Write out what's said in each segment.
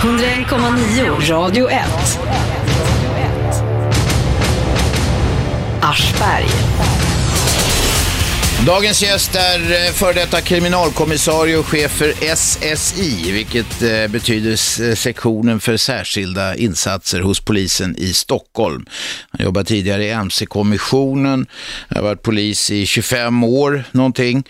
101,9 Radio 1. Aschberg. Dagens gäst är eh, före detta kriminalkommissarie och chef för SSI, vilket eh, betyder eh, sektionen för särskilda insatser hos polisen i Stockholm. Han jobbade tidigare i MC-kommissionen, har varit polis i 25 år någonting.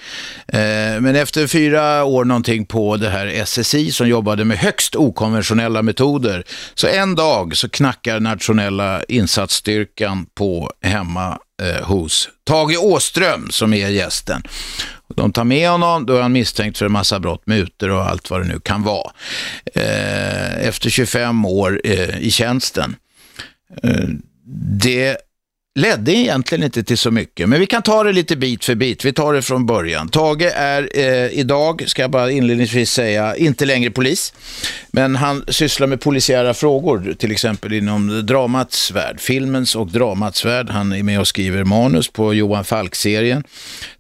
Men efter fyra år någonting på det här SSI som jobbade med högst okonventionella metoder, så en dag så knackar nationella insatsstyrkan på hemma eh, hos Tage Åström som är gästen. De tar med honom, då är han misstänkt för en massa brott, mutor och allt vad det nu kan vara. Eh, efter 25 år eh, i tjänsten. Eh, det ledde egentligen inte till så mycket, men vi kan ta det lite bit för bit. Vi tar det från början. Tage är eh, idag, ska jag bara inledningsvis säga, inte längre polis, men han sysslar med polisiära frågor, till exempel inom dramats värld, filmens och dramats värld. Han är med och skriver manus på Johan Falk-serien.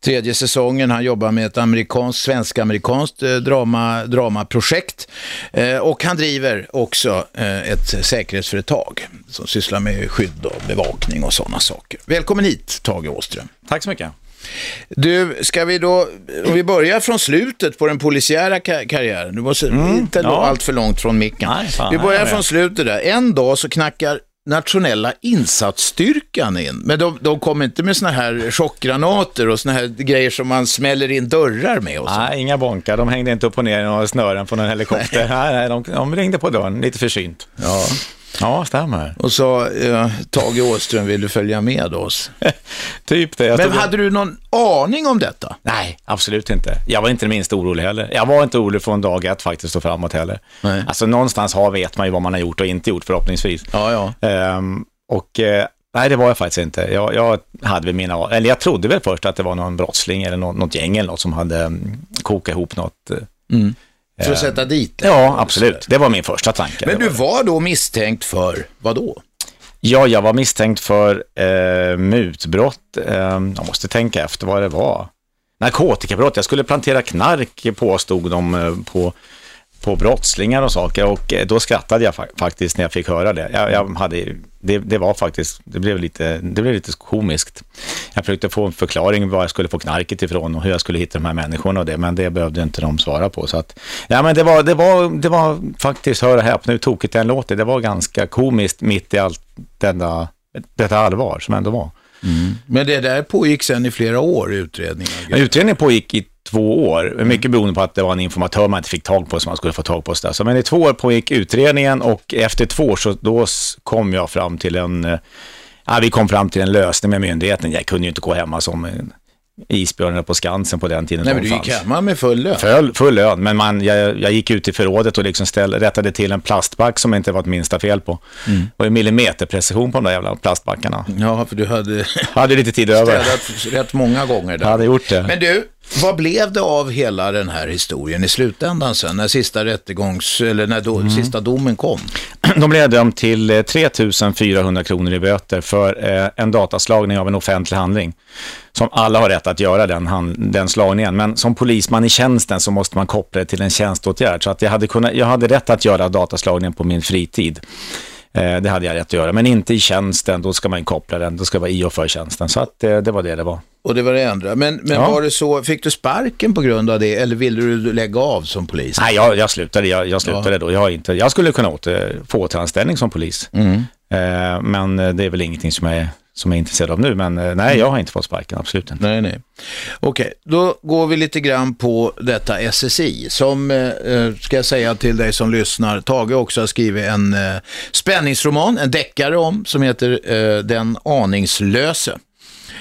Tredje säsongen, han jobbar med ett amerikanskt, svensk-amerikanskt eh, drama, dramaprojekt eh, och han driver också eh, ett säkerhetsföretag som sysslar med skydd och bevakning och sådana saker. Välkommen hit, Tage Åström. Tack så mycket. Du, ska vi då, om vi börjar från slutet på den polisiära ka- karriären, du måste inte nå ja. allt för långt från micken. Nej, fan, vi börjar från slutet där. En dag så knackar nationella insatsstyrkan in, men de, de kommer inte med såna här chockgranater och såna här grejer som man smäller in dörrar med och så. Nej, inga bonkar. De hängde inte upp och ner i några snören på någon helikopter. Nej, nej, de, de ringde på dörren, lite försynt. Ja. Ja, stämmer. Och så, eh, Tage Åström, vill du följa med oss? typ det. Men hade du någon aning om detta? Nej, absolut inte. Jag var inte det minsta orolig heller. Jag var inte orolig från dag ett faktiskt och framåt heller. Nej. Alltså någonstans har vet man ju vad man har gjort och inte gjort förhoppningsvis. Ja, ja. Ehm, och eh, nej, det var jag faktiskt inte. Jag, jag hade väl mina, eller jag trodde väl först att det var någon brottsling eller något, något gäng eller något som hade um, kokat ihop något. eh, För att sätta dit dig. Ja, absolut. Det var min första tanke. Men Det du var- var då misstänkt för vad då? Ja, jag var misstänkt för eh, mutbrott. Eh, jag måste tänka efter vad det var. Narkotikabrott. Jag skulle plantera knark påstod de eh, på, på brottslingar och saker och eh, då skrattade jag fa- faktiskt när jag fick höra det. Jag, jag hade, det. Det var faktiskt, det blev, lite, det blev lite komiskt. Jag försökte få en förklaring var jag skulle få knarket ifrån och hur jag skulle hitta de här människorna och det, men det behövde inte de svara på. Så att, ja, men det, var, det, var, det var faktiskt, hör och häpna hur tokigt det än låter, det var ganska komiskt mitt i allt denna, detta allvar som ändå var. Men det där pågick sen i flera år, utredningar. Men utredningen pågick i två år, mycket beroende på att det var en informatör man inte fick tag på som man skulle få tag på. Så men i två år pågick utredningen och efter två år så då kom jag fram till en, eh, ja, vi kom fram till en lösning med myndigheten. Jag kunde ju inte gå hemma som en isbjörnen på Skansen på den tiden. Nej, men du gick hemma med full lön. Full, full lön, men man, jag, jag gick ut i förrådet och liksom ställ, rättade till en plastback som inte var ett minsta fel på. Mm. Det var ju millimeterprecision på de där jävla plastbackarna. Ja, för du hade hade lite tid över. städat rätt många gånger där. Jag hade gjort det. Men du, vad blev det av hela den här historien i slutändan sen, när sista rättegångs, eller när do, Mm. sista domen kom? De blev dömd till eh, 3 400 kronor i böter för eh, en dataslagning av en offentlig handling. Som alla har rätt att göra den, hand, den slagningen. Men som polisman i tjänsten så måste man koppla det till en tjänståtgärd. Så att jag, hade kunnat, jag hade rätt att göra dataslagningen på min fritid. Eh, det hade jag rätt att göra. Men inte i tjänsten, då ska man koppla den. Då ska det vara i och för tjänsten. Så att, eh, det var det det var. Och det var det andra. Men, men Ja. var det så, fick du sparken på grund av det, eller ville du lägga av som polis? Nej, jag, jag slutade, jag, jag slutade då. Jag, inte, jag skulle kunna åter, få återanställning som polis. Eh, men eh, det är väl ingenting som jag är, som jag är intresserad av nu. Men eh, nej, jag har inte fått sparken, absolut inte. Nej, nej. Okej, då går vi lite grann på detta SSI. Som, eh, eh, ska jag säga till dig som lyssnar, Tage också har skrivit en eh, spänningsroman, en deckare om, som heter eh, Den aningslöse.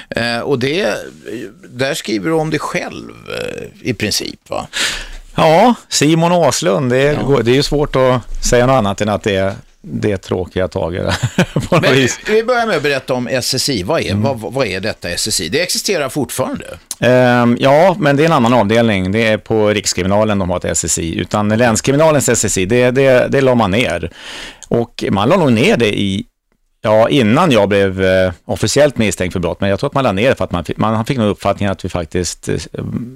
Eh, och det, där skriver du om dig själv i princip va? Ja, Simon Åslund, det är, det är ju svårt att säga något annat än att det är, det tråkiga tager på Men vis. vi börjar med att berätta om SSI. Vad är, vad, vad är detta SSI? Det existerar fortfarande. Ehm, ja, men det är en annan avdelning. Det är på Rikskriminalen de har ett SSI. Utan länskriminalens SSI, det, det, det la man ner. Och man la nog ner det i Ja, innan jag blev eh, officiellt misstänkt för brott, men jag tror att man lade ner det för att man, fick- man fick nog uppfattningen att vi faktiskt eh,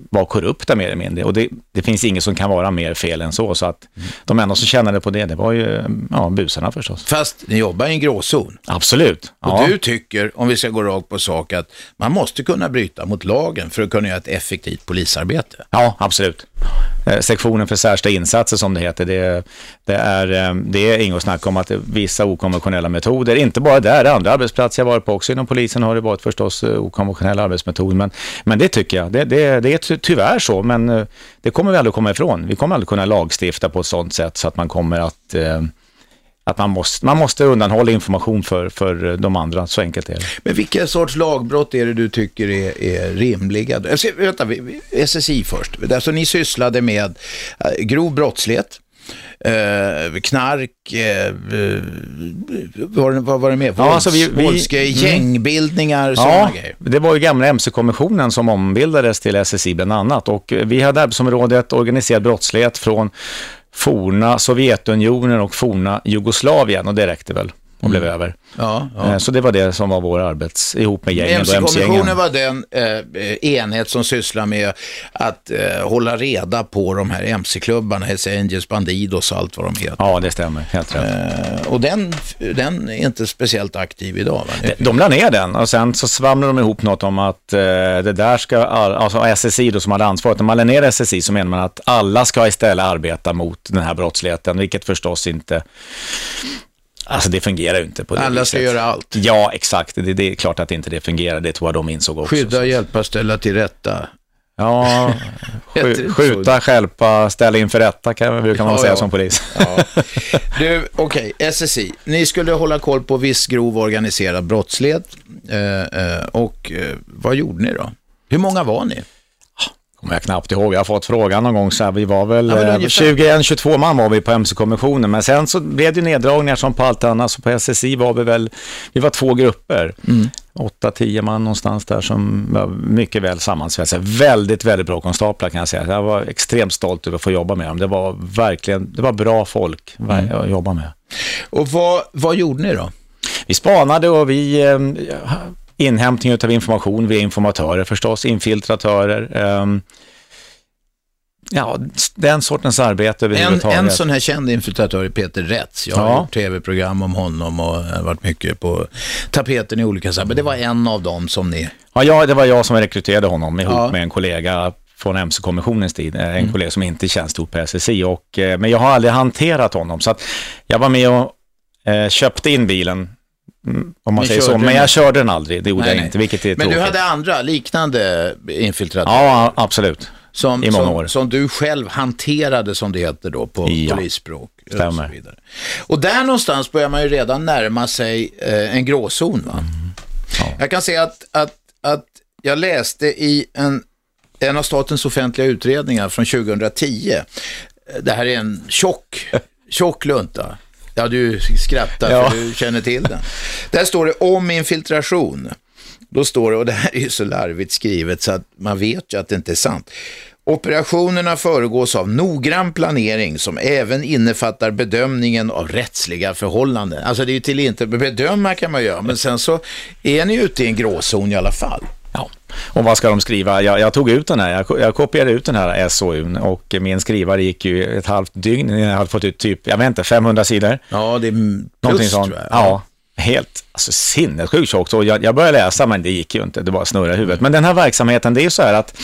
var korrupta mer eller mindre. Och det, det finns inget som kan vara mer fel än så, så att de enda som tjänade på det, det var ju ja, busarna förstås. Fast ni jobbar i en gråzon. Absolut. Och Ja. du tycker, om vi ska gå rakt på sak, att man måste kunna bryta mot lagen för att kunna göra ett effektivt polisarbete. Ja, absolut. Eh, Sektionen för särskilda insatser som det heter, det, det, är, eh, det är inget snack om att vissa okonventionella metoder, inte bara där, andra arbetsplatser jag varit på också inom polisen har det varit förstås eh, okonventionella arbetsmetoder, men, men det tycker jag, det, det, det är ty- tyvärr så, men eh, det kommer vi aldrig komma ifrån. Vi kommer aldrig kunna lagstifta på ett sådant sätt så att man kommer att eh, att man måste, man måste undanhålla information för, för eh, de andra, så enkelt är det. Men vilka sorts lagbrott är det du tycker är, är rimliga? Alltså, vänta, SSI först. Alltså ni sysslade med grov brottslighet, eh, knark, eh, eh, vad, vad var det mer? Ja, alltså vi- mm. gängbildningar, sådana Ja, grejer. det var ju gamla MC-kommissionen som ombildades till SSI bland annat och vi hade arbetsområdet organiserad brottslighet från forna Sovjetunionen och forna Jugoslavien och det räckte väl och blev över. Ja, ja. Eh, Så det var det som var vår arbets, ihop med gängen MC-kommissionen var den eh, enhet som sysslar med att eh, hålla reda på de här MC-klubbarna, Hells Angels, Bandidos och allt vad de heter. Ja, det stämmer, helt rätt. Eh, och den, den är inte speciellt aktiv idag. Va? De- De la ner den och sen så svamlade de ihop något om att eh, det där ska, all, alltså SSI då som hade ansvaret, när man la ner SSI så menar man att alla ska istället arbeta mot den här brottsligheten, vilket förstås inte, alltså det fungerar ju inte på det Alla ska viset. göra allt. Ja, exakt. Det, det är klart att inte det fungerar, det tror jag de insåg också. Skydda, hjälpa, ställa till rätta. Ja, så? skjuta, stjälpa, ställa inför rätta kan, brukar man Ja, säga ja. som polis. Ja. Du, okej, SSI. Ni skulle hålla koll på viss grov organiserad brottslighet. Eh, eh, och eh, vad gjorde ni då? Hur många var ni? Kommer jag knappt ihåg. Jag har fått frågan någon gång, så här, vi var väl Ja, men eh, ungefär. 21-22 man var vi på MC-kommissionen, men sen så blev det neddragningar som på allt annat, så på SSI var vi väl, vi var två grupper. Mm. 8-10 man någonstans där som var mycket väl sammansvetsade. Väldigt, väldigt bra konstaplar kan jag säga. Jag var extremt stolt över att få jobba med dem. Det var verkligen, det var bra folk Mm. att jobba med. Och vad, vad gjorde ni då? Vi spanade och vi eh, inhämtning av information via informatörer förstås, infiltratörer. Eh, ja, den sortens arbete En, överhuvudtaget. en sån här känd infiltratör är Peter Rätz. Jag har Ja. gjort tv-program om honom och varit mycket på tapeten i olika sammanhang. Men det var en av dem som ni... Ja, ja, det var jag som rekryterade honom ihop Ja. med en kollega från MC-kommissionens tid, eh, en Mm. kollega som inte tjänstgjort på SSI. Och, eh, men jag har aldrig hanterat honom, så att jag var med och eh, köpte in bilen, mm, om man Men säger så, men jag körde den aldrig, det gjorde Nej, jag inte, vilket är Men du hade andra liknande infiltratörer Ja, absolut. som, i många som, år. som du själv hanterade, som det heter då på Ja, polisspråk. Och, stämmer. så vidare. och där någonstans börjar man ju redan närma sig eh, en gråzon. Va? Mm. Ja. Jag kan säga att, att, att jag läste i en, en av statens offentliga utredningar från 2010. Det här är en tjock, tjock lunta. Ja, du skrattar Ja. för du känner till den. Där står det om infiltration. Då står det, och det här är ju så larvigt skrivet så att man vet ju att det inte är sant. Operationerna föregås av noggrann planering som även innefattar bedömningen av rättsliga förhållanden. Alltså det är ju till inte, bedöma kan man göra, men sen så är ni ute i en gråzon i alla fall. Ja, och vad ska de skriva? Jag, jag tog ut den här, jag, jag kopierade ut den här SOUn och min skrivare gick ju ett halvt dygn, jag hade fått ut typ, jag vet inte, 500 sidor. Ja, det är plus Någonting sånt. Ja, helt alltså, sinnessjukt tjockt. Och jag, jag började läsa, men det gick ju inte, det bara snurrade i huvudet. Men den här verksamheten, det är ju så här att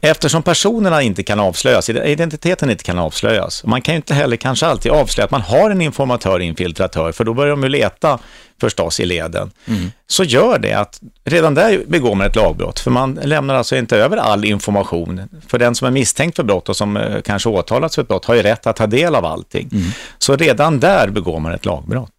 Eftersom personerna inte kan avslöjas, identiteten inte kan avslöjas, man kan ju inte heller kanske alltid avslöja att man har en informatör, infiltratör, för då börjar de ju leta förstås i leden. Så gör det att redan där begår man ett lagbrott, för man lämnar alltså inte över all information. För den som är misstänkt för brott och som eh, kanske åtalats för ett brott har ju rätt att ta del av allting. Så redan där begår man ett lagbrott.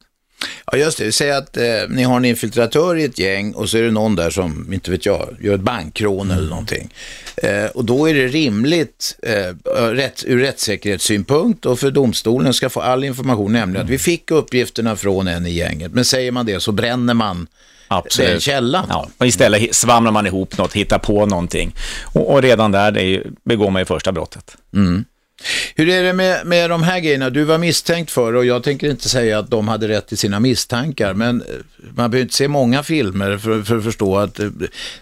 Ja, just det. Säg att eh, ni har en infiltratör i ett gäng och så är det någon där som, inte vet jag, gör ett bankrån eller någonting. Eh, och då är det rimligt eh, rätt, ur rättssäkerhetssynpunkt och för domstolen ska få all information, nämligen att vi fick uppgifterna från en i gänget. Men säger man det så bränner man Absolut. den källan. Ja, och istället svamlar man ihop något, hittar på någonting. Och, och redan där det är begår man ju första brottet. Hur är det med, med de här grejerna? Du var misstänkt för och jag tänker inte säga att de hade rätt i sina misstankar, men eh, man behöver inte se många filmer för, för att förstå att eh,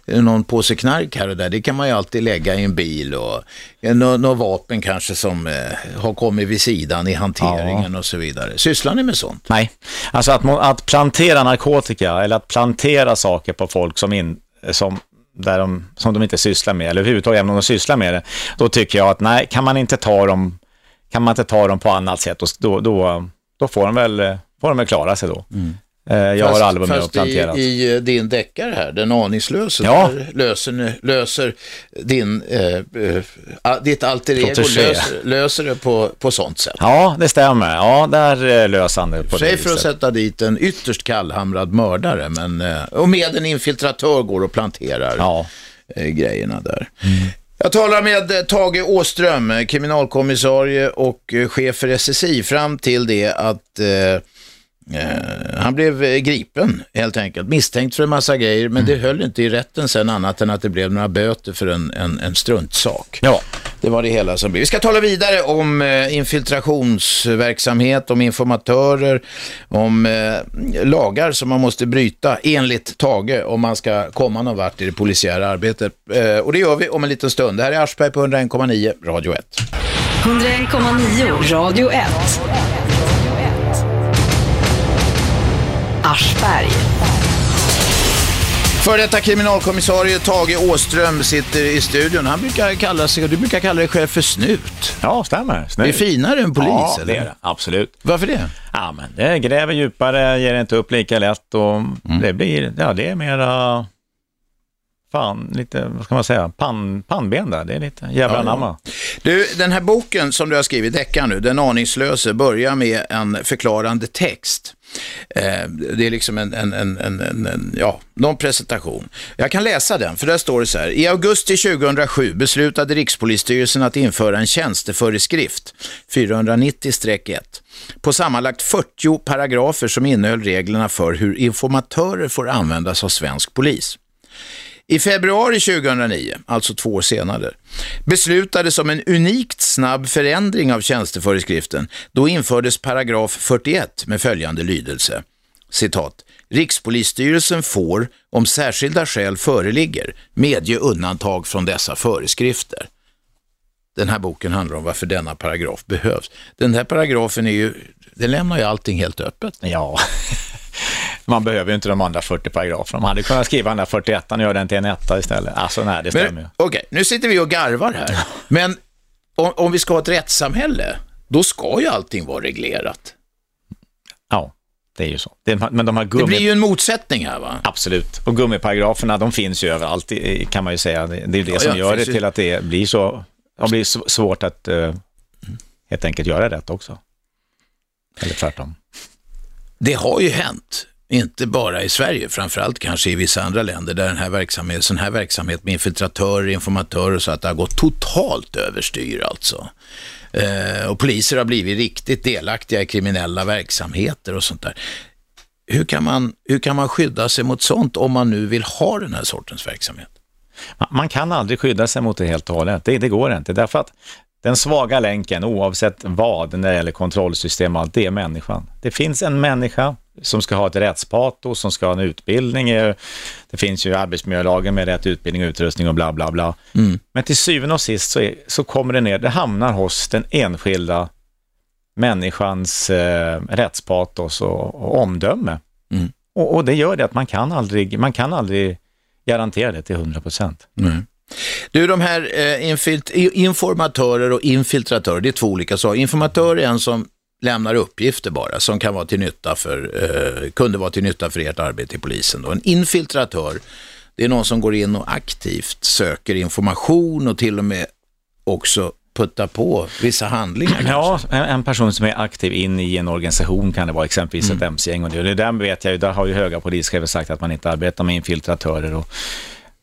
någon påse knark här och där, det kan man ju alltid lägga i en bil och något nå vapen kanske som eh, har kommit vid sidan i hanteringen ja. och så vidare. Sysslar ni med sånt? Nej, alltså att, att plantera narkotika eller att plantera saker på folk som, in, som där de, som de inte sysslar med, eller överhuvudtaget även om de sysslar med det, då tycker jag att nej, kan man inte ta dem, kan man inte ta dem på annat sätt, då, då, då får, de väl, får de väl klara sig då. Mm. Eh, jag fast, har med och planterat. I, i din deckare här, Den aningslöse, ja. löser, löser din, eh, eh, ditt alter ego löser, löser det på, på sånt sätt. Ja, det stämmer. Ja, där eh, löser han det på Säg det för att sätta dit en ytterst kallhamrad mördare, men, eh, och med en infiltratör går och planterar ja. eh, grejerna där. Mm. Jag talar med Tage Åström, kriminalkommissarie och chef för SSI, fram till det att eh, Eh, han blev eh, gripen helt enkelt, misstänkt för en massa grejer, men mm. det höll inte i rätten sen annat än att det blev några böter för en, en, en struntsak. Ja. Det var det hela som blev. Vi ska tala vidare om eh, infiltrationsverksamhet, om informatörer, om eh, lagar som man måste bryta enligt Tage om man ska komma någon vart i det polisiära arbetet. Eh, och det gör vi om en liten stund. Det här är Aschberg på 101,9 Radio 1. 101,9 Radio 1. Aschberg. För detta kriminalkommissarie Tage Åström sitter i studion. Han brukar kalla sig, du brukar kalla dig själv för snut. Ja, stämmer. Snut. Det är finare än polis, ja, eller? det är det. Absolut. Varför det? Ja, men det gräver djupare, ger inte upp lika lätt och mm. det blir, ja, det är mera fan, lite, vad ska man säga, pan, pannben där. Det är lite jävla ja, namma. Du, den här boken som du har skrivit, Deckan nu, Den aningslöse, börjar med en förklarande text. Eh, det är liksom en, en, en, en, en, ja, någon presentation. Jag kan läsa den, för där står det så här. I augusti 2007 beslutade Rikspolisstyrelsen att införa en tjänsteföreskrift, 490-1, på sammanlagt 40 paragrafer som innehöll reglerna för hur informatörer får användas av svensk polis. I februari 2009, alltså två år senare, beslutades om en unikt snabb förändring av tjänsteföreskriften. Då infördes paragraf 41 med följande lydelse. Citat. Rikspolisstyrelsen får, om särskilda skäl föreligger, medge undantag från dessa föreskrifter. Den här boken handlar om varför denna paragraf behövs. Den här paragrafen är ju, den lämnar ju allting helt öppet. Ja. Man behöver ju inte de andra 40 paragraferna. Man hade kunnat skriva den där 41 och göra den till en etta istället. Alltså nej, det stämmer ju. Okej, okay, nu sitter vi och garvar här. Men om, om vi ska ha ett rättssamhälle, då ska ju allting vara reglerat. Ja, det är ju så. Det, men de här gummi... det blir ju en motsättning här va? Absolut. Och gummiparagraferna, de finns ju överallt kan man ju säga. Det är det ja, som ja, gör det till att det blir så, det blir svårt att uh, helt enkelt göra rätt också. Eller tvärtom. Det har ju hänt inte bara i Sverige, framförallt kanske i vissa andra länder där den här verksamheten sån här verksamhet med infiltratörer, informatörer och så att det har gått totalt överstyr alltså. Eh, och poliser har blivit riktigt delaktiga i kriminella verksamheter och sånt där. Hur kan, man, hur kan man skydda sig mot sånt om man nu vill ha den här sortens verksamhet? Man kan aldrig skydda sig mot det helt och hållet. Det, det går inte, därför att den svaga länken, oavsett vad när det gäller kontrollsystem, allt det är människan. Det finns en människa som ska ha ett rättspatos, som ska ha en utbildning. Det finns ju arbetsmiljölagen med rätt utbildning, utrustning och bla bla bla. Mm. Men till syvende och sist så, är, så kommer det ner, det hamnar hos den enskilda människans eh, rättspatos och, och omdöme. Mm. Och, och, det gör det att man kan aldrig, man kan aldrig garantera det till 100 procent. Mm. Du, de här eh, informatörer och infiltratörer, det är två olika saker. Informatör är en som lämnar uppgifter bara som kan vara till nytta för, eh, kunde vara till nytta för ert arbete i polisen. Då. En infiltratör, det är någon som går in och aktivt söker information och till och med också puttar på vissa handlingar. Ja, en person som är aktiv in i en organisation kan det vara exempelvis mm. ett mc-gäng. Och det, där vet jag ju, där har ju höga polischefer sagt att man inte arbetar med infiltratörer. Och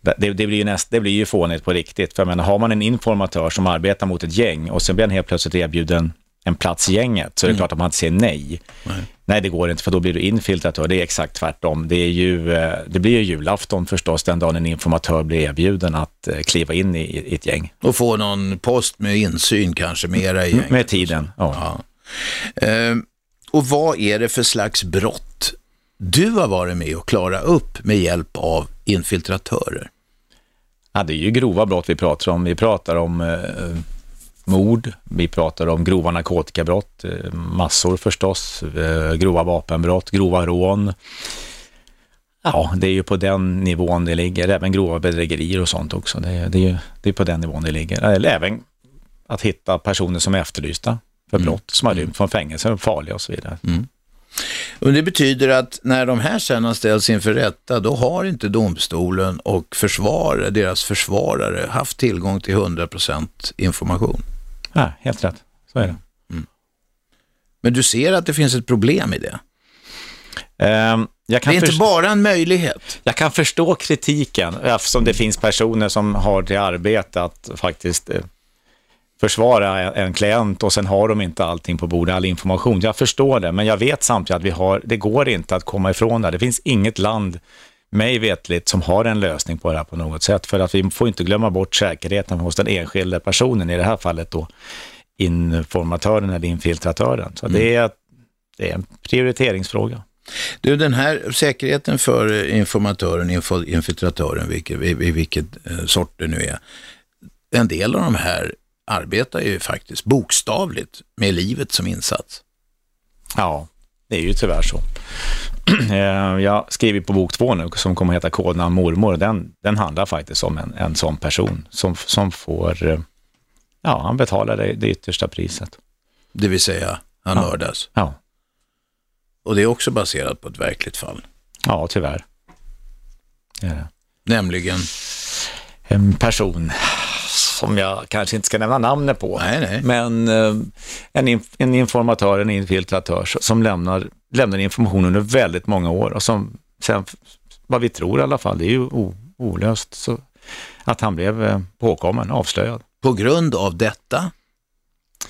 det, det, blir ju näst, det blir ju fånigt på riktigt. För men, har man en informatör som arbetar mot ett gäng och sen blir han helt plötsligt erbjuden en plats i gänget så är det klart att man inte säger nej. nej. Nej, det går inte för då blir du infiltratör. Det är exakt tvärtom. Det, är ju, eh, det blir ju julafton förstås den dagen en informatör blir erbjuden att eh, kliva in i, i ett gäng. Och få någon post med insyn kanske mera i gänget. Med tiden, ja. ja. Eh, och vad är det för slags brott du har varit med och klara upp med hjälp av infiltratörer? Ja, det är ju grova brott vi pratar om. Vi pratar om eh, mord, vi pratar om grova narkotikabrott, eh, massor förstås, eh, grova vapenbrott, grova rån. Ja, det är ju på den nivån det ligger, även grova bedrägerier och sånt också. Det, är, det är ju det är på den nivån det ligger. Eller även att hitta personer som är efterlysta för mm. brott, mm. som har rymt från fängelse, farliga och så vidare. Mm. Och det betyder att när de här sen har ställts inför rätta, då har inte domstolen och försvarare, deras försvarare haft tillgång till 100% information. Ja, helt rätt. Så är det. Mm. Men du ser att det finns ett problem i det? Um, det är inte bara en möjlighet. Jag kan förstå kritiken eftersom det finns personer som har till arbete att faktiskt eh, försvara en klient och sen har de inte allting på bordet, all information. Jag förstår det, men jag vet samtidigt att vi har, det går inte att komma ifrån det. Det finns inget land, mig vetligt, som har en lösning på det här på något sätt. För att vi får inte glömma bort säkerheten hos den enskilda personen, i det här fallet då informatören eller infiltratören. Så mm. det, är, det är en prioriteringsfråga. Du, den här säkerheten för informatören, infiltratören, vilket, vilket eh, sort det nu är, en del av de här arbetar ju faktiskt bokstavligt med livet som insats. Ja, det är ju tyvärr så. Eh, jag skriver på bok två nu som kommer att heta Kodnamn mormor. Den, den handlar faktiskt om en, en sån person som, som får, eh, ja, han betalar det, det yttersta priset. Det vill säga, han ja. mördas? Ja. Och det är också baserat på ett verkligt fall? Ja, tyvärr. Ja. Nämligen? En person som jag kanske inte ska nämna namnet på, nej, nej. men eh, en, en informatör, en infiltratör som lämnar, lämnar information under väldigt många år och som sen, vad vi tror i alla fall, det är ju olöst, så att han blev eh, påkommen, avslöjad. På grund av detta?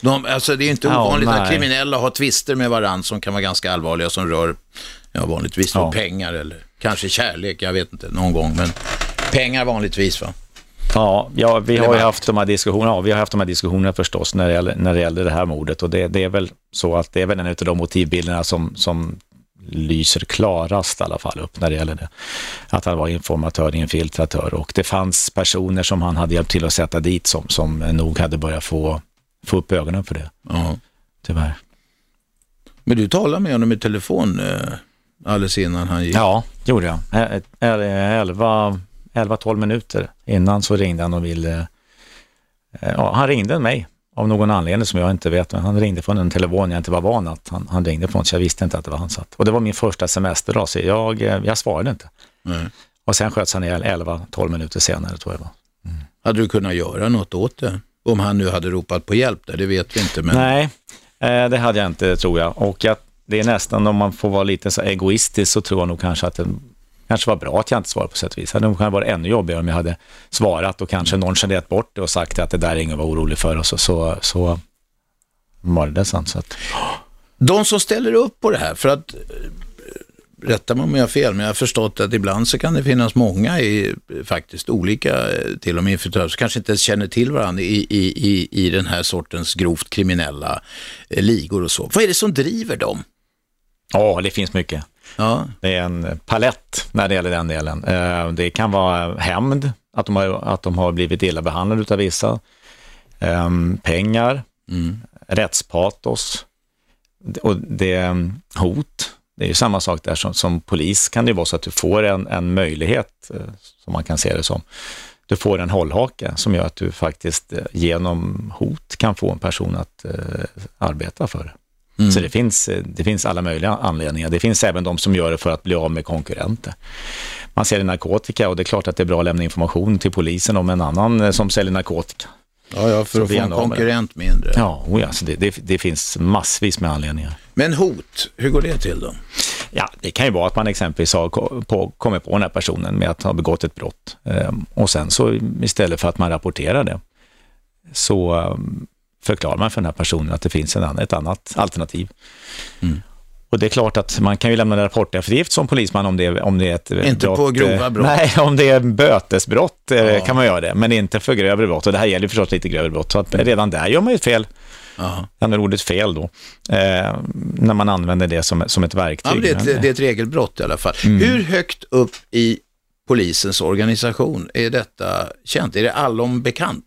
De, alltså det är inte ovanligt ja, att kriminella har tvister med varandra som kan vara ganska allvarliga som rör ja, vanligtvis ja. pengar eller kanske kärlek, jag vet inte, någon gång, men pengar vanligtvis va? Ja, ja vi har ju haft de här diskussionerna, ja, vi har haft de här diskussionerna förstås när det gäller, när det, gäller det här mordet och det, det är väl så att det är väl en av de motivbilderna som, som lyser klarast i alla fall upp när det gäller det. Att han var informatör, infiltratör och det fanns personer som han hade hjälpt till att sätta dit som, som nog hade börjat få, få upp ögonen för det. Ja. Tyvärr. Men du talade med honom i telefon eh, alldeles innan han gick? Ja, gjorde jag. 11 11-12 minuter innan så ringde han och ville, eh, ja, han ringde mig av någon anledning som jag inte vet, men han ringde från en telefon jag inte var van att han, han ringde från, så jag visste inte att det var han satt. Och det var min första semesterdag, så jag, eh, jag svarade inte. Mm. Och sen sköts han ihjäl 11-12 minuter senare, tror jag det var. Mm. Hade du kunnat göra något åt det? Om han nu hade ropat på hjälp där, det vet vi inte. Men... Nej, eh, det hade jag inte, tror jag. Och jag, det är nästan, om man får vara lite så egoistisk, så tror jag nog kanske att det kanske var bra att jag inte svarade på sätt och vis. Det hade nog varit ännu jobbigare om jag hade svarat och kanske nonchalerat bort det och sagt att det där är ingen var orolig för. Och så, så, så var det sant. Så att... De som ställer upp på det här, för att eh, rätta mig om jag har fel, men jag har förstått att ibland så kan det finnas många i faktiskt olika, eh, till och med infiltratörer, som kanske inte ens känner till varandra i, i, i, i den här sortens grovt kriminella eh, ligor och så. Vad är det som driver dem? Ja, det finns mycket. Ja. Det är en palett när det gäller den delen. Eh, det kan vara hämnd, att de har, att de har blivit illa behandlade av vissa. Ehm, pengar, mm. rättspatos och det hot. Det är ju samma sak där som, som polis kan det vara så att du får en, en möjlighet, eh, som man kan se det som. Du får en hållhake som gör att du faktiskt eh, genom hot kan få en person att uh, arbeta för. Mm. Så det finns, det finns alla möjliga anledningar. Det finns även de som gör det för att bli av med konkurrenter. Man säljer narkotika och det är klart att det är bra att lämna information till polisen om en annan eh, som säljer narkotika. Ja, ja för att få en konkurrent mindre. Ja, oh ja så det, det, det, finns massvis med anledningar. Men hot, hur går det till då? Ja, det kan ju vara att man exempelvis har på, kommit på den här personen med att ha begått ett brott. Ehm, och sen så istället för att man rapporterar det, så ehm, förklarar man för den här personen att det finns en, ett annat alternativ. Mm. Och det är klart att man kan ju lämna en rapporteftergift som polisman om det, om det är ett Inte brott, på grova eh, brott. Nej, om det är bötesbrott eh, Ja. kan man göra det, men inte för grövre brott. Och det här gäller förstås lite grövre brott, så att redan där gör man ju ett fel. Ja. använder ordet fel då, eh, när man använder det som, som ett verktyg. Ja, det, är ett, det är ett regelbrott i alla fall. Mm. Hur högt upp i polisens organisation är detta känt? Är det allom bekant?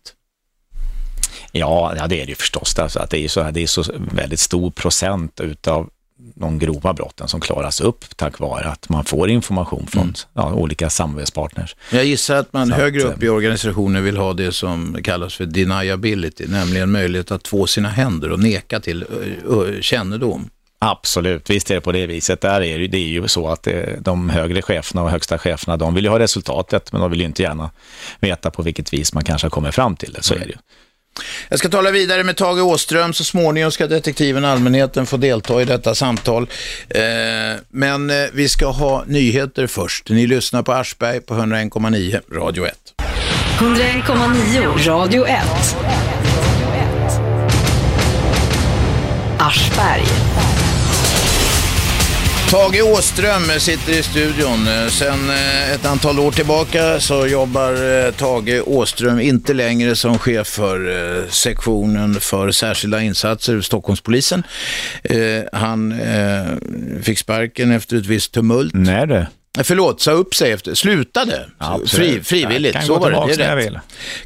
Ja, ja, det är det ju förstås. Alltså att det är så, det är så väldigt stor procent utav de grova brotten som klaras upp tack vare att man får information från Mm. ja, olika samarbetspartners. Jag gissar att man Så att, högre eh, upp i organisationen vill ha det som kallas för deniability, nämligen möjlighet att två sina händer och neka till ö, kännedom. Absolut, visst är det på det viset. Där är det, det är ju så att eh, de högre cheferna och högsta cheferna, de vill ju ha resultatet, men de vill ju inte gärna veta på vilket vis man kanske har kommit fram till det. Så är det ju. Jag ska tala vidare med Tage Åström. Så småningom ska detektiven allmänheten få delta i detta samtal. Eh, men eh, vi ska ha nyheter först. Ni lyssnar på Aschberg på 101,9 Radio 1. 101,9 Radio 1. Aschberg. Tage Åström sitter i studion. Sen eh, ett antal år tillbaka så jobbar eh, Tage Åström inte längre som chef för eh, sektionen för särskilda insatser vid Stockholmspolisen. Han fick sparken efter ett visst tumult. Nej du. Eh, Förlåt, sa upp sig efter, slutade. Fri, frivilligt. Så var det, det är när jag rätt. vill.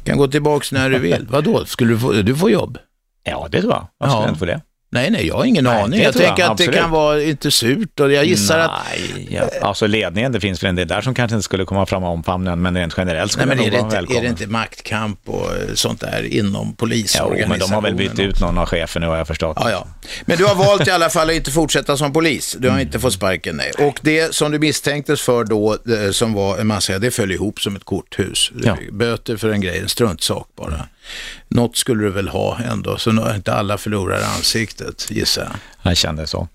Kan gå tillbaks när du vill. Vadå, skulle du få, du får jobb? Ja, det tror jag. Varför skulle Ja. jag inte få det? Nej, nej, jag har ingen Nej, aning. det Jag tänker att det absolut. kan vara inte surt och jag gissar att Nej, ja. alltså ledningen, det finns väl en del där som kanske inte skulle komma fram och omfamnen, men rent generellt skulle Nej, men är det, vara inte, är det inte maktkamp och eh, sånt där inom polisorganisationen? men de har väl bytt ut någon av cheferna har jag förstått. Ja, ja. Men du har valt i alla fall att inte fortsätta som polis. Du har inte fått sparken, nej. Och det som du misstänktes för då, eh, som var en massa, det föll ihop som ett korthus. Ja. Böter för en grej, en struntsak bara. Något skulle du väl ha ändå, så inte alla förlorar ansiktet, gissar jag. Jag kände så.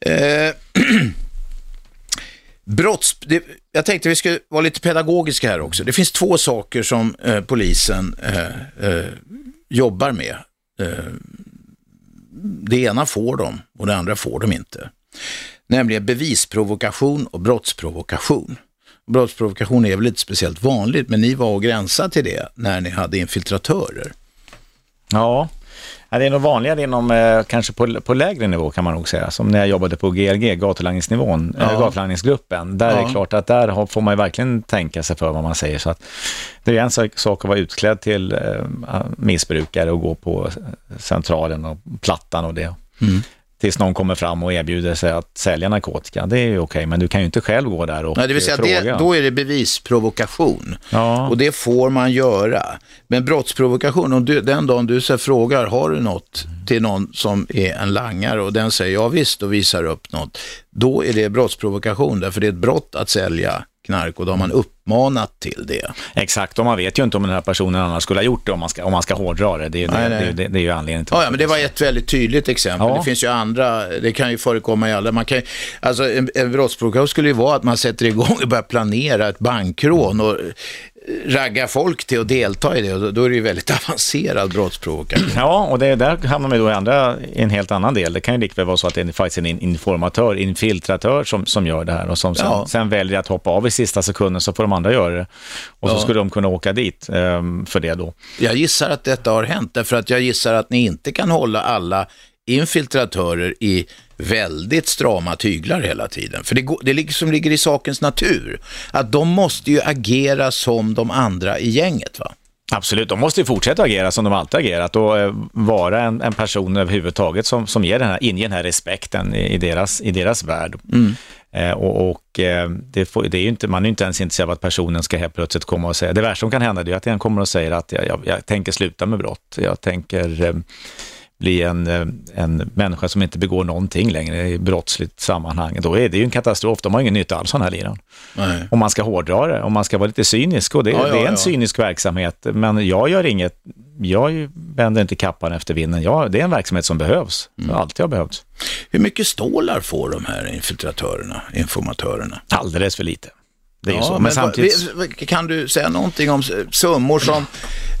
Eh, brotts... Det, jag tänkte vi skulle vara lite pedagogiska här också. Det finns två saker som eh, polisen eh, eh, jobbar med. Eh, det ena får de och det andra får de inte. Nämligen bevisprovokation och brottsprovokation. Brottsprovokation är väl inte speciellt vanligt, men ni var och gränsade till det när ni hade infiltratörer. Ja, det är nog vanligare inom, eh, kanske på, på lägre nivå kan man nog säga, som när jag jobbade på GLG, gatulangningsnivån, Ja. ja. gatulangningsgruppen. Där är Ja. det klart att där får man ju verkligen tänka sig för vad man säger. Så att det är en sak, sak att vara utklädd till eh, missbrukare och gå på centralen och plattan och det. Mm. Tills någon kommer fram och erbjuder sig att sälja narkotika. Det är ju okej, men du kan ju inte själv gå där och Nej, det vill säga, fråga. det, då är det bevisprovokation. Ja. Och det får man göra. Men brottsprovokation, om du, den dagen du så frågar, har du något till någon som är en langare och den säger ja visst och visar upp något, då är det brottsprovokation, därför det är ett brott att sälja knark och då har man uppmanat till det. Exakt, och man vet ju inte om den här personen annars skulle ha gjort det om man ska, om man ska hårdra det. Det Nej, det, nej. det, det, är ju anledningen till Ja, ja, men det var ett väldigt tydligt exempel. Ja. Det finns ju andra, det kan ju förekomma i alla. Man kan, alltså en, en brottsprovokation skulle ju vara att man sätter igång och börjar planera ett bankrån och ragga folk till att delta i det. Och då, är det ju väldigt avancerad brottsprovokation. Ja, och det, där hamnar vi då i, andra, i en helt annan del. Det kan ju likväl vara så att det är faktiskt en in- informatör, infiltratör som, som gör det här och som sen, Ja. sen väljer att hoppa av i sista sekunden så får de andra göra det. Och Ja. så skulle de kunna åka dit ehm, för det då. Jag gissar att detta har hänt, därför att jag gissar att ni inte kan hålla alla infiltratörer i väldigt strama tyglar hela tiden. För det, det liksom ligger i sakens natur, att de måste ju agera som de andra i gänget. va? Absolut, de måste ju fortsätta agera som de alltid agerat och eh, vara en, en person överhuvudtaget som, som ger den här, inger den här respekten i, i, deras, i deras värld. Eh, och och eh, det, får, det är ju inte, man är ju inte ens intresserad av att personen ska helt plötsligt komma och säga, det värsta som kan hända är att den kommer och säger att jag, jag, jag tänker sluta med brott, jag tänker eh, bli en, eh, en människa som inte begår någonting längre i brottsligt sammanhang. Då är det ju en katastrof, de har ingen nytta alls av den här liran. Om man ska hårdra det, om man ska vara lite cynisk och det, Ja, ja, det är en ja. cynisk verksamhet. Men jag gör inget, jag vänder inte kappan efter vinden. Jag, det är en verksamhet som behövs, Mm. alltid har behövts. Hur mycket stålar får de här infiltratörerna, informatörerna? Alldeles för lite. Det är Ja, så. Men, men samtidigt... kan du säga någonting om summor som,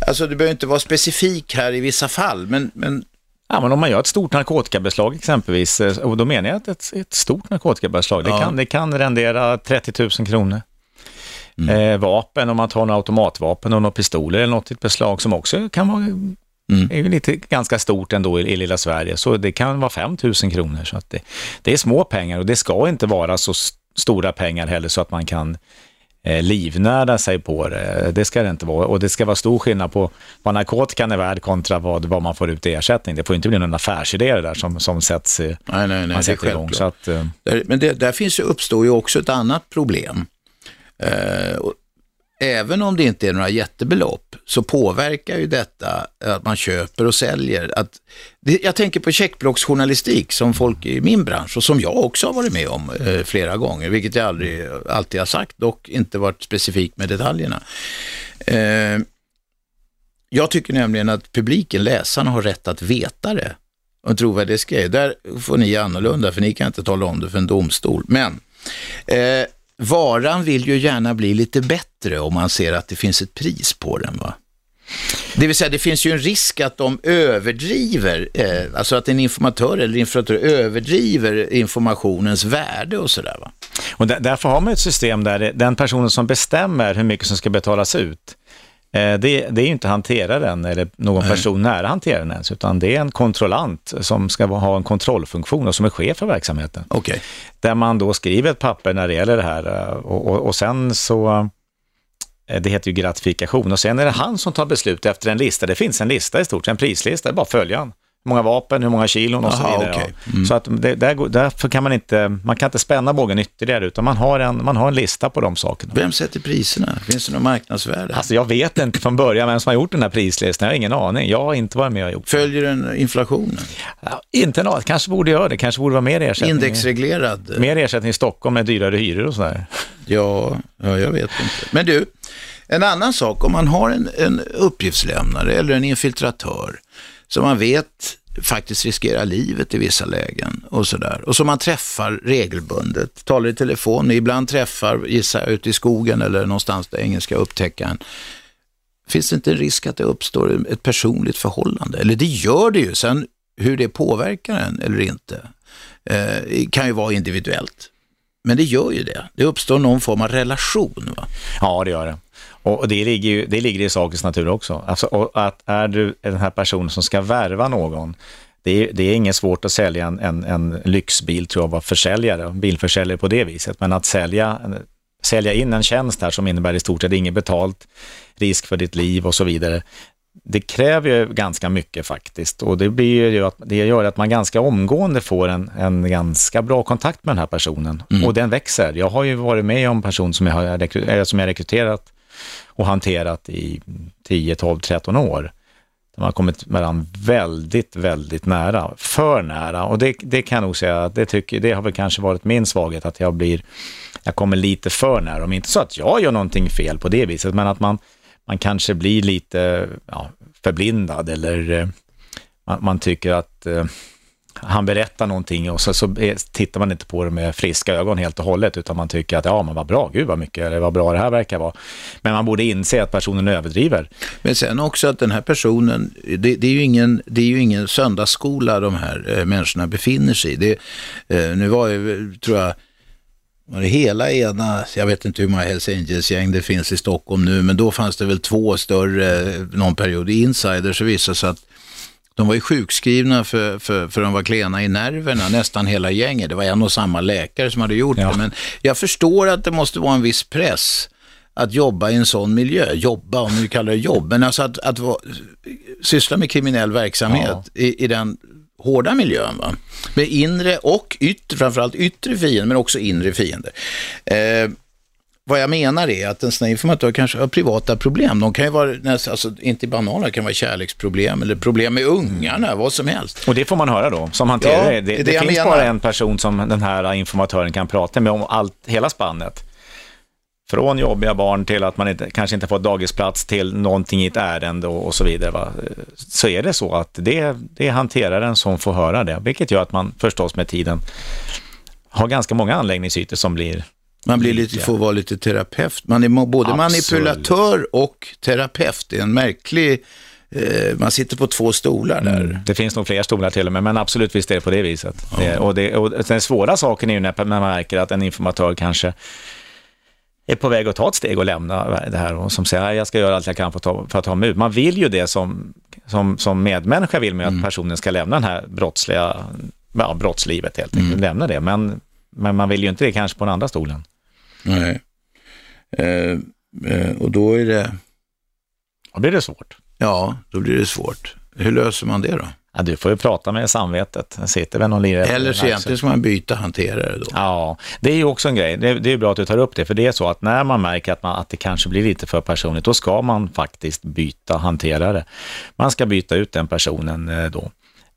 alltså du behöver inte vara specifik här i vissa fall, men, men Ja, men om man gör ett stort narkotikabeslag exempelvis, eh, och då menar jag att ett, ett stort narkotikabeslag, det, Ja. kan, det kan rendera 30 000 kronor. Mm. Eh, vapen, om man tar några automatvapen och några pistoler eller något i ett beslag som också kan vara Mm. är ju lite ganska stort ändå i, i lilla Sverige, så det kan vara 5 000 kronor. Så att det, det är små pengar och det ska inte vara så s- stora pengar heller så att man kan livnära sig på det. Det ska det inte vara. Och det ska vara stor skillnad på vad narkotikan är värd kontra vad, vad man får ut i ersättning. Det får inte bli någon affärsidé det där som, som sätts, eh, nej, nej, nej, man sätter igång. Så att, eh, Där, men det, där finns ju, uppstår ju också ett annat problem. Eh, och, även om det inte är några jättebelopp så påverkar ju detta att man köper och säljer. Att, det, jag tänker på checkblocksjournalistik som folk i min bransch och som jag också har varit med om eh, flera gånger, vilket jag aldrig, alltid har sagt, dock inte varit specifik med detaljerna. Eh, jag tycker nämligen att publiken, läsarna, har rätt att veta det. Och en trovärdighetsgrej. Där får ni annorlunda, för ni kan inte tala om det för en domstol. Men eh, varan vill ju gärna bli lite bättre om man ser att det finns ett pris på den. va? Det vill säga, det finns ju en risk att de överdriver, eh, alltså att en informatör eller informatör överdriver informationens värde och sådär. och där, därför har man ett system där den personen som bestämmer hur mycket som ska betalas ut, det, det är ju inte hanteraren eller någon person nära hanteraren ens, utan det är en kontrollant som ska ha en kontrollfunktion och som är chef för verksamheten. Okej. där man då skriver ett papper när det gäller det här eh, och, och, och sen så, eh, det heter ju gratifikation och sen är det han som tar beslut efter en lista. Det finns en lista i stort sett, en prislista, det är bara att följa den. Hur många vapen, hur många kilon och så Aha, vidare. okej. ja. Så att det, där, därför kan man inte, man kan inte spänna bågen ytterligare utan man har en, man har en lista på de sakerna. Vem sätter priserna? Finns det något marknadsvärde? Alltså jag vet inte från början vem som har gjort den här prislistan, jag har ingen aning. Jag har inte varit med och gjort. Följer den inflationen? Ja, Inte aning, kanske borde göra det, kanske borde vara mer ersättning. Indexreglerad? Mer ersättning i Stockholm med dyrare hyror och sådär. Ja, ja, jag vet inte. Men du, en annan sak, om man har en, en uppgiftslämnare eller en infiltratör som man vet faktiskt riskerar livet i vissa lägen och sådär. Och som man träffar regelbundet, talar i telefon, ibland träffar, gissar jag, ute i skogen eller någonstans där ingen ska upptäcka en. Finns det inte en risk att det uppstår ett personligt förhållande? Eller det gör det ju, sen hur det påverkar en eller inte eh, kan ju vara individuellt. Men det gör ju det. Det uppstår någon form av relation. Va? Ja, det gör det. Och det ligger, ju, det ligger i sakens natur också. Alltså, att är du den här personen som ska värva någon, det är, det är inget svårt att sälja en, en, en lyxbil, tror jag, vara försäljare, bilförsäljare på det viset. Men att sälja, sälja in en tjänst här som innebär i stort sett inget betalt, risk för ditt liv och så vidare, det kräver ju ganska mycket faktiskt och det, blir ju att, det gör att man ganska omgående får en, en ganska bra kontakt med den här personen och den växer. Jag har ju varit med om person som jag har som jag rekryterat och hanterat i 10, 12, 13 år. De har kommit varandra väldigt, väldigt nära, för nära och det, det kan jag nog säga att det, tycker, det har väl kanske varit min svaghet att jag blir, jag kommer lite för nära, om inte så att jag gör någonting fel på det viset, men att man man kanske blir lite ja, förblindad eller eh, man, man tycker att eh, han berättar någonting och så, så tittar man inte på det med friska ögon helt och hållet utan man tycker att ja men vad bra, gud vad mycket, eller vad bra det här verkar vara. Men man borde inse att personen överdriver. Men sen också att den här personen, det, det, är, ju ingen, det är ju ingen söndagsskola de här eh, människorna befinner sig i. Det, eh, nu var ju, tror jag, var det hela ena, jag vet inte hur många Hells Angels-gäng det finns i Stockholm nu, men då fanns det väl två större, eh, någon period, insiders, och vissa, så att de var ju sjukskrivna för, för, för de var klena i nerverna, nästan hela gänget. Det var en och samma läkare som hade gjort Ja. det. Men jag förstår att det måste vara en viss press att jobba i en sån miljö. Jobba, om vi kallar det jobb, men alltså att, att vara, syssla med kriminell verksamhet Ja. i, i den hårda miljön. Va? Med inre och yttre, framförallt yttre fiender, men också inre fiender. Eh, vad jag menar är att en sån här informatör kanske har privata problem. De kan ju vara, alltså, inte banala, kan vara kärleksproblem eller problem med ungarna, vad som helst. Och det får man höra då, som hanterar Ja, det. det Det, finns menar. bara en person som den här informatören kan prata med om allt, hela spannet. Från jobbiga barn till att man inte, kanske inte får dagisplats till någonting i ett ärende och, och så vidare. Va? Så är det så att det, det är hanteraren som får höra det, vilket gör att man förstås med tiden har ganska många anläggningsytor som blir Man blir lite, får vara lite terapeut. Man är både Absolut. manipulatör och terapeut. Det är en märklig... Eh, man sitter på två stolar där. Det finns nog fler stolar till och med, men absolut visst är det på det viset. Det, och, det, och den svåra saken är ju när man märker att en informatör kanske är på väg att ta ett steg och lämna det här och som säger jag ska göra allt jag kan för att ta, för att ta mig ut. Man vill ju det som, som, som medmänniska vill med att personen ska lämna den här brottsliga, ja, brottslivet helt enkelt, lämna det. Men, men man vill ju inte det kanske på den andra stolen. Nej. Eh, eh, och då är det... Då blir det svårt. Ja, då blir det svårt. Hur löser man det då? Ja, du får ju prata med samvetet. Sitter väl någon lirare. Eller så egentligen ska man byta hanterare då. Ja, det är ju också en grej. Det, det är bra att du tar upp det, för det är så att när man märker att, man, att det kanske blir lite för personligt, då ska man faktiskt byta hanterare. Man ska byta ut den personen eh, då.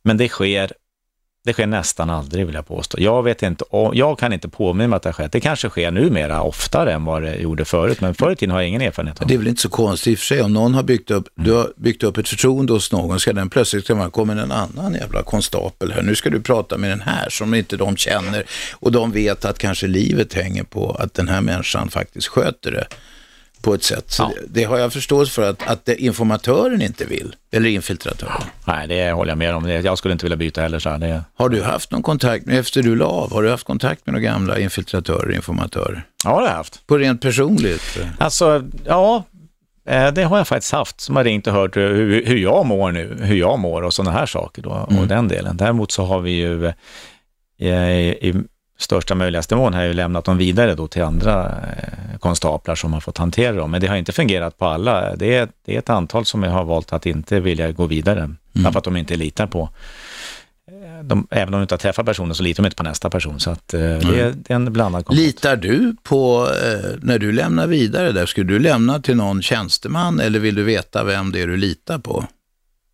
Men det sker, det sker nästan aldrig vill jag påstå. Jag, vet inte, jag kan inte påminna mig att det har skett. Det kanske sker numera oftare än vad det gjorde förut, men förr i tiden har jag ingen erfarenhet av. Det är väl inte så konstigt i och för sig. Om någon har byggt upp, du har byggt upp ett förtroende hos någon, ska den plötsligt komma, kommer en annan jävla konstapel här. Nu ska du prata med den här som inte de känner och de vet att kanske livet hänger på att den här människan faktiskt sköter det på ett sätt. Så Ja. det, det har jag förståelse för att, att informatören inte vill, eller infiltratören. Nej, det håller jag med om. Jag skulle inte vilja byta heller. Så här. Det, Har du haft någon kontakt, med- efter du la av, har du haft kontakt med några gamla infiltratörer, informatörer? ja, det har jag haft. På rent personligt? Alltså, ja, eh, det har jag faktiskt haft som har ringt och hört hur, hur jag mår nu, hur jag mår och sådana här saker då, och den delen. Däremot så har vi ju eh, i, i största möjligaste mån har jag ju lämnat dem vidare då till andra eh, konstaplar som har fått hantera dem. Men det har inte fungerat på alla. Det är, det är ett antal som jag har valt att inte vilja gå vidare, därför att de inte litar på eh, de, även om de inte har träffat personen så litar de inte på nästa person. Så att, eh, det, är, det är en blandad kompott. Litar du på, eh, när du lämnar vidare där, skulle du lämna till någon tjänsteman eller vill du veta vem det är du litar på?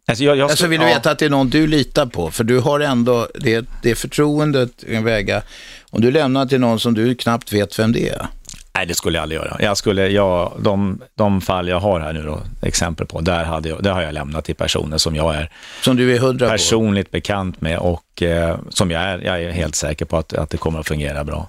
Alltså, jag, jag Alltså skulle- vill du ja. veta att det är någon du litar på? För du har ändå, det, det förtroendet kan väga, om du lämnar till någon som du knappt vet vem det är. Nej, det skulle jag aldrig göra. Jag skulle, jag, de, de fall jag har här nu då, exempel på, där, hade jag, där har jag lämnat till personer som jag är Som du är hundra på. personligt bekant med och eh, som jag är, jag är helt säker på att, att det kommer att fungera bra.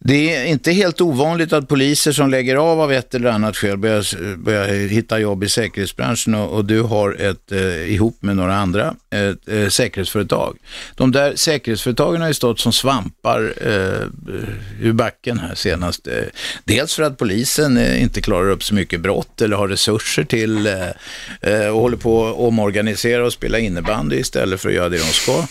Det är inte helt ovanligt att poliser som lägger av av ett eller annat skäl börjar, börjar hitta jobb i säkerhetsbranschen och, och du har ett, eh, ihop med några andra, ett eh, säkerhetsföretag. De där säkerhetsföretagen har ju stått som svampar eh, ur backen här senast. Eh, dels för att polisen eh, inte klarar upp så mycket brott eller har resurser till eh, eh och håller på att omorganisera och spela innebandy istället för att göra det de ska.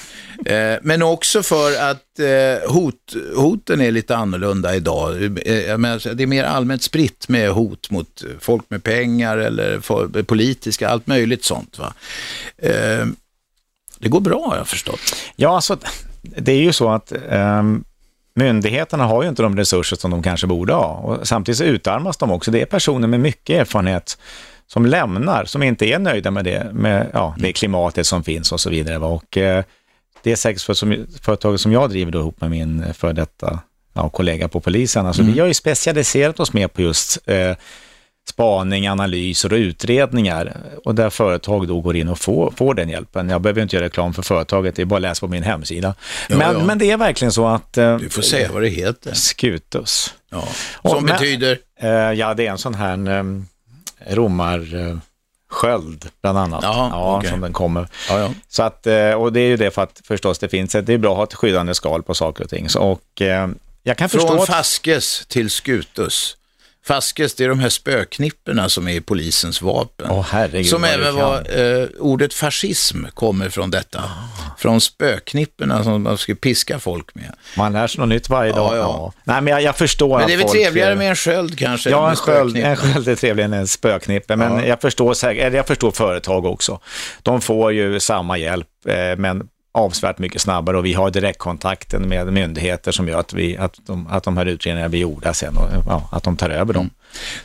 Eh, men också för att eh, hot, hoten är lite annorlunda idag. Eh, jag menar, det är mer allmänt spritt med hot mot folk med pengar eller för, politiska, allt möjligt sånt. Va? Det går bra har jag förstått. Ja, alltså, det är ju så att um myndigheterna har ju inte de resurser som de kanske borde ha. Och samtidigt så utarmas de också. Det är personer med mycket erfarenhet som lämnar, som inte är nöjda med det, med ja, det klimatet som finns och så vidare. Och eh, det säkerhetsföretaget som jag driver då ihop med min för detta ja, kollega på polisen, alltså vi har ju specialiserat oss mer på just eh, spaning, analyser och utredningar och där företag då går in och får, får den hjälpen. Jag behöver inte göra reklam för företaget, det är bara att läsa på min hemsida. Ja, men, ja. men det är verkligen så att... Eh, Du får säga vad det heter. Skutus. Ja. Och Som men- betyder, Eh, ja, det är en sån här eh, romar... Sköld bland annat. Jaha, ja, okej. som den kommer. ja, ja. Så att, eh, och det är ju det för att förstås det finns, det är bra att ha ett skyddande skal på saker och ting. Så, och eh, jag kan förstå Från. Faskes till Skutus. Faskes, det är de här spöknipporna som är polisens vapen. Åh, herregud, som även var, eh, ordet fascism kommer från detta. Från spöknipporna som man skulle piska folk med. Man lär sig något nytt varje dag. Ja, Ja, ja. Nej, men jag, jag förstår Men det är väl trevligare eh, med en sköld kanske? Ja, en sköld, en sköld är trevligare än en spöknippe, men Ja. jag, förstår, eller jag förstår företag också. De får ju samma hjälp, eh, men avsevärt mycket snabbare och vi har direktkontakten med myndigheter som gör att, vi, att, de, att de här utredningarna blir gjorda sen och ja, att de tar över dem.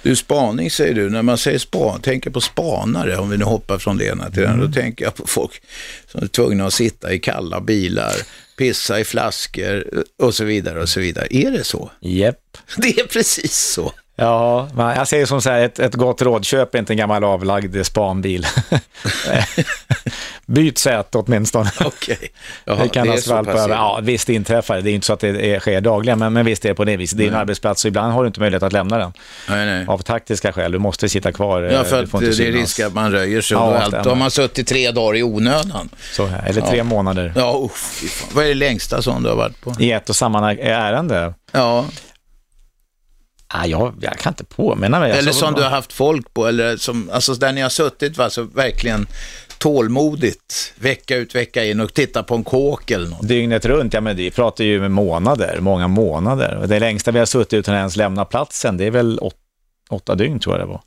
Du, spaning säger du. När man säger span, tänker på spanare, om vi nu hoppar från det ena till det andra, då tänker jag på folk som är tvungna att sitta i kalla bilar, pissa i flaskor och så vidare och så vidare. Är det så? Japp. Det är precis så. Ja, men jag säger som så här, ett, ett gott råd, köp inte en gammal avlagd spanbil. Byt säte åtminstone. Okej. det kan ha skvalp över. Ja, visst inträffar det. Det är inte så att det är, sker dagligen, men, men visst är det på det viset. Det är en arbetsplats och ibland har du inte möjlighet att lämna den. Nej, nej. Av taktiska skäl. Du måste sitta kvar. Ja, för du att det är risk att man röjer sig. Ja, allt. Då har man suttit tre dagar i onödan. Så eller tre månader. Ja, uff. Vad är det längsta som du har varit på? I ett och samma ärende. Ja, Ah, jag, jag kan inte påminna mig. eller Alltså, som du har haft folk på, eller som, alltså där ni har suttit, va, så verkligen tålmodigt, vecka ut, vecka in och titta på en kåk eller något. Dygnet runt, ja men vi pratar ju med månader, många månader. Det längsta vi har suttit utan att ens lämna platsen, det är väl åt, åtta dygn tror jag det var.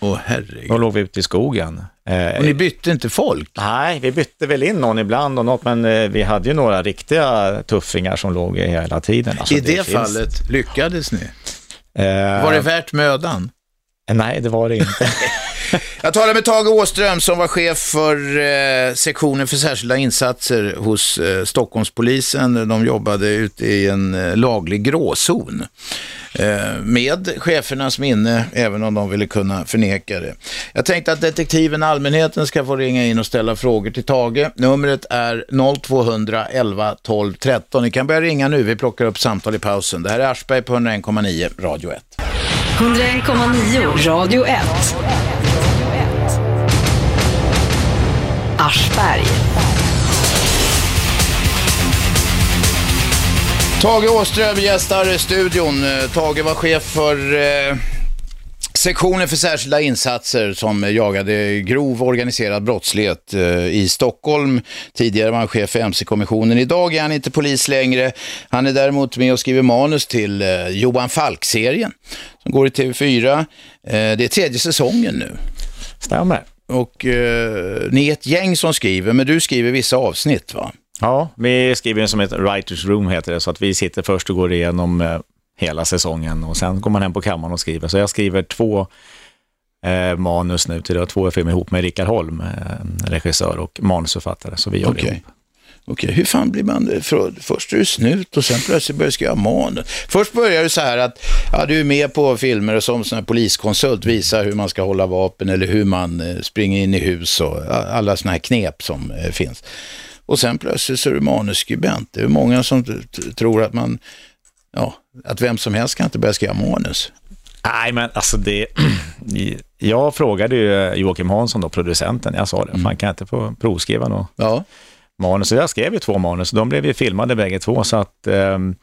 Åh herregud. Då låg vi ute i skogen. Eh, Och ni bytte inte folk? Nej, vi bytte väl in någon ibland och något, men eh, vi hade ju några riktiga tuffingar som låg hela tiden. Alltså, I det, finns- fallet lyckades ni? Eh, Var det värt mödan? Nej, det var det inte. Jag talade med Tage Åström som var chef för eh, sektionen för särskilda insatser hos eh, Stockholmspolisen. De jobbade ute i en eh, laglig gråzon eh, med chefernas minne, även om de ville kunna förneka det. Jag tänkte att detektiven Allmänheten ska få ringa in och ställa frågor till Tage. Numret är 0211 12 13. Ni kan börja ringa nu, vi plockar upp samtal i pausen. Det här är Aschberg på 101,9 Radio 1. 101,9 Radio 1. Aschberg. Tage Åström gästar studion. Eh, Tage var chef för eh, sektionen för särskilda insatser som jagade grov organiserad brottslighet eh, i Stockholm. Tidigare var han chef för MC-kommissionen. Idag är han inte polis längre. Han är däremot med och skriver manus till eh, Johan Falk-serien som går i TV4. Eh, det är tredje säsongen nu. Stämmer. Och eh, ni är ett gäng som skriver, men du skriver vissa avsnitt va? Ja, vi skriver som ett writers room heter det, så att vi sitter först och går igenom eh, hela säsongen och sen går man hem på kammaren och skriver. Så jag skriver två eh, manus nu till det två filmer ihop med Rickard Holm, eh, regissör och manusförfattare. Så vi gör det Okej. ihop. Okej, hur fan blir man för, Först är du snut och sen plötsligt börjar du skriva manus. Först börjar du så här att ja, du är med på filmer och som sån här poliskonsult visar hur man ska hålla vapen eller hur man eh, springer in i hus och alla såna här knep som eh, finns. Och sen plötsligt så är du manusskribent. Det är många som tror att man, ja, att vem som helst kan inte börja skriva manus. Nej, men alltså det... jag frågade ju Joakim Hansson, då, producenten, jag sa det, man kan inte få provskriva något Ja, manus. Så jag skrev ju två manus, de blev ju filmade bägge två, så att... ehm,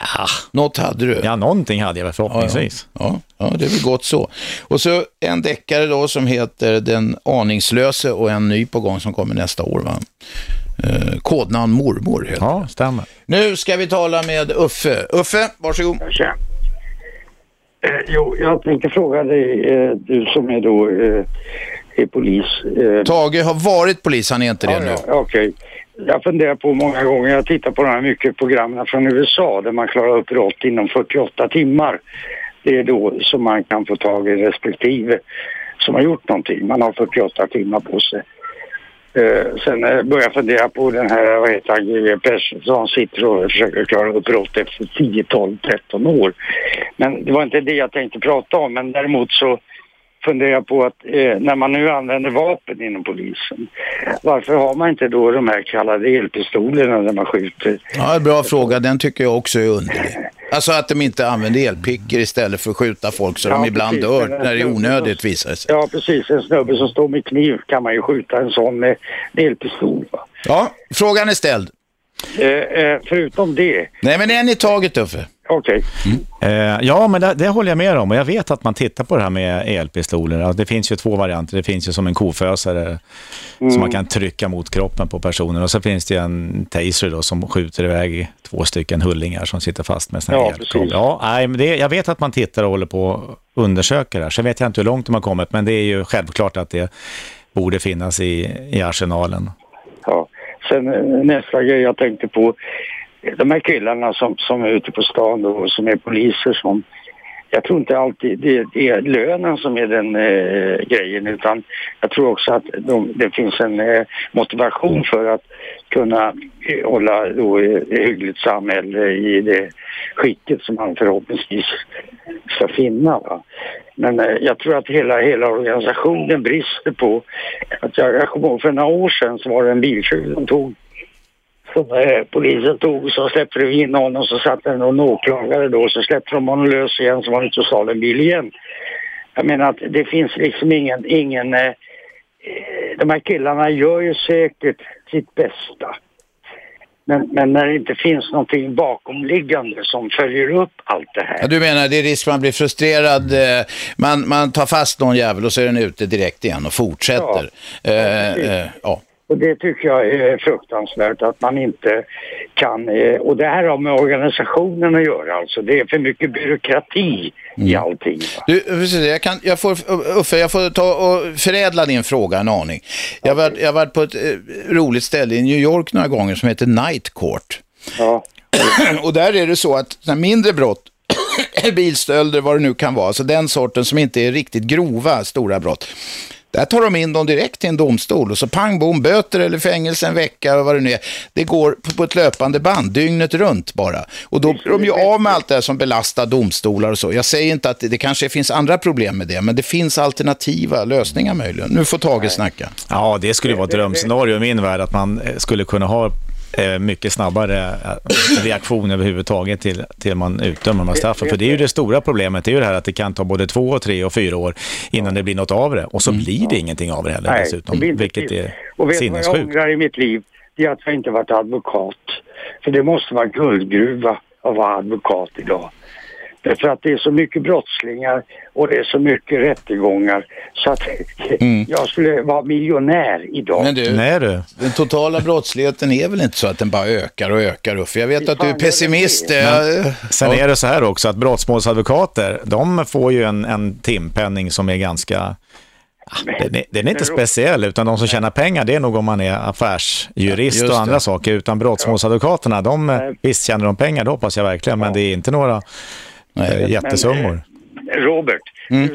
ja, något hade du. ja, någonting hade jag väl förhoppningsvis. Ja, ja, det är väl gott så. Och så en deckare då som heter Den aningslöse och en ny på gång som kommer nästa år. Va? Eh, kodnamn mormor heter Ja, det. stämmer. Nu ska vi tala med Uffe. Uffe, varsågod. Tja. Eh, jo, jag tänkte fråga dig, eh, du som är då eh, är polis. Eh, Tage har varit polis, han är inte det ja, nu. ja, Okej. Jag funderar på många gånger, jag tittar på de här mycket programmen från USA där man klarar upp brott inom 48 timmar. Det är då som man kan få tag i respektive som har gjort någonting. Man har 48 timmar på sig. Eh, sen eh, börjar jag fundera på den här, vad heter han, GW Persson sitter och försöker klara upp brott efter 10, 12, 13 år. Men det var inte det jag tänkte prata om, men däremot så funderar jag på att eh, när man nu använder vapen inom polisen, varför har man inte då de här kallade elpistolerna när man skjuter? Ja, bra fråga. Den tycker jag också är underlig. Alltså att de inte använder elpickor istället för att skjuta folk så de Ja, ibland precis. dör när det är onödigt visar sig. Ja, precis. En snubbe som står med kniv kan man ju skjuta en sån med elpistol. Va? Ja, frågan är ställd. Eh, eh, förutom det, Nej, men en i taget Uffe. okej. Eh, ja, men det, det håller jag med om. Och jag vet att man tittar på det här med elpistoler. Ja, Det finns ju två varianter. Det finns ju som en kofösare som man kan trycka mot kroppen på personen. Och så finns det en taser då som skjuter iväg två stycken hullingar som sitter fast med här Ja, elkablar. Ja, nej, men det, jag vet att man tittar och håller på och undersöker det här. Sen vet jag inte hur långt de har kommit, men det är ju självklart att det borde finnas i, i arsenalen. Ja. Sen eh, nästa grej jag tänkte på, de här killarna som, som är ute på stan då, och som är poliser som jag tror inte alltid det, det är lönen som är den eh, grejen utan jag tror också att de, det finns en eh, motivation för att kunna eh, hålla då, eh, ett hyggligt samhälle i det skicket som man förhoppningsvis ska finna. Va? Men eh, jag tror att hela, hela organisationen brister på att jag, jag kommer ihåg för några år sedan så var det en biltjuv som tog polisen tog så släppte de in honom så satt det någon åklagare då så släppte de honom lös igen så var han ute och stal en bil igen. Jag menar att det finns liksom ingen, ingen eh, eh, de här killarna gör ju säkert sitt bästa. Men, men när det inte finns någonting bakomliggande som följer upp allt det här. Ja, du menar det är risk man blir frustrerad, eh, man, man tar fast någon jävel och så är den ute direkt igen och fortsätter. Ja, eh, eh, ja. Och det tycker jag är fruktansvärt att man inte kan, eh, och det här har med organisationen att göra alltså. Det är för mycket byråkrati mm. i allting. Du, jag, kan, jag, får, Uffe, jag får ta och förädla din fråga en aning. Jag har jag varit på ett eh, roligt ställe i New York några gånger som heter Night Court. Ja. Och där är det så att mindre brott bilstölder, vad det nu kan vara, alltså den sorten som inte är riktigt grova, stora brott. Där tar de in dem direkt till en domstol och så pang bom, böter eller fängelse en vecka eller vad det nu är. Det går på ett löpande band, dygnet runt bara. Och då blir de ju av med allt det här som belastar domstolar och så. Jag säger inte att det, det kanske finns andra problem med det, men det finns alternativa lösningar möjligen. Nu får Tage snacka. Ja, det skulle vara ett drömscenario i min värld, att man eh, skulle kunna ha mycket snabbare eh, reaktion överhuvudtaget till, till man utdömer de här straffen. För det är ju det stora problemet, det är ju det här att det kan ta både två, tre och fyra år innan det blir något av det. Och så mm. blir det ingenting av det heller Nej, dessutom, det vilket är Och vet du vad jag ångrar i mitt liv? Det är att jag inte varit advokat. För det måste vara guldgruva att vara advokat idag. Därför att det är så mycket brottslingar och det är så mycket rättegångar så att mm. jag skulle vara miljonär idag. Men du, Nej, du, den totala brottsligheten är väl inte så att den bara ökar och ökar upp? Jag vet att du är pessimist. Men, sen är det så här också att brottmålsadvokater, de får ju en, en timpenning som är ganska den är, den är inte speciell, utan de som tjänar pengar det är nog om man är affärsjurist och andra saker. Utan brottmålsadvokaterna, de, visst tjänar de pengar, det hoppas jag verkligen, men det är inte några Nej, jättesummor. Men, eh, Robert, mm.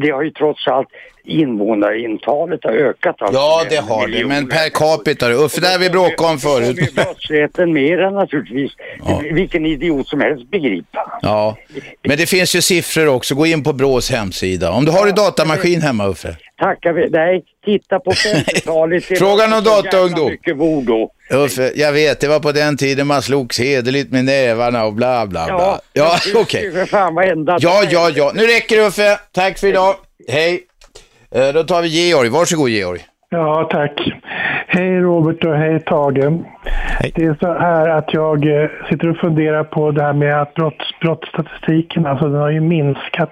det har ju trots allt invånarintalet har ökat. Alltså ja, det har det, men per capita, Uffe, det har vi bråkat om förut. Och brottsligheten mer än naturligtvis. Ja. Vilken idiot som helst begripa. Ja, men det finns ju siffror också. Gå in på Brås hemsida. Om du har en datamaskin hemma, Uffe. Tackar vi. Nej, titta på 50-talet. Frågan om dataungdom. Uffe, jag vet, det var på den tiden man slogs hederligt med nävarna och bla bla bla. Ja, ja okej. Okay. Ja, ja, ja. Nu räcker det Uffe. Tack för idag. Hej. Eh, då tar vi Georg. Varsågod Georg. Ja, tack. Hej Robert och hej Tage. Hej. Det är så här att jag eh, sitter och funderar på det här med att brotts, brottsstatistiken, alltså den har ju minskat.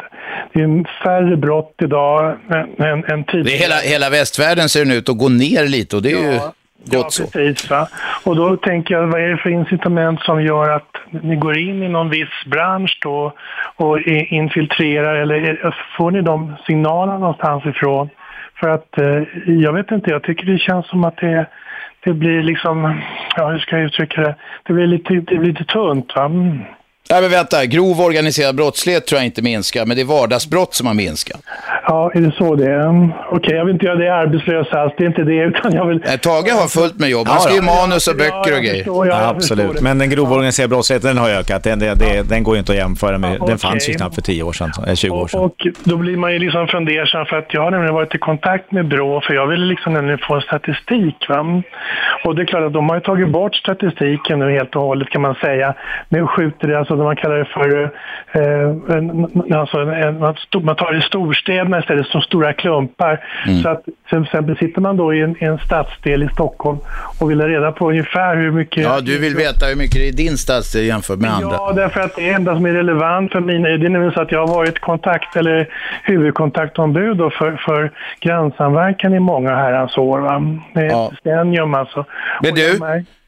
Det är färre brott idag än, än tidigare. Det är hela, hela västvärlden ser den ut att gå ner lite och det är ja. ju gott ja, precis. Va? Och då tänker jag, vad är det för incitament som gör att ni går in i någon viss bransch då och infiltrerar eller får ni de signalerna någonstans ifrån? För att eh, jag vet inte, jag tycker det känns som att det, det blir liksom, ja hur ska jag uttrycka det, det blir lite, det blir lite tunt va? Nej men vänta, grov organiserad brottslighet tror jag inte minskar, men det är vardagsbrott som har minskat. Ja, är det så det är? Mm, okej, okay, jag vill inte göra det arbetslös alls, det är inte det, utan jag vill... Nej, Tage har fullt med jobb, han ja, skriver manus och böcker ja, och grejer. Förstår, ja, absolut, men den grova organiserade brottsligheten den har ökat, den, den, den, den går ju inte att jämföra med, den fanns ju knappt för 10 år sedan, eller 20 år sedan. Och, och då blir man ju liksom fundersam, för att jag har nämligen varit i kontakt med Brå, för jag ville liksom nämligen få statistik. Va? Och det är klart att de har ju tagit bort statistiken nu helt och hållet kan man säga. Nu skjuter det, alltså man kallar det för eh, en, alltså en, man tar i storstäderna istället som stora klumpar. Mm. Så att till exempel sitter man då i en, en stadsdel i Stockholm och vill ha reda på ungefär hur mycket... Ja, du vill veta hur mycket det är i din stadsdel jämfört med andra. Ja, därför att det enda som är relevant för mina... Det är nämligen så att jag har varit kontakt eller huvudkontaktombud då för, för grannsamverkan i många herrans år. Va? Det är ja. ett decennium alltså. Men du,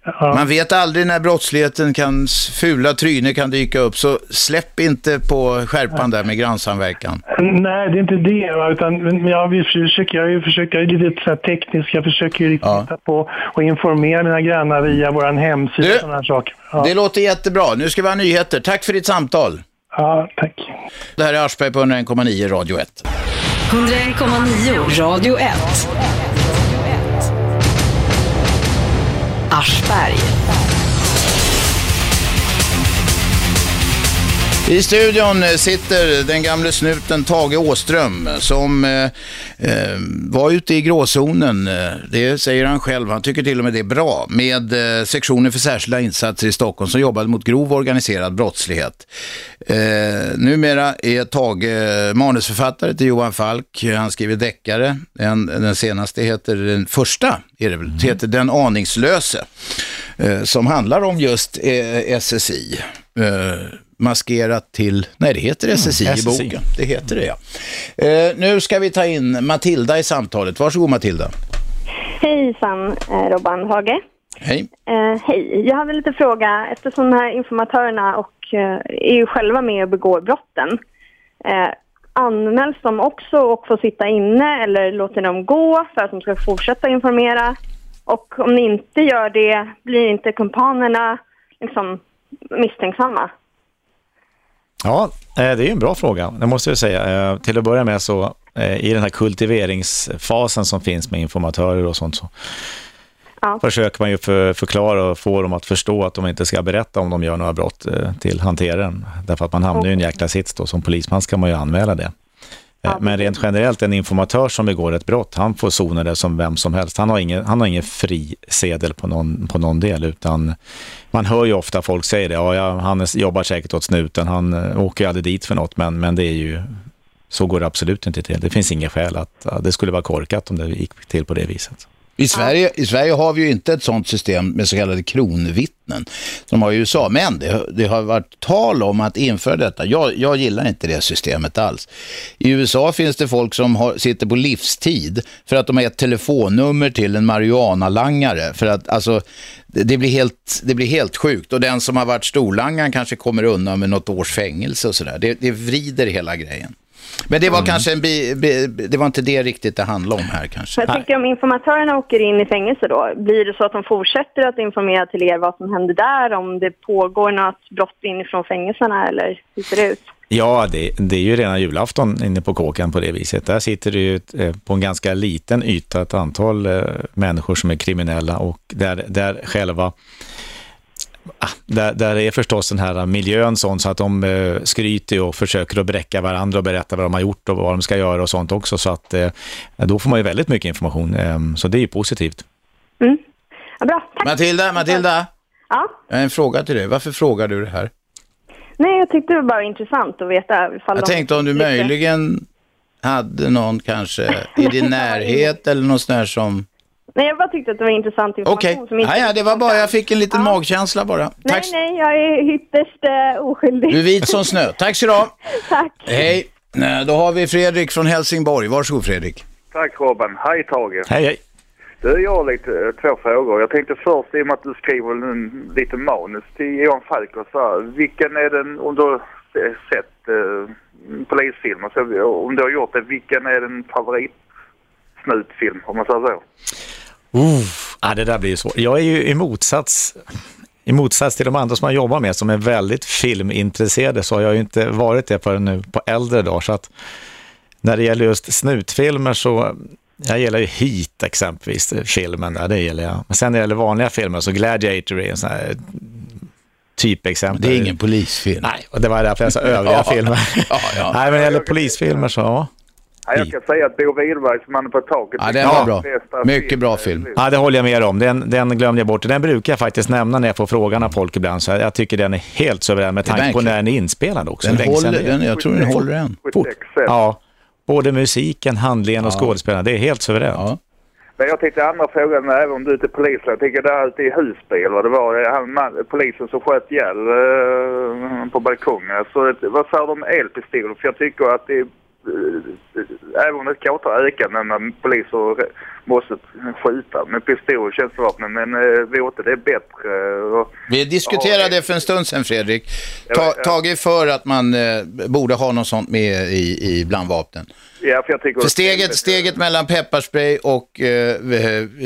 Ja. Man vet aldrig när brottsligheten kan, fula tryne kan dyka upp, så släpp inte på skärpan där med grannsamverkan. Nej, det är inte det, utan jag, försöker, jag försöker lite så här tekniskt, jag försöker ju ja. titta på och informera mina grannar via vår hemsida och sådana saker. Ja. Det låter jättebra. Nu ska vi ha nyheter. Tack för ditt samtal. Ja, tack. Det här är Aschberg på 101,9 Radio 1. 101,9 Radio 1. Aschberg. I studion eh, sitter den gamle snuten Tage Åström som eh, eh, var ute i gråzonen. Eh, det säger han själv. Han tycker till och med det är bra med eh, sektionen för särskilda insatser i Stockholm som jobbade mot grov organiserad brottslighet. Eh, numera är Tage manusförfattare till Johan Falk. Han skriver deckare. Den, den senaste heter, den första är det väl, heter Den aningslöse. Eh, som handlar om just eh, SSI. Maskerat till, nej det heter SSI, Mm, i SSI. boken. Det heter det ja. Eh, nu ska vi ta in Matilda i samtalet. Varsågod Matilda. Hejsan, eh, Robban Hage. Hej. Eh, hej, jag hade lite fråga. Eftersom de här informatörerna och, eh, är ju själva med och begår brotten. Eh, anmäls de också och får sitta inne eller låter de gå för att de ska fortsätta informera? Och om ni inte gör det, blir inte kumpanerna liksom misstänksamma? Ja, eh, det är en bra fråga, det måste jag säga. Eh, Till att börja med så eh, i den här kultiveringsfasen som finns med informatörer och sånt så Ja. försöker man ju för, förklara och få dem att förstå att de inte ska berätta om de gör några brott till hanteraren. Därför att man hamnar ju i en jäkla sits då. Som polisman ska man ju anmäla det. Eh, Ja, Men rent generellt, en informatör som begår ett brott, han får sona det som vem som helst. Han har ingen, han har ingen fri sedel på någon, på någon del, utan man hör ju ofta folk säga det. Ja, han jobbar säkert åt snuten, han eh, åker ju aldrig dit för något, men, men det är ju, så går det absolut inte till. Det finns inget skäl att, det skulle vara korkat om det gick till på det viset. I Sverige, I Sverige har vi ju inte ett sånt system med så kallade kronvittnen som har i USA. Men det, det har varit tal om att införa detta. Jag, jag gillar inte det systemet alls. I USA finns det folk som har, sitter på livstid för att de har ett telefonnummer till en marijuanalangare. För att alltså, det, det, blir helt, det blir helt sjukt. Och den som har varit storlangaren kanske kommer undan med något års fängelse och sådär. Det, det vrider hela grejen. Men det var kanske en bi, bi, det var inte det riktigt det handlade om här kanske. Men jag tänker om informatörerna åker in i fängelse då, blir det så att de fortsätter att informera till er vad som händer där, om det pågår något brott inifrån fängelserna eller hur ser det ut? Ja, det, det är ju rena julafton inne på kåkan på det viset. Där sitter det ju ett, eh, på en ganska liten yta ett antal eh, människor som är kriminella och där, där själva där, där är förstås den här miljön sån så att de eh, skryter och försöker att bräcka varandra och berätta vad de har gjort och vad de ska göra och sånt också. Så att eh, då får man ju väldigt mycket information. Eh, så det är ju positivt. Mm. Ja, bra, tack. Matilda, Matilda, Ja. jag har en fråga till dig. Varför frågar du det här? Nej, jag tyckte det var bara intressant att veta ifall Jag de... tänkte om du möjligen hade någon kanske i din närhet eller någon sån här som... Nej, jag bara tyckte att det var intressant information. Okej, inte- ja, ja, det var bara, jag fick en liten Ja. magkänsla bara. Nej, Tack. nej, jag är ytterst eh, oskyldig. Du är vit som snö. Tack så du. Tack. Hej. Då har vi Fredrik från Helsingborg. Varsågod Fredrik. Tack Robin. Hej Tage. Hej, hej. Du, jag har lite, eh, två frågor. Jag tänkte först, i och med att du skriver en lite manus till Johan Falk och så här, Vilken är den, om du har sett eh, polisfilmer, så, om du har gjort det, vilken är den favoritsnutfilm, om man säger så? Uh, ja, det där blir ju svårt. Jag är ju i motsats, i motsats till de andra som jag jobbar med som är väldigt filmintresserade så har jag ju inte varit det förrän nu på äldre dagar. Så att när det gäller just snutfilmer så jag gillar ju Heat exempelvis, filmen där, det gillar jag. Men sen när det gäller vanliga filmer så Gladiator är en sån här typexempel. Det är ingen polisfilm. Nej, och det var därför jag sa övriga filmer. Ja, ja. Nej, men när det gäller polisfilmer så ja. Ja, jag kan säga att Bo Widerbergs Mannen på taket. Ja, den är var bra. Mycket bra film. Ja, det håller jag med om. Den, den glömde jag bort. Den brukar jag faktiskt nämna när jag får frågan av folk ibland. Så jag, tycker den är helt suverän med är tanke på när den är inspelad också. Den håller, är. den, jag tror den håller än. 76 sen. Ja, både musiken, handlingen och Ja. skådespelarna. Det är helt suveränt. Ja. Men jag tänkte andra frågan, även om du inte är polis, jag tänker det här ute i Husby, vad det var, det han, man, polisen som sköt ihjäl eh, på balkongen. Så vad säger du om elpistol? För jag tycker att det, eh, även om det kan ta öka när man poliser måste skjuta med pistol och tjänstevapen. Men eh, vore inte det bättre? Och, Vi diskuterade för en stund sedan Fredrik. Ta, Ja, ja. tagit för att man eh, borde ha något sånt med i, i bland vapnen. Ja, för jag tycker... För steget, steget mellan pepparspray och eh,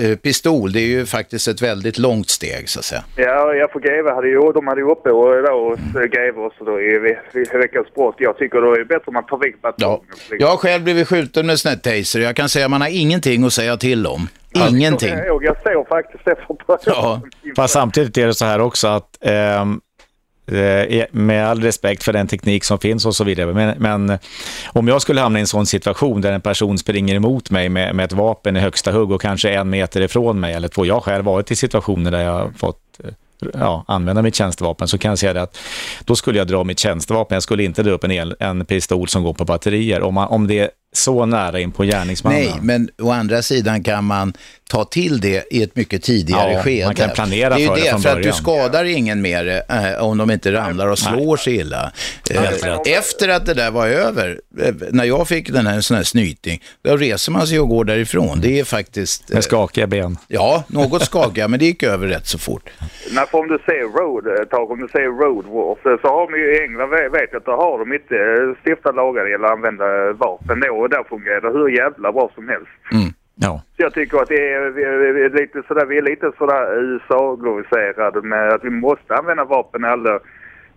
eh, pistol, det är ju faktiskt ett väldigt långt steg så att säga. Ja, jag för GV hade ju, de hade ju uppe och då GV också då i, i, i veckans brott. Jag tycker då är det bättre om man tar väck Ja. Jag har själv blivit skjuten med sån här taser. Jag kan säga att man har ingenting att säga till om. Ingenting. Jag, jag såg faktiskt det början. Ja. Fast samtidigt är det så här också att eh, Eh, med all respekt för den teknik som finns och så vidare, men, men om jag skulle hamna i en sån situation där en person springer emot mig med, med ett vapen i högsta hugg och kanske en meter ifrån mig eller två, jag själv varit i situationer där jag fått eh, ja, använda mitt tjänstevapen så kan jag säga det att då skulle jag dra mitt tjänstevapen. Jag skulle inte dra upp en, el, en pistol som går på batterier om, man, om det så nära in på gärningsmannen. Nej, men å andra sidan kan man ta till det i ett mycket tidigare Ja, skede. man kan planera det är ju för det det, från för att du början. skadar ingen mer eh, om de inte ramlar och slår sig illa. Rätt. efter att det där var över, eh, när jag fick den här, sån här snyting, då reser man sig och går därifrån. Det är faktiskt, Med skakiga ben. ja, något skakiga, men det gick över rätt så fort. Nej, för om du säger road, Tage, om du säger road wars, så har de ju i England, vet jag, att då har de inte stiftat lagar eller använda vapen då och där fungerar det hur jävla bra som helst. Ja. Så jag tycker att det är, vi är, vi är lite sådär, vi är lite sådär USA-gloriserade med att vi måste använda vapen i alla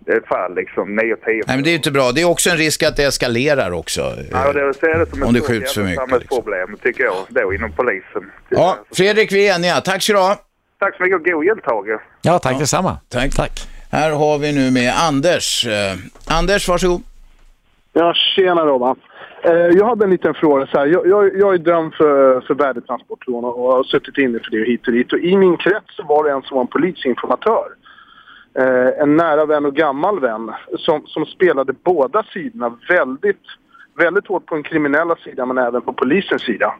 eh, fall liksom, 9 och 10. Nej, men det är ju inte bra. Det är också en risk att det eskalerar också. Ja, det ser det som Om det skjuts för mycket, samhällsproblem, tycker jag, då inom polisen. Ja, Fredrik, vi är eniga. Tack så du ha. Tack så mycket och god jul, Tage. Ja, tack detsamma. Tack. Tack. Här har vi nu med Anders. Eh, Anders, varsågod. Ja, tjena Robban. Eh, jag hade en liten fråga. Så här. Jag, jag, jag är dömd för, för värdetransportrån och har suttit inne för det och hit och dit. Och I min krets så var det en som var en polisinformatör. Eh, en nära vän och gammal vän som, som spelade båda sidorna väldigt, väldigt hårt på den kriminella sidan men även på polisens sida.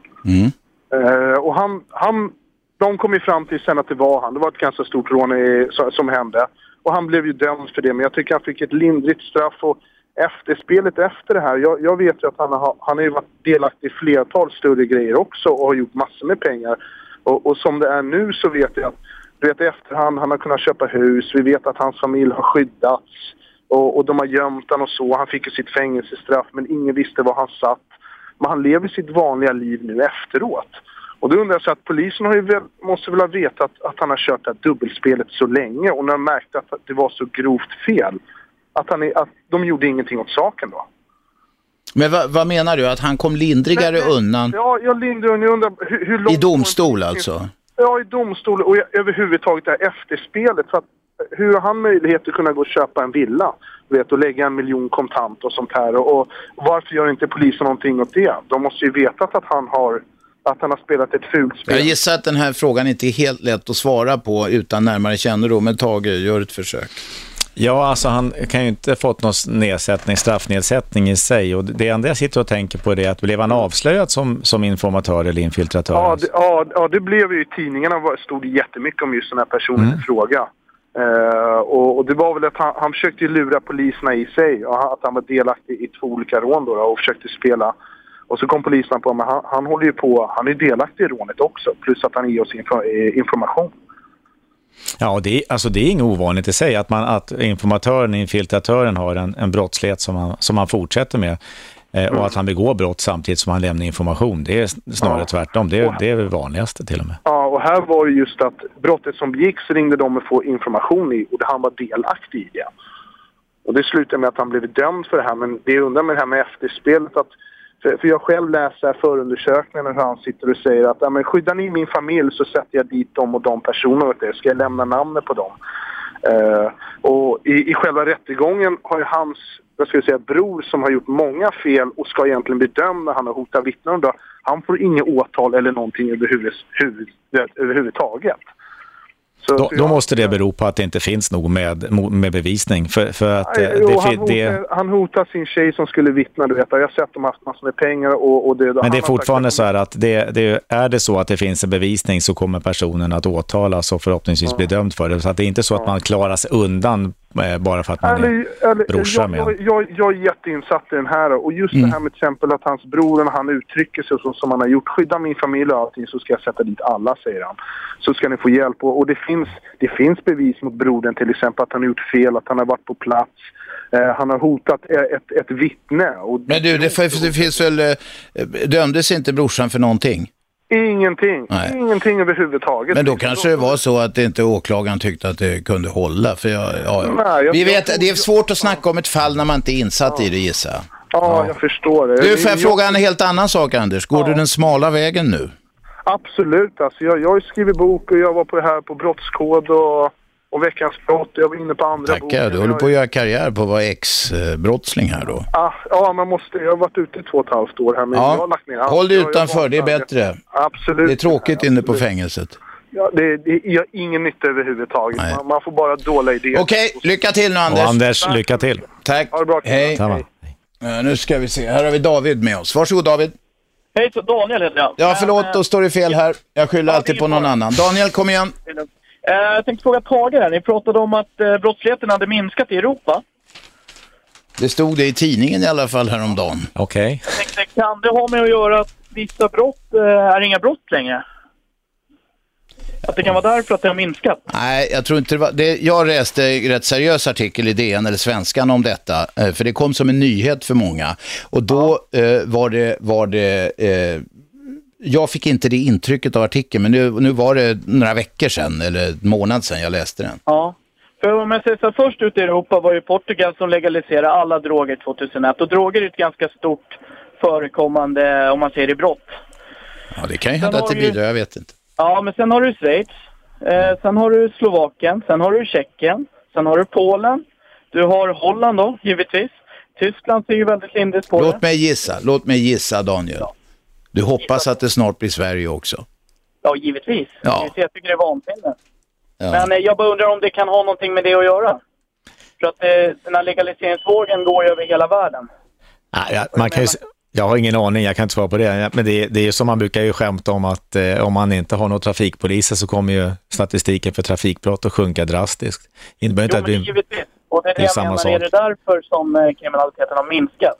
Eh, och han, han, de kom ju fram till sen att det var han. Det var ett ganska stort rån i, som, som hände. Och han blev ju dömd för det. Men jag tycker han fick ett lindrigt straff. Och efterspelet efter det här. Jag, jag vet ju att han har, han har ju varit delaktig i flertal större grejer också och har gjort massor med pengar. Och, och som det är nu så vet jag att du vet, i efterhand han har kunnat köpa hus. Vi vet att hans familj har skyddats. Och, och de har gömt honom och så. Han fick ju sitt fängelsestraff men ingen visste var han satt. Men han lever sitt vanliga liv nu efteråt. Och då undrar jag så att polisen har ju väl, måste väl ha vetat att han har kört det här dubbelspelet så länge och när de märkte att det var så grovt fel. Att, han är, att de gjorde ingenting åt saken då. Men vad, vad menar du? Att han kom lindrigare Men- undan Ja, jag jag undrar hur, hur långt... i domstol alltså? Ja, i domstol och överhuvudtaget det här efterspelet. För att, eh, hur har han möjlighet att kunna gå och köpa en villa? Vet, och lägga en miljon kontant och sånt här. Och, och varför gör inte polisen någonting åt det? De måste ju veta att han har, att han har spelat ett fult spel. Jag gissar att den här frågan inte är helt lätt att svara på utan närmare kännedom. Men Tage, gör ett försök. Ja, alltså han kan ju inte fått någon nedsättning, straffnedsättning i sig. Och det enda jag sitter och tänker på är att blev han avslöjad som, som informatör eller infiltratör? Ja, det, ja, ja, det blev ju i tidningarna stod jättemycket om just den här personen Mm. i fråga. Uh, eh, och, och det var väl att han, han försökte lura poliserna i sig. Och att han var delaktig i två olika rån då, och försökte spela. Och så kom poliserna på att han, han håller ju på, han är delaktig i rånet också. Plus att han ger oss info, eh, information. Ja, det är, alltså det är inget ovanligt i sig att, man, att informatören, infiltratören har en, en brottslighet som han, som han fortsätter med. Eh, och att han begår brott samtidigt som han lämnar information. Det är snarare Ja. tvärtom. Det, är- det är det vanligaste till och med. Ja, och här var det just att brottet som begicks ringde de och få information i och han var delaktig i det. Och det slutade med att han blev dömd för det här. Men det jag undrar med det här med efterspelet att för, för jag själv läser förundersökningen hur han sitter och säger att ja, men skyddar ni min familj så sätter jag dit dem och de personerna åt er. Ska jag lämna namnet på dem? Uh, och i, i själva rättegången har ju hans jag ska säga, bror som har gjort många fel och ska egentligen bli dömd när han har hotat vittnen. Då, han får inget åtal eller någonting överhuvud, huvud, överhuvudtaget. Så, Då, då måste det bero på att det inte finns nog med, med bevisning. För, för att eh, Nej, jo, det, han, det, hotar, han hotar sin tjej som skulle vittna, du vet. Jag har sett dem haft massor med pengar och, och det. men det är fortfarande så här att det, det, är det så att det finns en bevisning så kommer personen att åtalas och förhoppningsvis bli dömd för det. Så att det är inte så att man klarar sig undan eh, bara för att man är Eller, eller, brorsa med jag, jag, jag är jätteinsatt i den här och just Mm. det här med till exempel att hans bror, när han uttrycker sig så som han har gjort, skydda min familj och allting så ska jag sätta dit alla, säger han. Så ska ni få hjälp. Och, och det, finns, det finns bevis mot brodern till exempel att han har gjort fel, att han har varit på plats. Eh, han har hotat eh, ett, ett vittne. Men du, det, det finns väl, eh, dömdes inte brorsan för någonting? Ingenting. Nej. Ingenting överhuvudtaget. Men då kanske det var så att inte åklagaren tyckte att det kunde hålla. För jag, ja, ja. Nej, jag- Vi jag vet, tror- det är svårt att snacka om ett fall när man inte är insatt i det gissar jag. Ja, jag förstår det. Du, får jag Jag- fråga en helt annan sak Anders? Går du den smala vägen nu? Absolut. Alltså, jag, jag har skrivit bok och jag var på det här på brottskod och, och Veckans brott. Jag var inne på andra Tackar, du håller på att göra karriär på att vara ex-brottsling här då. Ah, ja, man måste. Jag har varit ute i två och ett halvt år här, men jag har Ja, lagt ner allt. håll dig utanför, det är bättre. Absolut. Det är tråkigt inne på fängelset. Ja, det, det gör ingen nytta överhuvudtaget. Man, man får bara dåliga idéer. Okej, lycka till nu Och Anders. Anders, lycka till. Tack. Ha det bra. Hej. Eh, Nu ska vi se, här har vi David med oss. Varsågod David. Hej, så Daniel heter jag. Ja, förlåt, Men, då står det fel här. Jag skyller Ja, alltid på någon annan. Daniel, kom igen. eh, jag tänkte fråga Tage här. Ni pratade om att eh, brottsligheten hade minskat i Europa. Det stod det i tidningen i alla fall häromdagen. Okej. Jag tänkte, kan det ha med att göra att vissa brott eh, är inga brott längre? Att det kan vara därför att det har minskat? Nej, jag tror inte det var... Det, jag läste en rätt seriös artikel i DN eller Svenskan om detta, eh, för det kom som en nyhet för många. Och då eh, var det... Var det eh, jag fick inte det intrycket av artikeln, men nu, nu var det några veckor sedan, eller en månad sedan jag läste den. Ja. För om jag säger så här, först ut i Europa var ju Portugal som legaliserade alla droger 2001. Och droger är ett ganska stort förekommande, om man säger i brott. Ja, det kan ju hända att det bidrar, jag vet inte. Ja, men sen har du Schweiz. Eh, sen har du Slovakien. Sen har du Tjeckien. Sen har du Polen. Du har Holland då, givetvis. Tyskland ser ju väldigt lindrigt på det. Låt mig gissa, låt mig gissa Daniel. Du hoppas att det snart blir Sverige också. Ja, givetvis. Ja. Jag tycker det är vansinne. Ja. Men eh, jag bara undrar om det kan ha någonting med det att göra. För att eh, den här legaliseringsvågen går ju över hela världen. Nej, jag, man kan ju, jag har ingen aning, jag kan inte svara på det. Men det, det är ju som man brukar ju skämta om att eh, om man inte har några trafikpoliser så kommer ju statistiken för trafikbrott att sjunka drastiskt. Det innebär inte Jo, att vi... givetvis. Och det är det, är jag samma menar. sak. Är det därför som eh, kriminaliteten har minskat?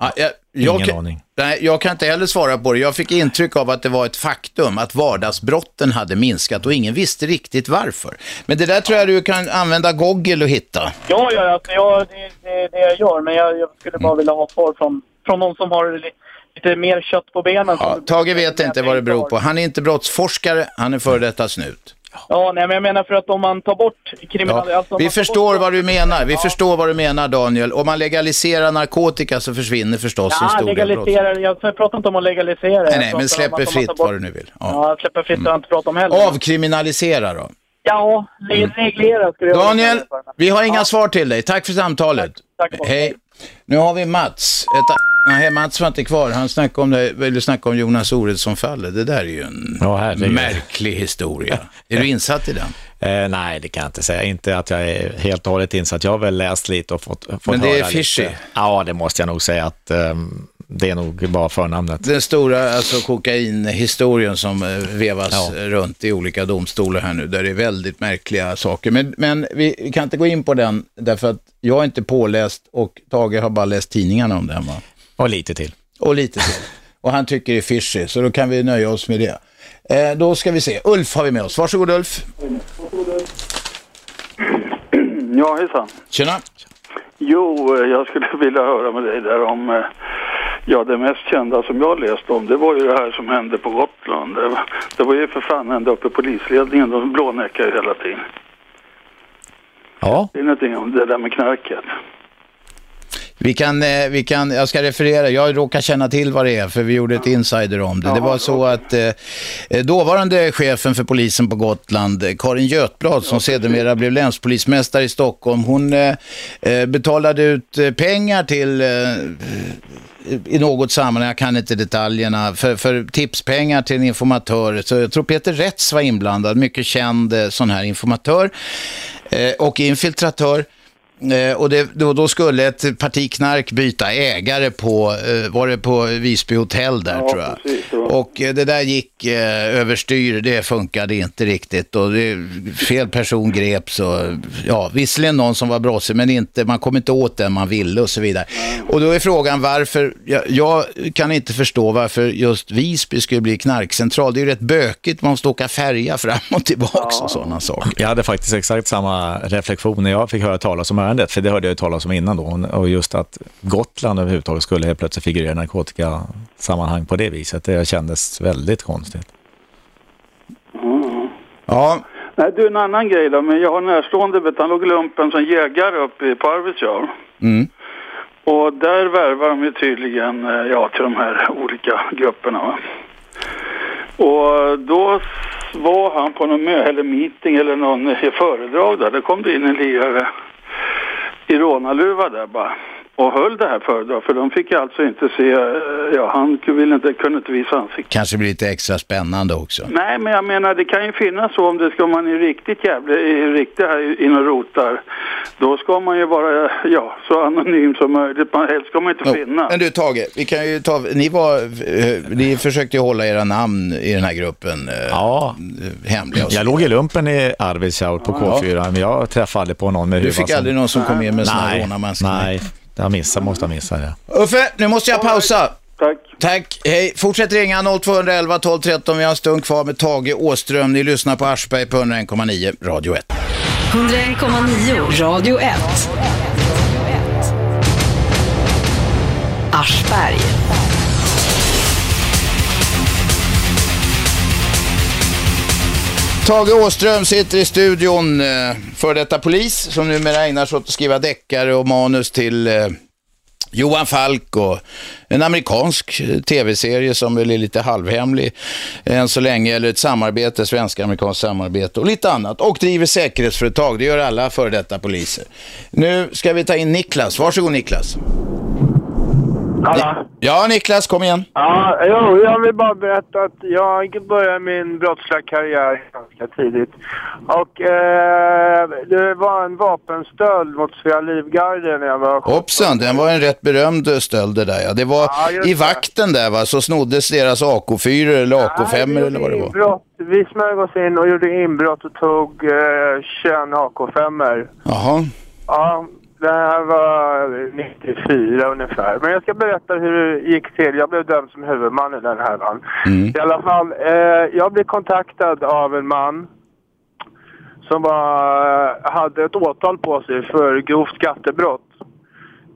Ja, jag, jag, Ingen kan, aning. nej, jag kan inte heller svara på det. Jag fick intryck av att det var ett faktum att vardagsbrotten hade minskat och ingen visste riktigt varför. Men det där tror jag du kan använda Google och hitta. Ja, ja, alltså, jag, det, det är det jag gör. Men jag, jag skulle bara vilja ha svar från, från någon som har li, lite mer kött på benen. Ja, Tage vet inte vad det beror på. Han är inte brottsforskare, han är före detta snut. Ja, nej, men jag menar för att om man tar bort kriminalitet... Ja, alltså, vi förstår bort- vad du menar. Vi förstår vad du menar Daniel. Om man legaliserar narkotika så försvinner förstås en Ja, stor del brott. legalisera, jag pratar inte om att legalisera. Nej, nej, men släpper fritt bort- vad du nu vill. Ja. Ja, släpper fritt har jag inte pratat om heller. Avkriminalisera då. Ja, le- reglera skulle jag Daniel, vi har inga Ja. svar till dig. Tack för samtalet. Tack, tack. Hej. Nu har vi Mats. Ett, nej, Mats var inte kvar. Han snackade om, det, ville snacka om Jonas Oredsson-fallet. Det där är ju en Ja, märklig historia. är du insatt i den? Eh, nej, det kan jag inte säga. Inte att jag är helt och hållet insatt. Jag har väl läst lite och fått, fått Men det är fishy. lite. Ja, det måste jag nog säga att ehm, det är nog bara förnamnet. Den stora alltså, kokainhistorien som eh, vevas Ja. runt i olika domstolar här nu, där det är väldigt märkliga saker. Men, men vi vi kan inte gå in på den, därför att jag är inte påläst och Tage har bara läst tidningarna om den. Va? Och lite till. Och lite till. Och han tycker det är fishy, så då kan vi nöja oss med det. Eh, då ska vi se. Ulf har vi med oss. Varsågod Ulf. Ja, hejsan. Tjena. Jo, eh, jag skulle vilja höra med dig där om, eh, ja det mest kända som jag läste om, det var ju det här som hände på Gotland. Det var, det var ju för fan ända uppe i polisledningen, de blånäckade ju hela tiden. Ja, Det är någonting om det där med knarket. Vi kan, eh, vi kan, jag ska referera, jag råkar känna till vad det är för vi gjorde ett insider om det. Det var så att eh, dåvarande chefen för polisen på Gotland, eh, Karin Götblad, som sedermera blev länspolismästare i Stockholm, hon eh, eh, betalade ut eh, pengar till eh, i något sammanhang, jag kan inte detaljerna, för, för tipspengar till en informatör. Så jag tror Peter Rätz var inblandad, mycket känd eh, sån här informatör eh, och infiltratör. Eh, och det, då, då skulle ett parti knark byta ägare på, eh, var det på Visby hotell där Ja, tror jag. precis, det Och eh, det där gick eh, överstyr, det funkade inte riktigt och det, fel person greps och ja, visserligen någon som var brottslig men inte, man kom inte åt den man ville och så vidare. Och då är frågan varför, jag, jag kan inte förstå varför just Visby skulle bli knarkcentral. Det är ju rätt bökigt, man måste åka färja fram och tillbaks och sådana saker. Jag hade faktiskt exakt samma reflektion när jag fick höra talas om ärendet, för det hörde jag ju talas om innan då. Och just att Gotland överhuvudtaget skulle helt plötsligt figurera i narkotikasammanhang på det viset, det kändes väldigt konstigt. Ja, Nej, du, en annan grej då. Men jag har närstående, vet, han låg i lumpen som jägare uppe i- på Arvidsjaur. mm. Och där värvar de ju tydligen eh, ja, till de här olika grupperna. Va? Och då var han på någon mö- eller meeting eller någon eh, föredrag där. Det kom det in en lirare i rånarluva där bara och höll det här föredraget. För de fick ju alltså inte se, eh, ja han ville inte, kunde inte visa ansiktet. kanske blir lite extra spännande också. Nej, men jag menar det kan ju finnas så om det ska man är riktigt jävla, är riktigt här in och rotar. Då ska man ju vara, ja, så anonym som möjligt. Man, helst ska man inte Jo, finnas. Men du Tage, vi kan ju ta, ni, var, eh, ni försökte ju hålla era namn i den här gruppen eh, Ja, hemliga. Jag låg i lumpen i Arvidsjaur på K4, men jag träffade aldrig på någon med Du huvan fick som- aldrig någon som kom in med såna Nej, rånarmasker? nej, jag missade, måste ha missat det. Uffe, nu måste jag pausa. Tack. Tack, hej. Fortsätt ringa 0211 12 13. Vi har en stund kvar med Tage Åström. Ni lyssnar på Aschberg på 101,9 Radio 1. 101,9 Radio 1. Aschberg. Tage Åström sitter i studion, eh, för detta polis som numera ägnar sig åt att skriva deckare och manus till eh, Johan Falk och en amerikansk eh, tv-serie som väl är lite halvhemlig eh, än så länge, eller ett samarbete, svensk-amerikanskt samarbete och lite annat. Och driver säkerhetsföretag, det gör alla för detta poliser. Nu ska vi ta in Niklas, varsågod Niklas. Hallå? Ja Niklas, kom igen. Ja, jo, jag vill bara berätta att jag började min brottsliga karriär ganska tidigt. Och eh, det var en vapenstöld mot Svea Livgarde när jag var Hoppsan, den var en rätt berömd stöld det där ja. Det var Ja, i vakten där va, så snoddes deras AK4 eller AK5 eller vad det var. Inbrott. Vi smög oss in och gjorde inbrott och tog eh, 21 AK5 Jaha. Ja, det här var 94 ungefär. Men jag ska berätta hur det gick till. Jag blev dömd som huvudman i den här. va. Mm. I alla fall, eh, jag blev kontaktad av en man som var, hade ett åtal på sig för grovt skattebrott.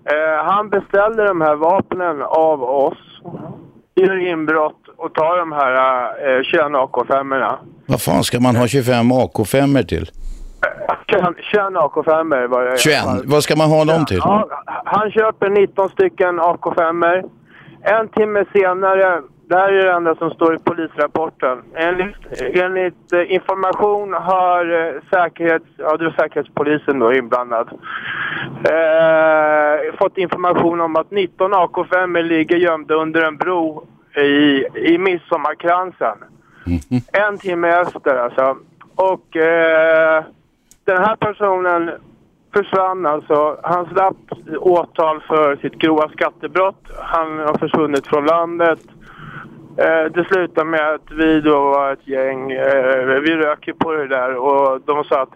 Eh, han beställde de här vapnen av oss, gör inbrott och tar de här eh, 21 AK5-erna. Vad fan ska man ha 25 AK5 till? 21 AK5 var alla 21, fall. vad ska man ha dem till? Ja, han köper 19 stycken AK5 En timme senare, det här är det enda som står i polisrapporten. Enligt, enligt eh, information har eh, säkerhets, ja, det säkerhetspolisen då inblandad. Eh, fått information om att 19 AK5 ligger gömda under en bro i, i Midsommarkransen. En timme efter alltså. Och eh, den här personen försvann alltså. Han slapp åtal för sitt grova skattebrott. Han har försvunnit från landet. Eh, det slutade med att vi då var ett gäng, eh, vi röker på det där och de sa att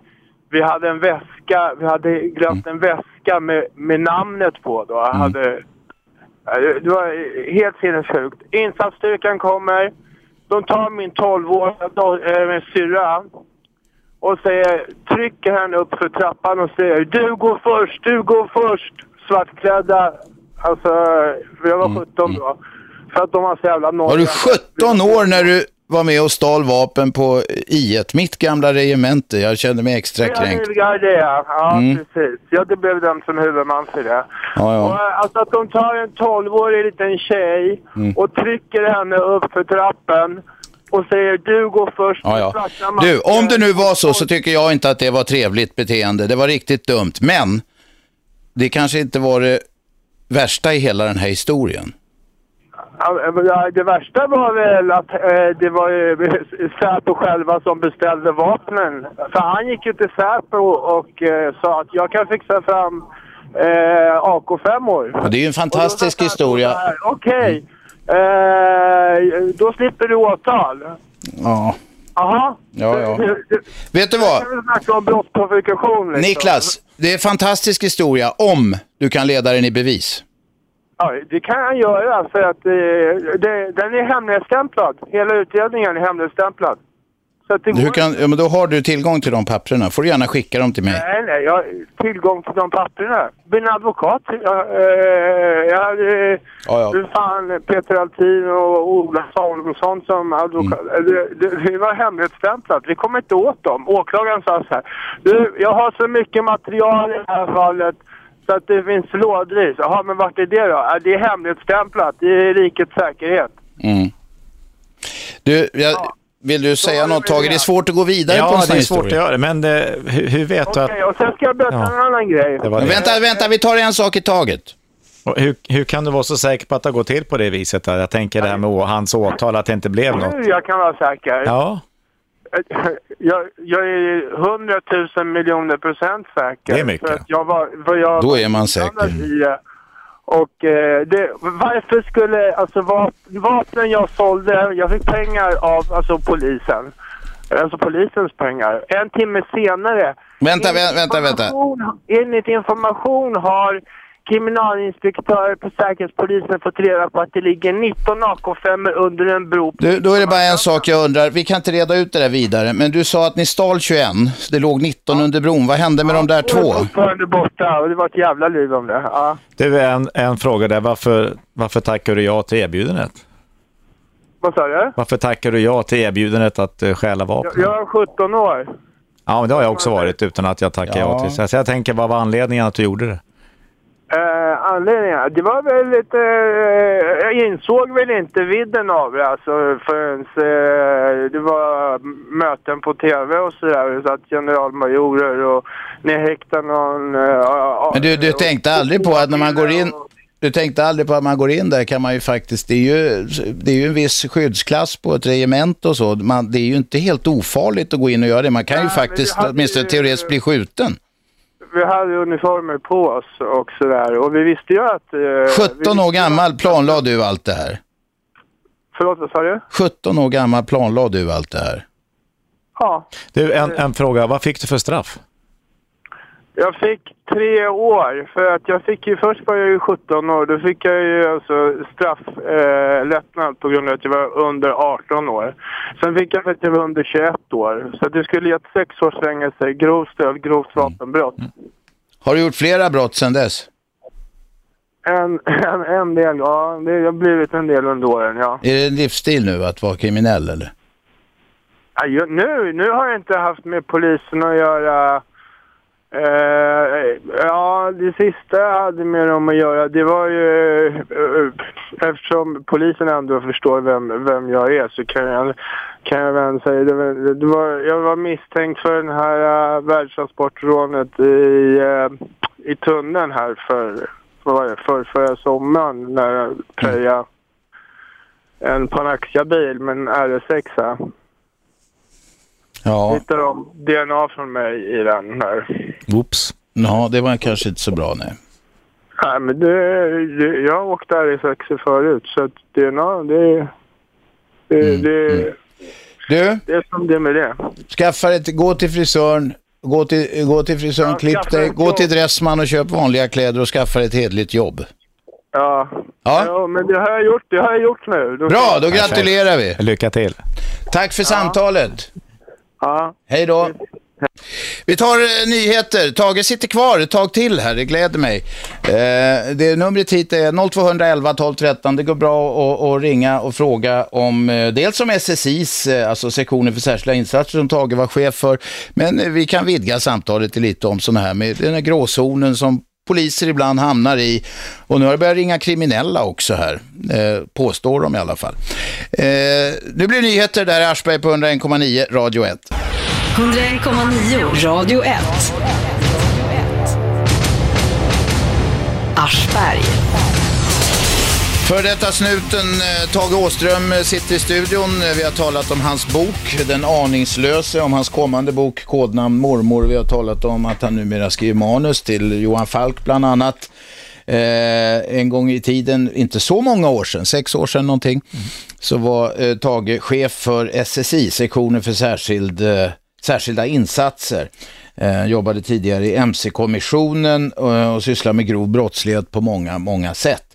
vi hade en väska, vi hade glömt en väska med, med namnet på då. Jag hade, eh, det var helt sinnessjukt. Insatsstyrkan kommer, de tar min 12-åriga do- äh, syrra och säger, trycker henne upp för trappan och säger du går först, du går först. Svartklädda, alltså, jag var 17 då. För att de var så jävla Var nojdiga. du 17 år när du var med och stal vapen på I1, mitt gamla regemente? Jag kände mig extra Ja, kränkt. är det, ja. ja Mm. precis. Jag blev dömd som huvudman för det. Ja, Och, ja. eh, alltså att de tar en 12-årig liten tjej Mm. och trycker henne upp för trappen och säger du går först. Ja, ja. Du, masker." om det nu var så så tycker jag inte att det var trevligt beteende. Det var riktigt dumt. Men det kanske inte var det värsta i hela den här historien. Ja, det värsta var väl att eh, det var Säpo själva som beställde vapnen. För han gick ju till Säpo och eh, sa att jag kan fixa fram eh, AK5-or. Ja, det är ju en fantastisk historia. Okej, eh, då slipper du åtal. Ja. Jaha. Ja, ja. Vet du vad? snacka om brottsprovokation liksom. Niklas, det är en fantastisk historia om du kan leda den i bevis. Ja, det kan jag göra för att eh, det, den är hemligstämplad. Hela utredningen är hemligstämplad. Går kan, ja, men då har du tillgång till de papperna. får du gärna skicka dem till mig. Nej, nej, jag har tillgång till de papperna. Min advokat, jag, eh, jag hade Ja, ja. fan Peter Altin och Ola Samuelsson som advokat. Mm. Det, det, det var hemligstämplat. Vi kom inte åt dem. Åklagaren sa så här. Du, jag har så mycket material i det här fallet så att det finns lådor i. Jaha, men vart är det då? Ja, Det är hemligstämplat. Det är rikets säkerhet. Mm. Du, jag, vill du säga något Tage? Det är svårt att gå vidare på en Ja, sån det är svårt att historia. göra, men eh, hur, hur vet du att... Okej, och sen ska jag berätta Ja. en annan grej. Det var Men det. vänta, vänta, vi tar en sak i taget. Och Hur, hur kan du vara så säker på att det går till på det viset? Där? Jag tänker det här med å- hans åtal, att det inte blev något. Hur jag kan vara säker? Ja, Jag, jag är hundratusen miljoner procent säker. Det är mycket. För att jag var, för jag Då är man säker. I, det. Och eh, det, varför skulle, alltså vap, vapnen jag sålde, jag fick pengar av alltså polisen. Alltså polisens pengar. En timme senare. Vänta, vänta, vänta. Enligt information har kriminalinspektörer på Säkerhetspolisen fått reda på att det ligger 19 AK5 under en bro. Du, då är det bara en sak jag undrar. Vi kan inte reda ut det där vidare, men du sa att ni stal 21. Det låg 19 under bron. Vad hände med de där två? fortfarande borta och det var ett jävla liv om det. Ja. du en, en fråga där. Varför, varför tackar du ja till erbjudandet? Vad sa du? Varför tackar du ja till erbjudandet att uh, stjäla vapen? Jag, jag är 17 år. Ja, men det har jag också varit utan att jag tackar ja, Ja. till. Så jag tänker, vad var anledningen att du gjorde det? Eh, anledningen? Det var väl lite... Eh, jag insåg väl inte vidden av det alltså förrän eh, det var möten på tv och sådär. Så att generalmajorer och ni häktar någon... Eh, Men du, du tänkte aldrig på att när man går in... Du tänkte aldrig på att man går in där kan man ju faktiskt, det är ju, det är ju en viss skyddsklass på ett regement och så. Man, det är ju inte helt ofarligt att gå in och göra det. Man kan ju Nej, faktiskt hade åtminstone teoretiskt bli skjuten. Vi hade uniformer på oss och sådär. Och vi visste ju att... Eh, 17 år gammal planlade du allt det här. Förlåt, vad sa du? 17 år gammal planlade du allt det här. Ja. Du, en, en fråga. Vad fick du för straff? Jag fick tre år för att jag fick ju först var jag ju 17 år. Då fick jag ju alltså strafflättnad eh, på grund av att jag var under 18 år. Sen fick jag för att jag var under 21 år. Så att det skulle gett sex års fängelse, grov stöld, grovt vapenbrott. Har du gjort flera brott sedan dess? En, en, en del, ja. Det har blivit en del under åren, ja. Är det en livsstil nu att vara kriminell eller? Ja, nu, nu har jag inte haft med polisen att göra. Eh, ja, det sista jag hade med dem att göra, det var ju... eh, eftersom polisen ändå förstår vem, vem jag är så kan jag, kan jag väl säga... Det var, det var, jag var misstänkt för den här uh, världstransportrånet i, uh, i tunneln här för, vad var det, för förra sommaren när jag prejade en Panaxia-bil med en RS6. Ja. Hittar de DNA från mig i den här. Oops. Ja, det var kanske inte så bra nej. Nej, men det, det, jag har åkt där i sexor förut så att DNA, det, det, det, Du, det är som det är med det. skaffa ett, gå till frisören, gå till, gå till frisören, Ja, klipp dig, gå jobb. till Dressman och köp vanliga kläder och skaffa dig ett hederligt jobb. Ja. Ja. men det har jag gjort, det har jag gjort nu. Bra, då gratulerar vi. Lycka till. Tack för samtalet. Ja. Hej då. Vi tar eh, nyheter. Tage sitter kvar ett tag till här, det gläder mig. Eh, det, numret hit är 0211 12 13. Det går bra att, att ringa och fråga om eh, dels om SSIs, eh, alltså sektionen för särskilda insatser som Tage var chef för, men eh, vi kan vidga samtalet till lite om sådana här med den här gråzonen som poliser ibland hamnar i. Och nu har det börjat ringa kriminella också här, eh, påstår de i alla fall. Eh, nu blir det nyheter, där är Aschberg på 101,9 Radio 1. 101,9 Radio 1. Aschberg. För detta snuten eh, Tage Åström eh, sitter i studion. Eh, vi har talat om hans bok Den aningslöse, om hans kommande bok Kodnamn mormor. Vi har talat om att han numera skriver manus till Johan Falk bland annat. Eh, en gång i tiden, inte så många år sedan, sex år sedan någonting, så var eh, Tage chef för SSI, sektionen för särskild, eh, särskilda insatser. Eh, jobbade tidigare i MC-kommissionen och, och sysslar med grov brottslighet på många, många sätt.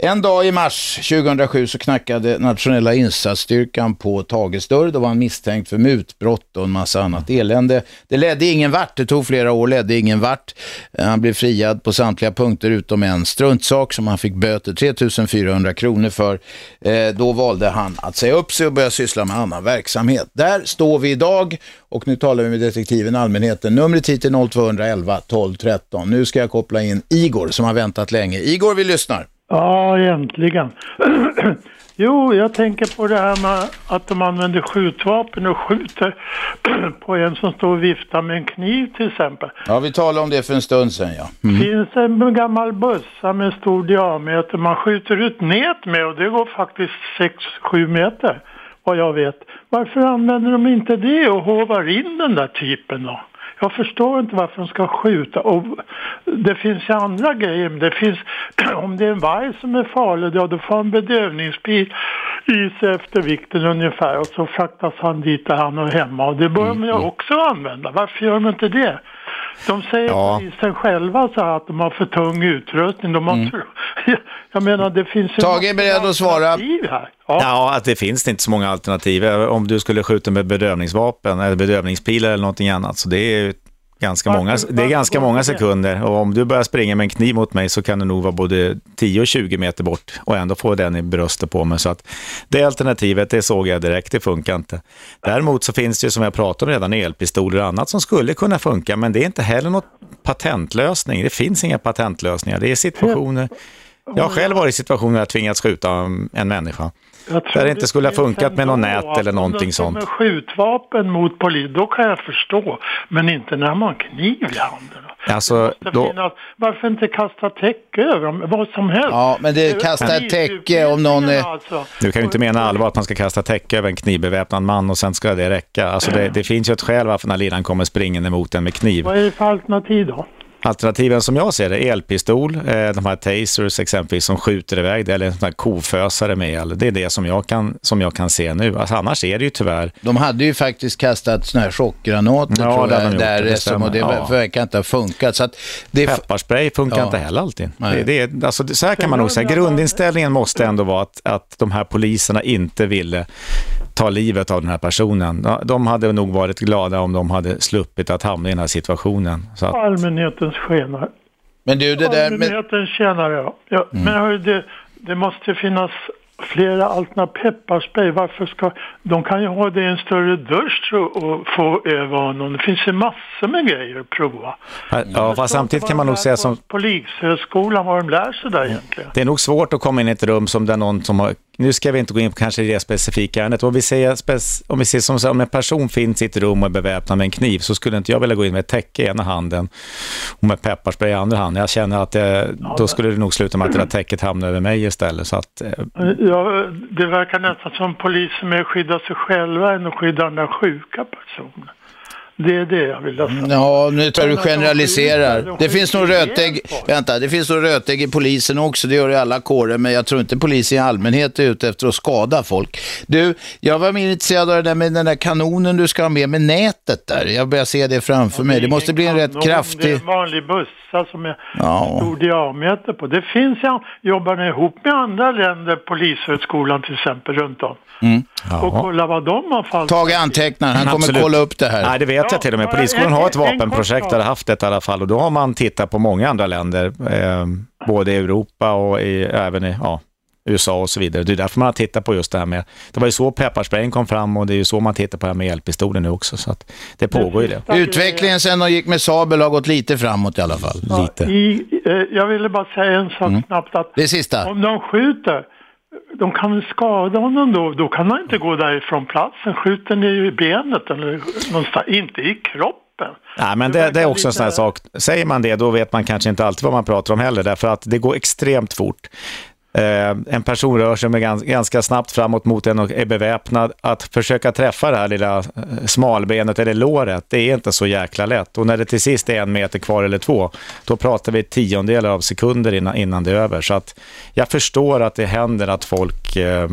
En dag i mars 2007 så knackade nationella insatsstyrkan på Tages dörr. Då var han misstänkt för mutbrott och en massa annat elände. Det ledde ingen vart, det tog flera år, ledde ingen vart. Han blev friad på samtliga punkter utom en struntsak som han fick böter 3400 kronor för. Eh, då valde han att säga upp sig och börja syssla med annan verksamhet. Där står vi idag och nu talar vi med detektiven Allmänheten. Numret hit är 0211 12 13. Nu ska jag koppla in Igor som har väntat länge. Igor, vi lyssnar. Ja, äntligen. jo, jag tänker på det här med att de använder skjutvapen och skjuter på en som står och viftar med en kniv till exempel. Ja, vi talade om det för en stund sedan, ja. Det finns en gammal bössa med stor diameter man skjuter ut nät med och det går faktiskt 6-7 meter vad jag vet. Varför använder de inte det och hovar in den där typen då? Jag förstår inte varför de ska skjuta. Och det finns ju andra grejer. Det finns, om det är en varg som är farlig, ja, då får han bedövningsbil i sig efter vikten ungefär och så fraktas han dit där han är hemma. Och det bör Mm, man ju också använda. Varför gör de inte det? De säger Ja. polisen själva så att de har för tung utrustning. De har Mm. Jag menar det finns ju Tage är beredd att svara. här. Ja, att det finns inte så många alternativ. Om du skulle skjuta med bedövningsvapen eller bedövningspilar eller någonting annat, så det är ganska många, det är ganska många sekunder. Och om du börjar springa med en kniv mot mig så kan du nog vara både 10 och 20 meter bort och ändå få den i bröstet på mig. Så att det alternativet, det såg jag direkt, det funkar inte. Däremot så finns det ju som jag pratade om redan elpistoler och annat som skulle kunna funka, men det är inte heller något patentlösning. Det finns inga patentlösningar. Det är situationer jag har själv varit i situationer där jag tvingats skjuta en människa. Jag tror Där det inte skulle ha funkat med något nät eller någonting sånt. Med skjutvapen mot polis, då kan jag förstå. Men inte när man har kniv i handen. Alltså, då, finnas, varför inte kasta täcke över dem? Vad som helst. Ja, men det kasta ett täcke om någon är... Alltså, du kan ju inte mena allvar att man ska kasta täcke över en knivbeväpnad man och sen ska det räcka. Alltså det, det finns ju ett skäl varför den här lillan kommer springande mot en med kniv. vad är det för alternativ då? Alternativen som jag ser det, elpistol, eh, de här tasers exempelvis som skjuter iväg det, eller en sån här kofösare med el. Det är det som jag kan, som jag kan se nu. Alltså, annars är det ju tyvärr De hade ju faktiskt kastat såna här chockgranater Ja, tror jag, där det som, och det. Ja. verkar inte ha funkat. Så att det Pepparspray funkar Ja. inte heller alltid. Det, det är, alltså, så här kan man nog säga. Grundinställningen måste ändå vara att, att de här poliserna inte ville ta livet av den här personen. Ja, De hade nog varit glada om de hade sluppit att hamna i den här situationen. Så att, Allmänhetens skenare. Men du, det där med... Allmänheten tjänar jag. Ja, Mm. Men hörru, det, det måste finnas flera alternativ. Pepparspray, varför ska... De kan ju ha det i en större dusch och, få över honom. Det finns ju massor med grejer att prova. ja, fast samtidigt kan man nog säga som På Polishögskolan, vad de lär sig där egentligen. Det är nog svårt att komma in i ett rum som där någon som har, nu ska vi inte gå in på kanske det specifika ärendet, om vi säger, om vi ser som om en person finns i ett rum och är beväpnad med en kniv så skulle inte jag vilja gå in med ett täcke i ena handen och med pepparspray i andra handen. Jag känner att det, då skulle det nog sluta med att det där täcket hamnar över mig istället. Så att, eh, Ja, det verkar nästan som polisen mer skyddar sig själva än att skydda den där sjuka personen. Det är det jag vill sagt. Ja, nu tar du generaliserar. Det finns nog rötägg, vänta, det finns nog rötägg i polisen också, det gör det i alla kårer, men jag tror inte polisen i allmänhet är ute efter att skada folk. Du, jag var mer intresserad av det där med den där kanonen du ska ha med, med nätet där. Jag börjar se det framför mig. Det måste bli en rätt kanon, Det är kraftig... en vanlig bössa som är Ja. stor diameter på. Det finns, ja, jobbar ni ihop med andra länder, Polishögskolan till exempel runt om? Mm. Och kolla vad de har fallit. Tage antecknar, han kommer kolla upp det här. Nej, det vet jag till och med. Ja, Polisskolan en- har ett en- en vapenprojekt det haft det i alla fall och då har man tittat på många andra länder, eh, både i Europa och i, även i ja, USA och så vidare. Det är därför man har tittat på just det här med, det var ju så pepparsprayen kom fram och det är ju så man tittar på det här med elpistolen nu också. Så att det pågår ju det. Utvecklingen sen de gick med sabel har gått lite framåt i alla fall. Lite. I, eh, jag ville bara säga en sak Mm. snabbt att Det sista. om de skjuter, de kan väl skada honom då, då kan man inte gå därifrån platsen. Skjuter ni i benet eller någonstans, inte i kroppen. Nej, men det, det är också en sån här sak. Säger man det, då vet man kanske inte alltid vad man pratar om heller, därför att det går extremt fort. Eh, en person rör sig med gans, ganska snabbt framåt mot en och är beväpnad. Att försöka träffa det här lilla eh, smalbenet eller låret, det är inte så jäkla lätt. Och när det till sist är en meter kvar eller två, då pratar vi tiondelar av sekunder innan, innan det är över. Så att jag förstår att det händer att folk eh,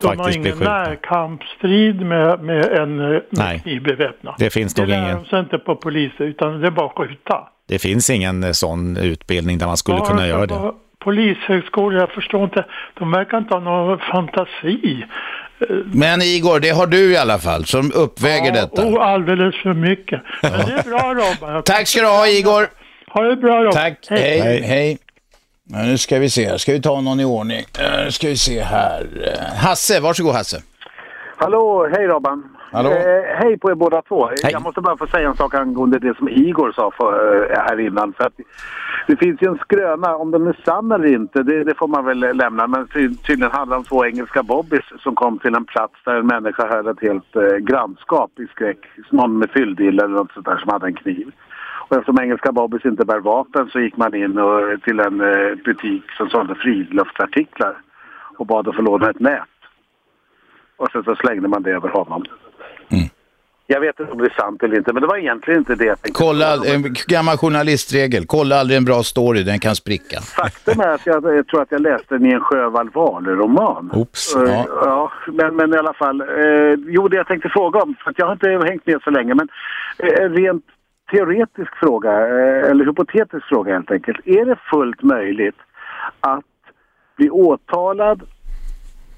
De har ingen skjutna. närkampsstrid med, med en eh, Nej. med knivbeväpnad. Det finns nog det lär ingen. de sig inte på poliser utan det är bara att skjuta. Det finns ingen sån utbildning där man skulle Bara kunna göra det. vara Polishögskolor, jag förstår inte. De verkar inte ha någon fantasi. Men Igor, det har du i alla fall som uppväger detta. Oh, alldeles för mycket. Men det är bra Robban. Tack ska du ha Igor. Ha det bra Robban. Tack, hej, hej. Ja, nu ska vi se, ska vi ta någon i ordning. Eh, Nu ska vi se här. Eh, Hasse, varsågod Hasse. Hallå, hej Robban. Hallå. Eh, hej på er båda två. Jag måste bara få säga en sak angående det som Igor sa för, eh, här innan. För att det finns ju en skröna, om den är sann eller inte, det, det får man väl lämna. Men ty, tydligen handlar det om två engelska bobbys som kom till en plats där en människa höll ett helt eh, grannskap i skräck. Någon med fylldille eller något sånt där som hade en kniv. Och eftersom engelska bobbys inte bär vapen så gick man in och, till en eh, butik som sålde friluftsartiklar och bad att få låna ett nät. Och sen så slängde man det över honom. Jag vet inte om det är sant eller inte, men det var egentligen inte det jag tänkte. Kolla, en gammal journalistregel. Kolla aldrig en bra story, den kan spricka. Faktum är att jag, jag tror att jag läste den i en Sjöwall Wahlöö-roman. Oops. Eh, Ja. ja, men, men i alla fall. Eh, jo, det jag tänkte fråga om, för att jag har inte hängt med så länge, men en rent teoretisk fråga, eller hypotetisk fråga helt enkelt. Är det fullt möjligt att bli åtalad,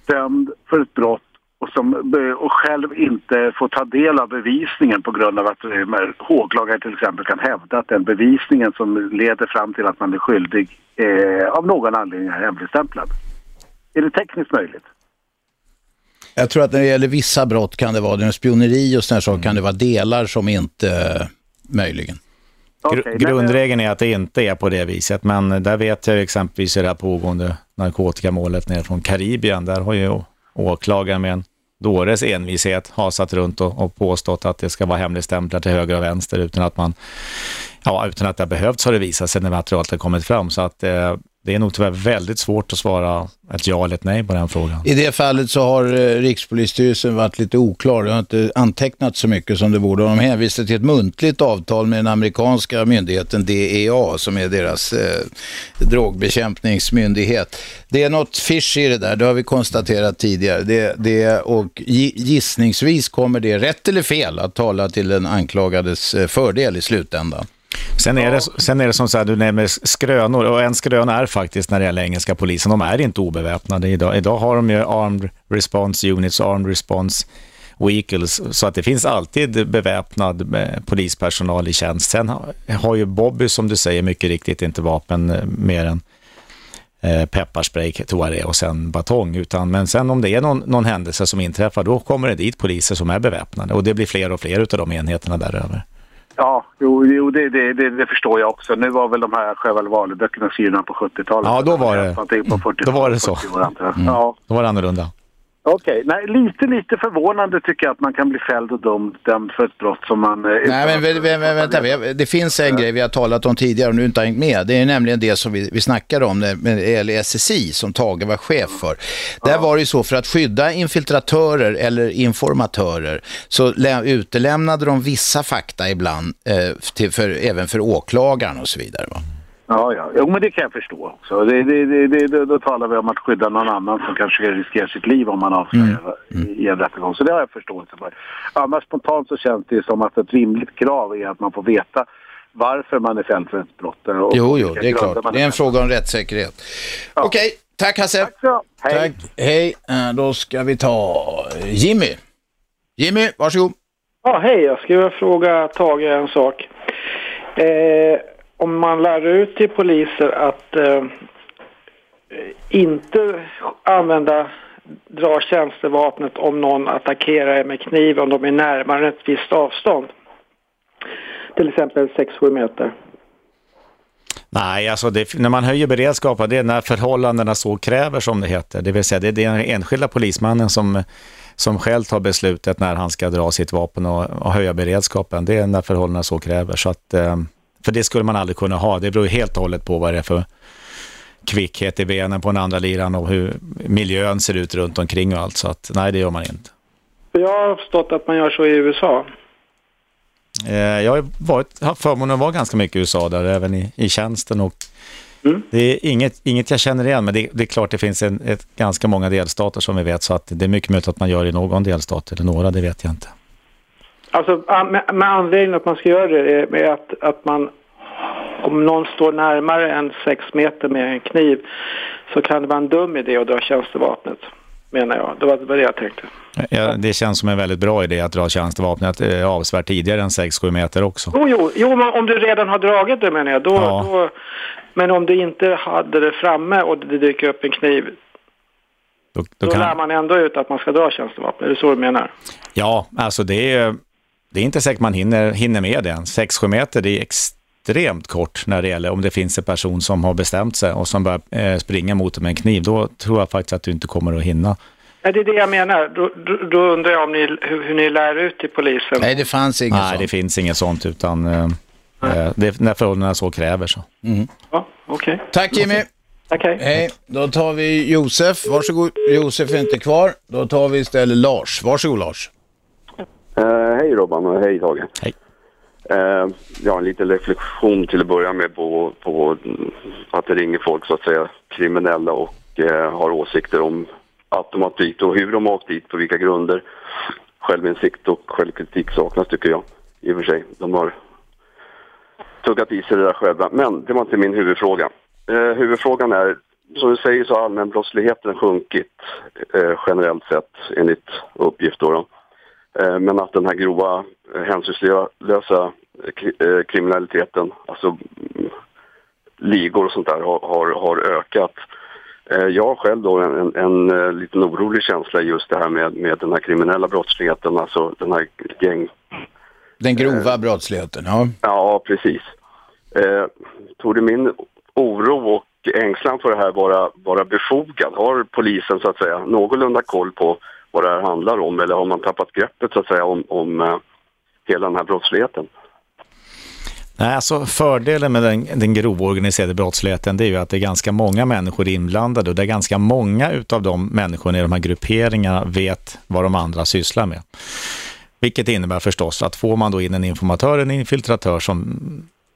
dömd för ett brott och, som, och själv inte få ta del av bevisningen på grund av att eh, åklagare till exempel kan hävda att den bevisningen som leder fram till att man är skyldig eh, av någon anledning är hemligstämplad. Är det tekniskt möjligt? Jag tror att när det gäller vissa brott kan det vara, det spioneri och sådana saker kan det vara delar som inte, eh, möjligen. Gr- Grundregeln är att det inte är på det viset, men där vet jag ju exempelvis i det här pågående narkotikamålet nere från Karibien, där har ju åklagaren med en dåres envishet hasat runt och, och påstått att det ska vara hemligstämplar till höger och vänster utan att man, ja, utan att det har behövts har det visat sig när materialet har kommit fram. Så att eh, det är nog tyvärr väldigt svårt att svara ett ja eller ett nej på den frågan. I det fallet så har eh, Rikspolisstyrelsen varit lite oklar. Det har inte antecknat så mycket som det borde. De hänvisar till ett muntligt avtal med den amerikanska myndigheten DEA som är deras eh, drogbekämpningsmyndighet. Det är något fish i det där, det har vi konstaterat tidigare. Det, det, och gissningsvis kommer det, rätt eller fel, att tala till den anklagades eh, fördel i slutändan. Sen är, det, sen är det som så här, du nämner skrönor och en skröna är faktiskt när det gäller engelska polisen, de är inte obeväpnade idag. Idag har de ju armed response units, armed response vehicles, så att det finns alltid beväpnad eh, polispersonal i tjänst. Sen har, ju Bobby, som du säger, mycket riktigt inte vapen eh, mer än eh, pepparspray, tror jag det och sen batong. Utan, men sen om det är någon, någon händelse som inträffar, då kommer det dit poliser som är beväpnade och det blir fler och fler av de enheterna däröver. Ja, jo, jo det, det, det, det förstår jag också. Nu var väl de här Sjöwall Wahlöö-böckerna skrivna på 70-talet. Ja, då var det, på 40 då var det så. 40 år, antar jag. Mm. Ja. Då var det annorlunda. Okej, nej lite, lite förvånande tycker jag att man kan bli fälld och dömd, dömd för ett brott som man... eh, Nej, men vä- vä- vä- vänta, det finns en grej vi har talat om tidigare och nu inte har hängt med. Det är nämligen det som vi, vi snackade om när- med det gäller SSI som Tage var chef för. Där var det ju så för att skydda infiltratörer eller informatörer så lä- utelämnade de vissa fakta ibland eh, till, för, även för åklagaren och så vidare. Va? Ja, ja. Jo, men det kan jag förstå också. Det, det, det, det, då, talar vi om att skydda någon annan som kanske riskerar sitt liv om man avslöjar i, i en rättegång. Så det har jag förståelse för. Annars spontant så känns det som att ett rimligt krav är att man får veta varför man är fälld för ett brott. Och Jo, jo, det är klart. Det är en fråga om rättssäkerhet. Okej, tack Hasse. Tack så. Hej. Tack. Hej. Eh, Då ska vi ta Jimmy. Jimmy, varsågod. Ja, hej. Jag skulle vilja fråga Tage en sak. Eh, om man lär ut till poliser att eh, inte använda dra tjänstevapnet om någon attackerar med kniv om de är närmare ett visst avstånd. Till exempel 6-7 meter. Nej, alltså det, när man höjer beredskapen, det är när förhållandena så kräver som det heter. Det vill säga det är den enskilda polismannen som, som själv tar beslutet när han ska dra sitt vapen och, och höja beredskapen. Det är när förhållandena så kräver. Så att, eh, för det skulle man aldrig kunna ha. Det beror helt och hållet på vad det är för kvickhet i benen på den andra liran och hur miljön ser ut runt omkring och allt. Så att nej, det gör man inte. Jag har förstått att man gör så i USA. Eh, jag har varit, haft förmånen att vara ganska mycket i USA där, även i, i tjänsten. Och Det är inget, inget jag känner igen, men det, det är klart det finns en, ett, ganska många delstater som vi vet, så att det är mycket möjligt att man gör i någon delstat eller några, det vet jag inte. Alltså med, med anledning att man ska göra det är är att, att man om någon står närmare än sex meter med en kniv så kan det vara en dum idé att dra tjänstevapnet, menar jag. Det var, det jag tänkte. Ja, det känns som en väldigt bra idé att dra tjänstevapnet eh, avsevärt tidigare än 6-7 meter också. Jo, jo, jo om du redan har dragit det menar jag. Då, Ja. då, men om du inte hade det framme och det dyker upp en kniv, Då, då, då kan, lär man ändå ut att man ska dra tjänstevapen. Är det så du menar? Ja, alltså det är, det är inte säkert man hinner, hinner med det. 6-7 meter, det är extremt kort när det gäller om det finns en person som har bestämt sig och som börjar eh, springa mot dig med en kniv. Då tror jag faktiskt att du inte kommer att hinna. Nej, det är det jag menar. Då, då, då undrar jag om ni, hur, hur ni lär ut till polisen. Nej, det fanns inget Nej, sånt. det finns inget sånt utan eh, eh, det, när förhållandena så kräver så. Ja, okej. Tack Jimmy. Tack, hej. Hej, då tar vi Josef. Varsågod. Josef är inte kvar. Då tar vi istället Lars. Varsågod Lars. Eh, hej Robban och hej Tage. Hej. Uh, jag har en liten reflektion till att börja med på, på att det ringer folk så att säga kriminella och eh, har åsikter om att de har dit och hur de har åkt dit, på vilka grunder. Självinsikt och självkritik saknas tycker jag i och för sig. De har tuggat i sig det där själva. Men det var inte min huvudfråga. Eh, huvudfrågan är, som du säger så har allmänbrottsligheten sjunkit generellt sett enligt uppgift då. då. Eh, Men att den här grova eh, hänsynslösa eh, kri- eh, kriminaliteten, alltså mm, ligor och sånt där, har, har, har ökat. Eh, Jag har själv då en, en, en eh, liten orolig känsla just det här med, med den här kriminella brottsligheten, alltså den här gäng... Den grova brottsligheten, ja. Ja, precis. Eh, torde min oro och ängslan för det här vara, vara befogad? Har polisen så att säga någorlunda koll på vad det här handlar om eller har man tappat greppet så att säga om, om eh, hela den här brottsligheten? Nej, alltså fördelen med den, den grova organiserade brottsligheten det är ju att det är ganska många människor inblandade och det är ganska många utav de människorna i de här grupperingarna vet vad de andra sysslar med. Vilket innebär förstås att får man då in en informatör, en infiltratör som,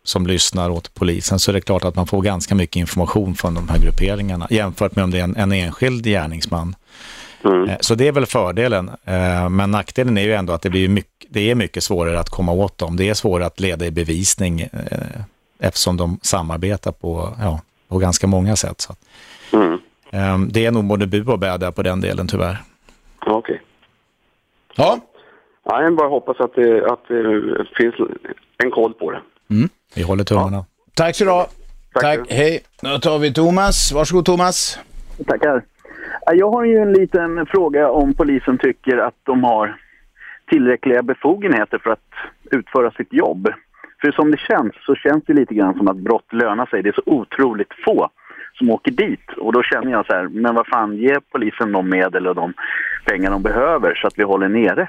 som lyssnar åt polisen så är det klart att man får ganska mycket information från de här grupperingarna jämfört med om det är en, en enskild gärningsman. Eh, Så det är väl fördelen. Eh, Men nackdelen är ju ändå att det, blir mycket, det är mycket svårare att komma åt dem. Det är svårare att leda i bevisning eh, eftersom de samarbetar på, ja, på ganska många sätt. Så. eh, Det är nog både bu och bä där på den delen tyvärr. Okej. Ja. Ja, jag bara hoppas att det, att det finns en koll på det. Vi håller tummarna. Tack så du ha. Tack. Hej. Då tar vi Thomas. Varsågod Thomas. Tackar. Ja, Jag har ju en liten fråga om polisen tycker att de har tillräckliga befogenheter för att utföra sitt jobb. För som det känns så känns det lite grann som att brott lönar sig. Det är så otroligt få som åker dit. Och då känner jag så här, men vad fan, ge polisen de medel och de pengar de behöver så att vi håller nere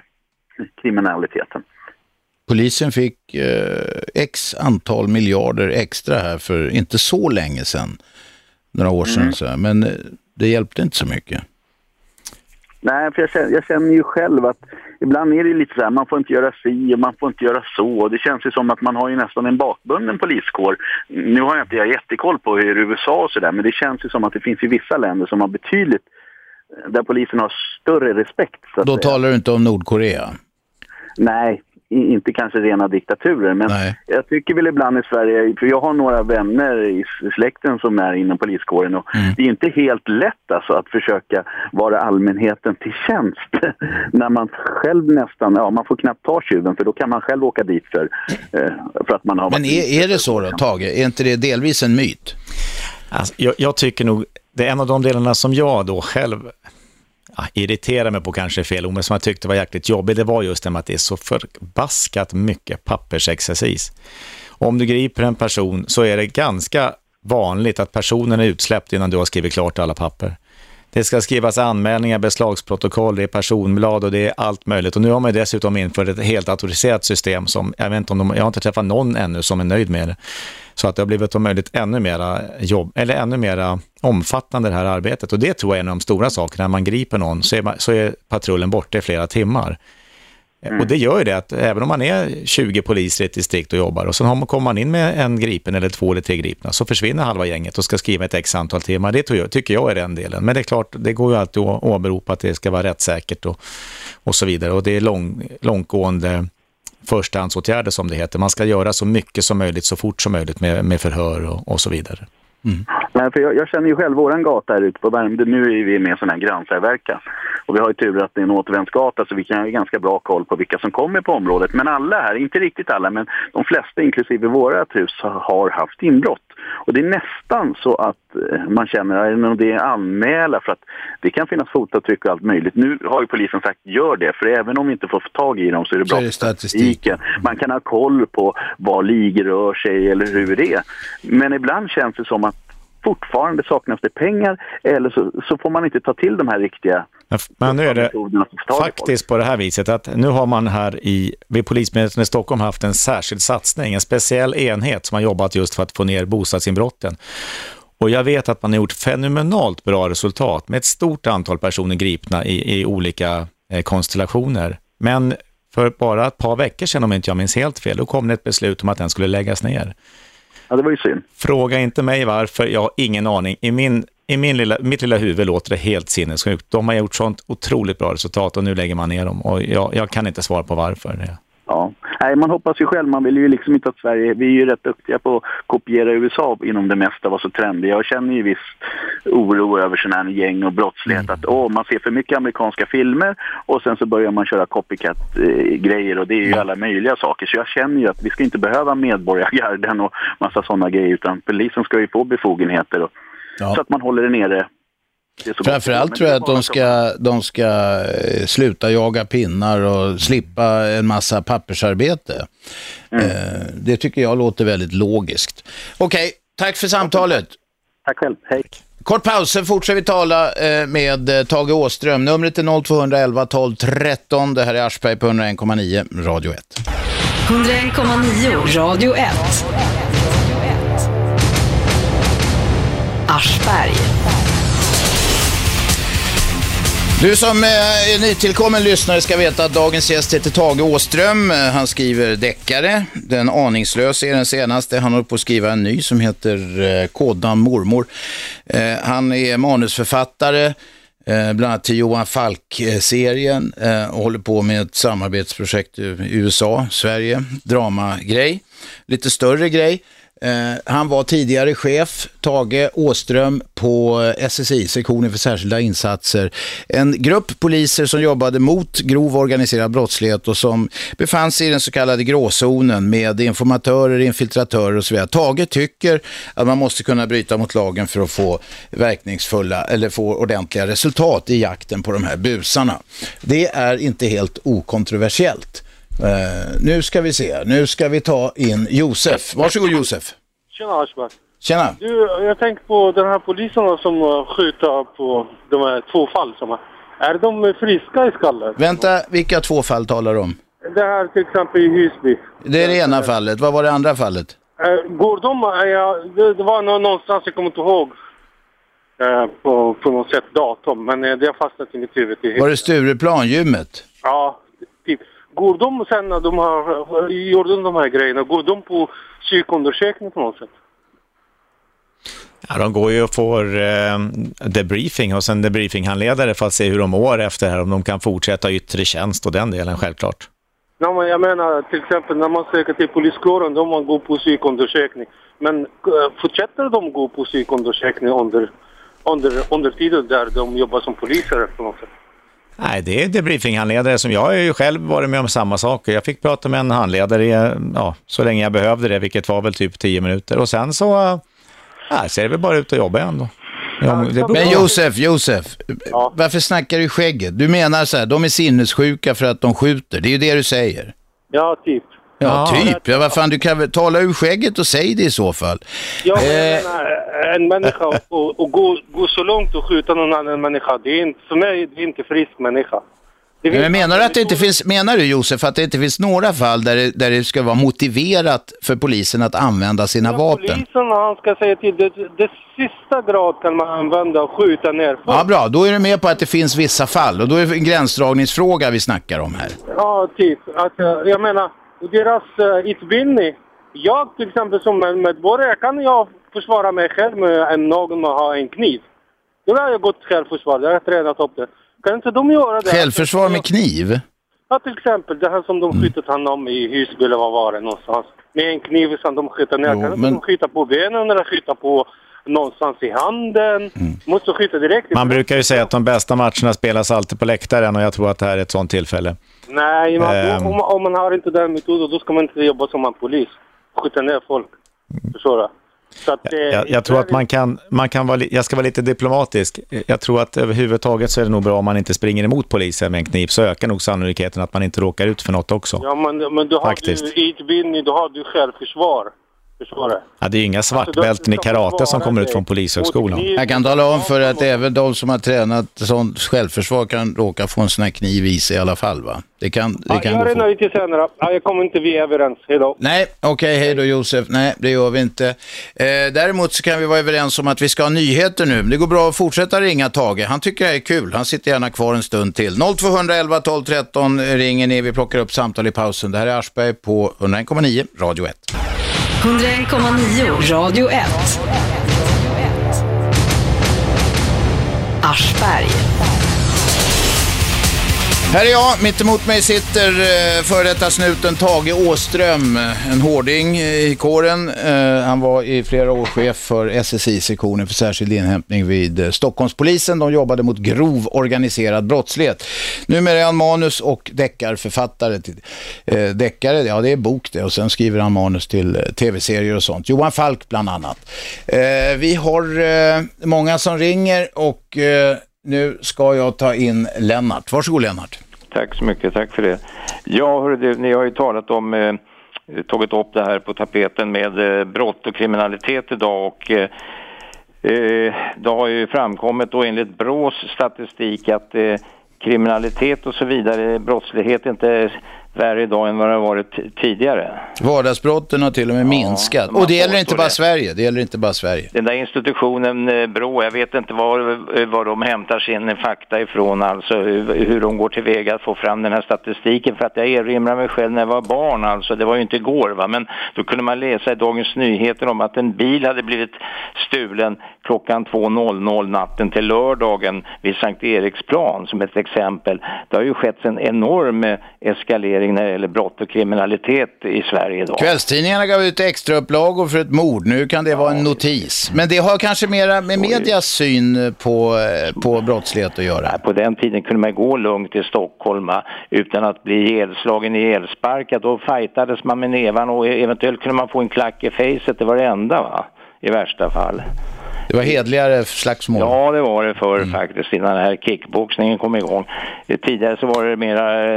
kriminaliteten. Polisen fick eh, x antal miljarder extra här för inte så länge sedan. Några år sedan. Mm. Så här. Men eh, det hjälpte inte så mycket. Nej, för jag känner, jag känner ju själv att ibland är det lite så här, man får inte göra si och man får inte göra så. Det känns ju som att man har ju nästan en bakbunden poliskår. Nu har jag inte jag jättekoll på hur USA och sådär, men det känns ju som att det finns i vissa länder som har betydligt, där polisen har större respekt. Så Då säga. talar du inte om Nordkorea. Nej, inte kanske rena diktaturer, men jag tycker väl ibland i Sverige, för jag har några vänner i släkten som är inom poliskåren och det är inte helt lätt alltså att försöka vara allmänheten till tjänst när man själv nästan, ja man får knappt ta tjuven för då kan man själv åka dit för, eh, för att man har Men är, är det så då, Tage? Är inte det delvis en myt? Alltså, jag, jag tycker nog, det är en av de delarna som jag då själv ja, irriterar mig på kanske fel ord, men som jag tyckte var jäkligt jobbigt, det var just det med att det är så förbaskat mycket pappersexercis. Om du griper en person så är det ganska vanligt att personen är utsläppt innan du har skrivit klart alla papper. Det ska skrivas anmälningar, beslagsprotokoll, det är personblad och det är allt möjligt. Och nu har man dessutom infört ett helt autoriserat system som, jag vet inte om de, jag har inte träffat någon ännu som är nöjd med det. Så att det har blivit om möjligt ännu mera jobb, eller ännu mera omfattande det här arbetet. Och det tror jag är en av de stora sakerna. När man griper någon så är, man, så är patrullen borta i flera timmar. Mm. Och det gör ju det att även om man är 20 poliser i ett distrikt och jobbar och sen kommer man in med en gripen eller två eller tre gripna så försvinner halva gänget och ska skriva ett x antal timmar. Det tror jag, tycker jag är den delen. Men det är klart, det går ju alltid att åberopa att det ska vara rättssäkert och, och så vidare. Och det är lång, långtgående förstahandsåtgärder som det heter. Man ska göra så mycket som möjligt så fort som möjligt med, med förhör och, och så vidare. Nej, för jag, jag känner ju själv våran gata här ute på Värmdö. Nu är vi med i en sån här grannsamverkan. Och vi har ju tur att det är en återvändsgata så vi kan ha ganska bra koll på vilka som kommer på området. Men alla här, inte riktigt alla, men de flesta inklusive vårat hus har haft inbrott. Och det är nästan så att eh, man känner att det är anmäla för att det kan finnas fotavtryck och allt möjligt. Nu har ju polisen sagt gör det, för även om vi inte får tag i dem så är det Så är det brottsstatistiken. Man kan ha koll på var ligor rör sig eller hur det är. Men ibland känns det som att fortfarande saknas det pengar eller så, så får man inte ta till de här riktiga Men nu är det faktiskt på det här viset att nu har man här i, vid Polismyndigheten i Stockholm haft en särskild satsning, en speciell enhet som har jobbat just för att få ner bostadsinbrotten. Och jag vet att man har gjort fenomenalt bra resultat med ett stort antal personer gripna i, i olika eh, konstellationer. Men för bara ett par veckor sedan, om inte jag minns helt fel, då kom det ett beslut om att den skulle läggas ner. Ja, det var ju synd. Fråga inte mig varför, jag har ingen aning. I, min, i min lilla, mitt lilla huvud låter det helt sinnessjukt. De har gjort sånt otroligt bra resultat och nu lägger man ner dem. Och jag, jag kan inte svara på varför. Ja. Nej, man hoppas ju själv. Man vill ju liksom inte att Sverige... Vi är ju rätt duktiga på att kopiera USA inom det mesta, vara så trendiga. Jag känner ju viss oro över sådana här gäng och brottslighet. Att åh, man ser för mycket amerikanska filmer och sen så börjar man köra copycat-grejer och det är ju alla möjliga saker. Så jag känner ju att vi ska inte behöva medborgargarden och massa sådana grejer utan polisen ska ju få befogenheter och, så att man håller det nere. Det Framförallt tror jag att de ska, de ska eh, sluta jaga pinnar och slippa en massa pappersarbete. Mm. Eh, Det tycker jag låter väldigt logiskt. Okej, tack för samtalet. Tack själv, hej. Kort paus, sen fortsätter vi tala eh, med Tage Åström. Numret är 0211 12 13. Det här är Aschberg på 101,9 Radio 1. 101,9 Radio 1. Aschberg. Du som eh, är nytillkommen lyssnare ska veta att dagens gäst heter Tage Åström. Eh, han skriver deckare. Den aningslöse är den senaste. Han håller på att skriva en ny som heter eh, Kodan mormor. Han är manusförfattare. Bland annat till Johan Falk-serien och håller på med ett samarbetsprojekt i USA, Sverige, dramagrej, lite större grej. Eh, han var tidigare chef, Tage Åström, på eh, SSI, sektionen för särskilda insatser. En grupp poliser som jobbade mot grov organiserad brottslighet och som befann sig i den så kallade gråzonen med informatörer, infiltratörer och så vidare. Tage tycker att man måste kunna bryta mot lagen för att få verkningsfulla eller få ordentliga resultat i jakten på de här busarna. Det är inte helt okontroversiellt. Eh, nu ska vi se, nu ska vi ta in Josef. Varsågod Josef. Tjena Aschberg. Tjena. Du, jag tänkte på den här poliserna som uh, skjuter på de här två fall som är. Är de friska i skallen? Vänta, vilka två fall talar du om? Det här till exempel i Husby. Det är det ena fallet. Vad var det andra fallet? Eh, går de, ja, det, var nå- någonstans, jag kommer inte ihåg på, på något sätt datum, men det har fastnat i mitt huvud. Var det Stureplan, gymmet? Ja, typ. Går de sen när de har, gjorde de här grejerna, går de på psykundersökning på något sätt? Ja, de går ju och får eh, debriefing hos en debriefinghandledare för att se hur de mår efter det här, om de kan fortsätta yttre tjänst och den delen självklart. Ja, men jag menar till exempel när man söker till poliskåren, då man går på psykundersökning. Men eh, fortsätter de gå på psykundersökning under, under, under tiden där de jobbar som poliser på något sätt? Nej, det är debriefinghandledare som jag har ju själv varit med om samma saker. Jag fick prata med en handledare i, ja, så länge jag behövde det, vilket var väl typ tio minuter. Och sen så ja, ser det väl bara ut att jobba igen då. Ja, Men. Josef, Josef, varför snackar du i skägget? Du menar så här, de är sinnessjuka för att de skjuter. Det är ju det du säger. Ja, typ. Ja, typ. Ja, vad fan, du kan väl tala ur skägget och säg det i så fall. Ja, men jag Eh, menar, en människa och, och gå, gå så långt och skjuta någon annan människa, det är inte, för mig det är inte frisk människa. Men menar du att det inte finns, menar du Josef att det inte finns några fall där det, där det ska vara motiverat för polisen att använda sina vapen? Polisen han ska säga till, det, det sista grad kan man använda och skjuta ner folk. Ja, bra. Då är du med på att det finns vissa fall och då är det en gränsdragningsfråga vi snackar om här. Ja, typ. Att, eh, jag menar, deras uh, utbildning. Jag till exempel som medborgare kan jag försvara mig själv med en, någon har en kniv. Då har jag gått självförsvar, jag har tränat upp det. Kan inte de göra det? Självförsvar med kniv? Ja, till exempel det här som de skjutit honom i Husby eller vad var det någonstans. Med en kniv som de skjuter ner. Jo, kan men- de skjuta på benen eller skjuta på någonstans i handen? Måste skjuta direkt. Man brukar ju säga att de bästa matcherna spelas alltid på läktaren och jag tror att det här är ett sånt tillfälle. Nej, men Ehm. om, om man har inte den metoden då ska man inte jobba som en polis. Skjuta ner folk. Förstår du? Så att, eh, Jag, jag tror att man kan, man kan vara, jag ska vara lite diplomatisk. Jag tror att överhuvudtaget så är det nog bra om man inte springer emot polisen med en kniv så ökar nog sannolikheten att man inte råkar ut för något också. Ja, men, men då har Faktiskt. du utbildning, då har du självförsvar. Förstår du? Ja, det är inga svartbälten i karate som kommer ut från polishögskolan. Jag kan tala om för att även de som har tränat sånt självförsvar kan råka få en sån här kniv i sig i alla fall va? Det kan, det Ja, kan jag gå är nöjd till senare. Ja, jag kommer inte vi överens. Hejdå. Nej, okej, hej då Josef. Nej, det gör vi inte. Eh, däremot så kan vi vara överens om att vi ska ha nyheter nu. Det går bra att fortsätta ringa Tage. Han tycker det är kul. Han sitter gärna kvar en stund till. 0211 12 13 ringer ni. Vi plockar upp samtal i pausen. Det här är Aschberg på 101,9 Radio 1. 101,9 Radio 1. Aschberg. Här är jag, mitt emot mig sitter eh, före detta snuten Tage Åström, en hårding i kåren. Eh, han var i flera år chef för SSI-sektionen för särskild inhämtning vid eh, Stockholmspolisen. De jobbade mot grov organiserad brottslighet. Numera är han manus och deckarförfattare. Till, eh, deckare, ja det är bok det och sen skriver han manus till tv-serier och sånt. Johan Falk bland annat. Eh, vi har eh, många som ringer och eh, nu ska jag ta in Lennart. Varsågod Lennart. Tack så mycket, tack för det. Ja, hörru ni har ju talat om, eh, tagit upp det här på tapeten med eh, brott och kriminalitet idag och eh, eh det har ju framkommit då enligt BRÅs statistik att eh, kriminalitet och så vidare, brottslighet inte värre idag än vad det har varit tidigare. Vardagsbrotten har till och med minskat. man Och det gäller inte bara det. Sverige. Det gäller inte bara Sverige. Den där institutionen eh, BRÅ, jag vet inte var, var de hämtar sin fakta ifrån, alltså hur, hur de går tillväga att få fram den här statistiken. För att jag erinrar mig själv när jag var barn, alltså det var ju inte igår va, men då kunde man läsa i Dagens Nyheter om att en bil hade blivit stulen klockan 2.00 natten till lördagen vid Sankt Eriksplan som ett exempel. Det har ju skett en enorm eh, eskalering när det gäller brott och kriminalitet i Sverige idag. Kvällstidningarna gav ut extra upplagor för ett mord. Nu kan det vara en notis. Men det har kanske mera med medias syn på, eh, på brottslighet att göra. På den tiden kunde man gå lugnt i Stockholm utan att bli ihjälslagen i elsparkar. Då fightades man med nävarna och eventuellt kunde man få en klack i facet. Det var det enda va, i värsta fall. Det var hedligare slagsmål. Ja, det var det förr faktiskt, innan den här kickboxningen kom igång. Eh, Tidigare så var det mera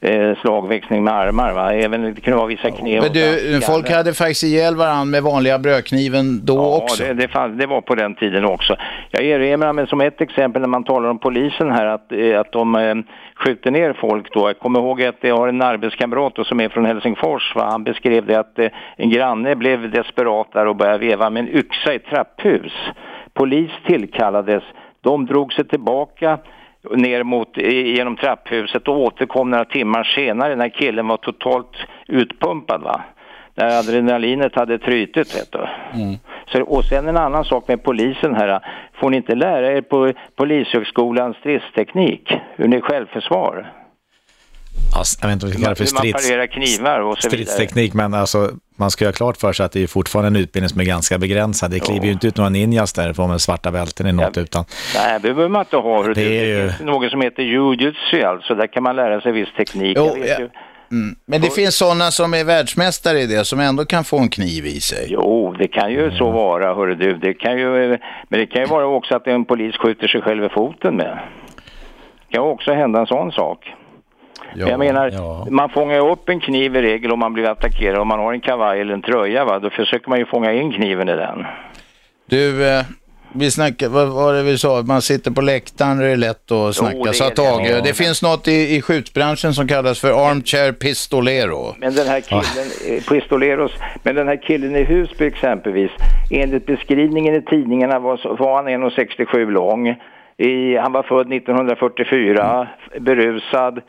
eh, slagväxling med armar va, även det kunde vara vissa knep. Men du, folk hade faktiskt ihjäl varandra med vanliga brödkniven då också. Ja, det, det, fanns, det var på den tiden också. Jag erinrar mig som ett exempel när man talar om polisen här att, eh, att de eh, skjuter ner folk då. Jag kommer ihåg att jag har en arbetskamrat då, som är från Helsingfors. Va? Han beskrev det att eh, en granne blev desperat där och började veva med en yxa i trapphus. Polis tillkallades. De drog sig tillbaka ner mot, genom trapphuset och återkom några timmar senare när killen var totalt utpumpad. Va? När adrenalinet hade trytit. Vet du. Så, och sen en annan sak med polisen här. Får ni inte lära er på Polishögskolans stridsteknik hur ni självförsvar? Alltså, jag vet inte vad vi kallar det för hur man strids, parerar knivar och så vidare. stridsteknik, men alltså, man ska ju ha klart för sig att det är fortfarande en utbildning som är ganska begränsad. Det kliver ju inte ut några ninjas därifrån med svarta bälten i något, utan Nej, det behöver man inte ha. hur Det är ju- Det något som heter jujutsu alltså. Där kan man lära sig viss teknik. Jo, Jag ja. Mm. Men det finns sådana som är världsmästare i det som ändå kan få en kniv i sig. Jo, det kan ju så vara, hörru du. Det kan ju, men det kan ju vara också att en polis skjuter sig själv i foten med. Det kan också hända en sån sak. Ja, jag menar, man fångar upp en kniv i regel om man blir attackerad. Om man har en kavaj eller en tröja, va, då försöker man ju fånga in kniven i den. Du, eh, Vi snackar, vad var det vi sa? Man sitter på läktaren, det är lätt att snacka. det är det. Tage. Ja. Det finns något i, i skjutbranschen som kallas för armchair pistolero. Men den här killen, eh, Pistoleros, men den här killen i Husby exempelvis, enligt beskrivningen i tidningarna var, så- var han 1,67 lång. I, han var född 1944, berusad.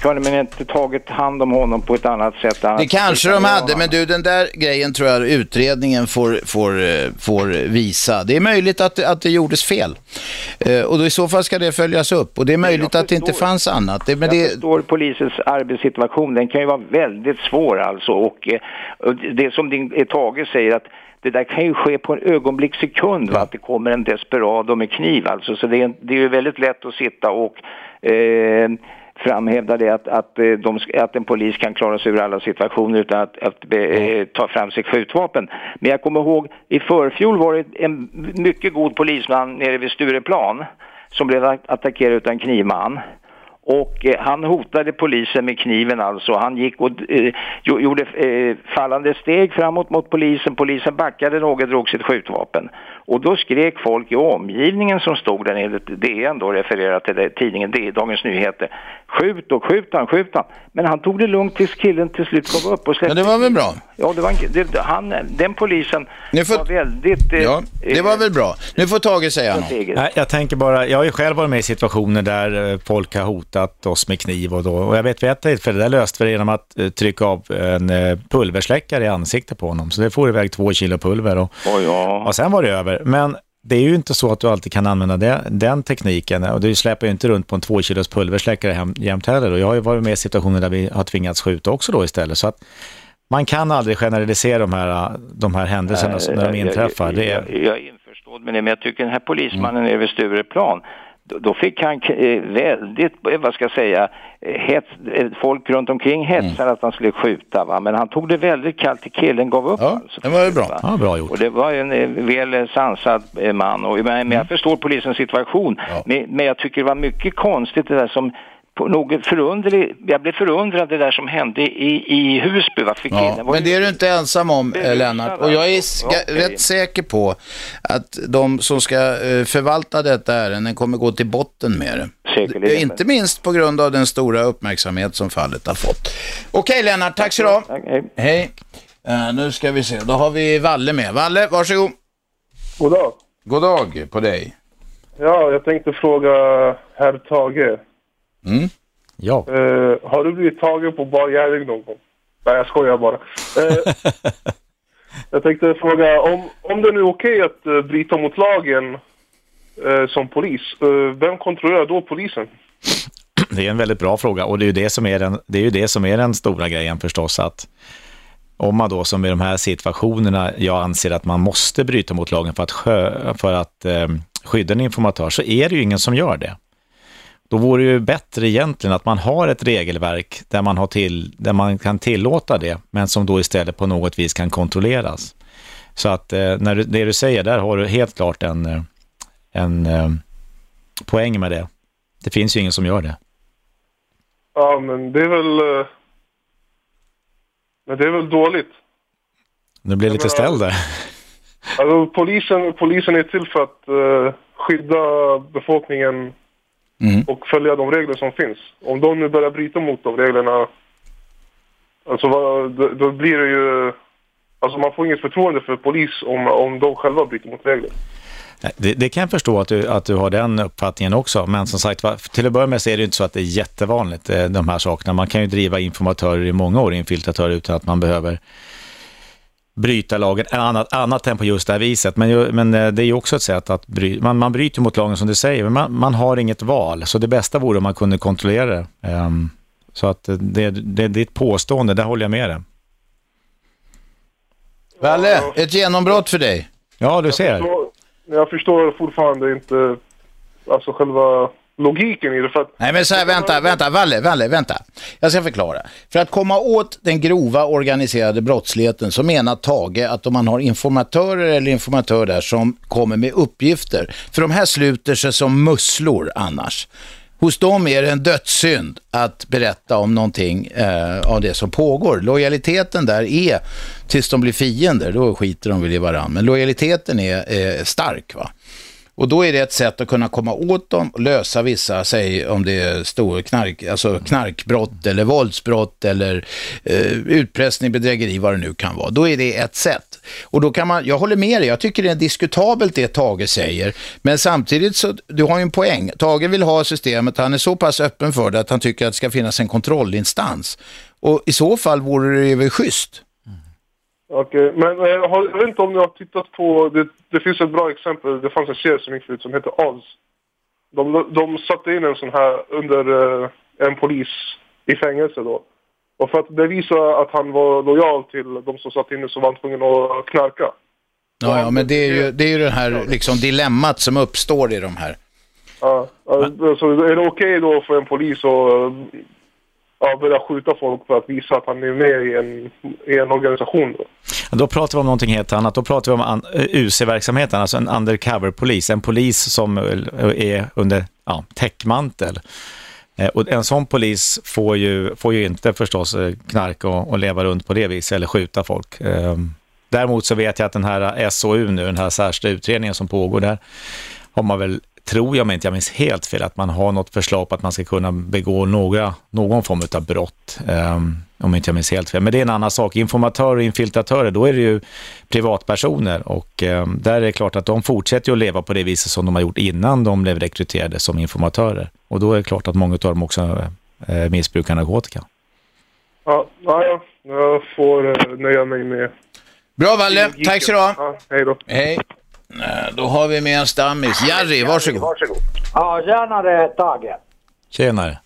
Kunde man inte tagit hand om honom på ett annat sätt? Det kanske de hade, men du den där grejen tror jag utredningen får, får, eh, får visa. Det är möjligt att, att det gjordes fel. Eh, Och då i så fall ska det följas upp. Och det är möjligt att det inte fanns annat. Det, men jag det, förstår polisens arbetssituation. Den kan ju vara väldigt svår alltså. Och, eh, och det som din eh, Tage säger att det där kan ju ske på en ögonblickssekund, va? att det kommer en desperado med kniv alltså. Så det är, det är ju väldigt lätt att sitta och eh, framhävda det att, att, eh, de, att en polis kan klara sig ur alla situationer utan att, att eh, ta fram sitt skjutvapen. Men jag kommer ihåg, i förfjol var det en mycket god polisman nere vid Stureplan som blev att- attackerad utan en knivman. Och eh, han hotade polisen med kniven alltså. Han gick och eh, gjo- gjorde eh, fallande steg framåt mot polisen. Polisen backade något och drog sitt skjutvapen. Och då skrek folk i omgivningen som stod där enligt DN då refererat till det, tidningen D, Dagens Nyheter. Skjut och skjut han, skjut han. Men han tog det lugnt tills killen till slut gav upp och släppte. men det var väl bra? Ja, det var en, det, han, den polisen Nu får- var väldigt... Eh, ja, det var väl bra. Nu får Tage säga något. Jag tänker bara, jag har ju själv varit med i situationer där eh, folk har hotat oss med kniv och då, och jag vet vid ett tillfälle, det löste vi genom att eh, trycka av en eh, pulversläckare i ansiktet på honom. Så det får iväg två kilo pulver och, oh, ja. och sen var det över. Men det är ju inte så att du alltid kan använda det, den tekniken och du släpper ju inte runt på en två kilos pulversläckare hem, jämt heller. Och jag har ju varit med i situationer där vi har tvingats skjuta också då istället. Så att man kan aldrig generalisera de här, de här händelserna Nej, när de jag- inträffar. Det är, Jag, jag är införstådd med det, men jag tycker den här polismannen nere vid Stureplan, då, fick han eh, väldigt, eh, vad ska jag säga, eh, hets, folk runt omkring hetsade att han skulle skjuta va, men han tog det väldigt kallt till killen gav upp alltså. Det var ju bra. Ja, bra gjort. Och det var en väl sansad man, och, men, men Mm. jag förstår polisens situation. Men, men jag tycker det var mycket konstigt det där som på något förunderligt, jag blev förundrad det där som hände i, i Husby. Va? För Ja, men det är du inte ensam om, eh, Lennart. Och jag är alltså. ska, Okej. rätt säker på att de som ska eh, förvalta detta ärende kommer gå till botten med det. Säkerligen. Inte minst på grund av den stora uppmärksamhet som fallet har fått. Okej Lennart, tack så du ha. Hej. Hej. Eh, nu ska vi se, då har vi Valle med. Valle, varsågod. God dag. God dag på dig. Ja, jag tänkte fråga herr Tage. Mm. Ja. Eh, har du blivit tagen på bar gärning någon gång? Nej, jag skojar bara. Eh, jag tänkte fråga, om, om det nu är okej att eh, bryta mot lagen eh, som polis, vem kontrollerar då polisen? Det är en väldigt bra fråga och det är ju det som är den, det är ju det som är den stora grejen förstås att om man då som i de här situationerna, jag anser att man måste bryta mot lagen för att, sjö, för att eh, skydda en informatör, så är det ju ingen som gör det. Då vore det ju bättre egentligen att man har ett regelverk där man, har till, där man kan tillåta det, men som då istället på något vis kan kontrolleras. Så att eh, när du, det du säger, där har du helt klart en, eh, en eh, poäng med det. Det finns ju ingen som gör det. Ja, men det är väl... Men det är väl dåligt. Nu blir jag lite ställd där. Alltså, polisen, polisen är till för att eh, skydda befolkningen och följa de regler som finns. Om de nu börjar bryta mot de reglerna, alltså då, blir det ju... Alltså man får inget förtroende för polis om, om de själva bryter mot regler. Det, det kan jag förstå att du, att du har den uppfattningen också, men som sagt, till att börja med så är det inte så att det är jättevanligt, eh, de här sakerna. Man kan ju driva informatörer i många år, infiltratörer, utan att man behöver bryta lagen, annat, annat än på just det här viset. Men, men eh, det är ju också ett sätt att bry, man, man bryter mot lagen som du säger, men man, man har inget val. Så det bästa vore om man kunde kontrollera det. Ehm, så att eh, det, det, det är ett påstående, där håller jag med dig. Valle, ett genombrott för dig. Ja, du ser. Så, jag förstår fortfarande inte alltså själva logiken i det. För att, Nej men så här, vänta, vänta, Valle, Valle, vänta. Jag ska förklara. För att komma åt den grova organiserade brottsligheten så menar Tage att om man har informatörer eller informatörer där som kommer med uppgifter, för de här sluter sig som musslor annars. Hos dem är det en dödssynd att berätta om någonting eh, av det som pågår. Lojaliteten där är, tills de blir fiender, då skiter de väl i varandra. Men lojaliteten är eh, stark va. Och då är det ett sätt att kunna komma åt dem och lösa vissa, säg om det är stor knark, alltså knarkbrott eller våldsbrott eller eh, utpressning, bedrägeri, vad det nu kan vara. Då är det ett sätt. Och då kan man, jag håller med dig, jag tycker det är diskutabelt det Tage säger. Men samtidigt så, du har ju en poäng. Tage vill ha systemet, han är så pass öppen för det att han tycker att det ska finnas en kontrollinstans. Och i så fall vore det väl schysst. Okej, men eh, har, jag vet inte om ni har tittat på, det, det finns ett bra exempel, det fanns en serie som gick förut som heter Oz. De, de satte in en sån här under eh, en polis i fängelse då. Och för att bevisa att han var lojal till de som satt inne så var han tvungen att knarka. Ja, ja men det är ju det, är ju det här liksom dilemmat som uppstår i de här. Ja, alltså, är det okej då för en polis att ja, börja skjuta folk för att visa att han är med i en, i en organisation? Då? Då pratar vi om någonting helt annat. Då pratar vi om eh, UC-verksamheten, alltså en undercover-polis. En polis som eh, är under ja, täckmantel. Eh, och en sån polis får ju, får ju inte förstås knarka och, och leva runt på det viset eller skjuta folk. Ehm, däremot så vet jag att den här SOU nu, den här särskilda utredningen som pågår där, har man väl, tror jag om inte jag minns helt fel, att man har något förslag på att man ska kunna begå några, någon form av brott. eh, om inte jag minns helt fel. Men det är en annan sak. Informatörer och infiltratörer, då är det ju privatpersoner och eh, där är det klart att de fortsätter att leva på det viset som de har gjort innan de blev rekryterade som informatörer. Och då är det klart att många av dem också eh, missbrukar narkotika. Ja, ja, ja. jag får eh, nöja mig med... Bra Valle, tack så du ha. Ja, hej då. Hej. Eh, Då har vi med en stammis. Jerry, varsågod. Ja, tjenare Tage. Tjenare.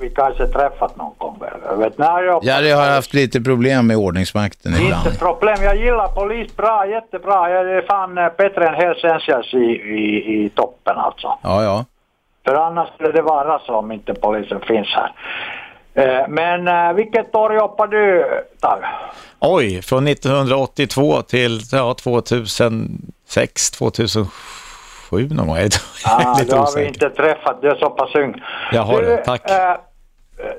Vi kanske träffat någon gång? Jag vet när jag... Jerry har haft lite problem med ordningsmakten ibland. Inte problem. Jag gillar polis bra, jättebra. Jag är fan eh, bättre än Hells Angels i, i, i toppen alltså. Ja, ja. För annars skulle det vara så om inte polisen finns här. Eh, Men vilket år jobbar du, Tage? Oj, från 1982 till ja, 2006, 2007 någon gång. Ah, lite har vi inte träffat, du är så pass ung. Jag har Du, det, tack. eh,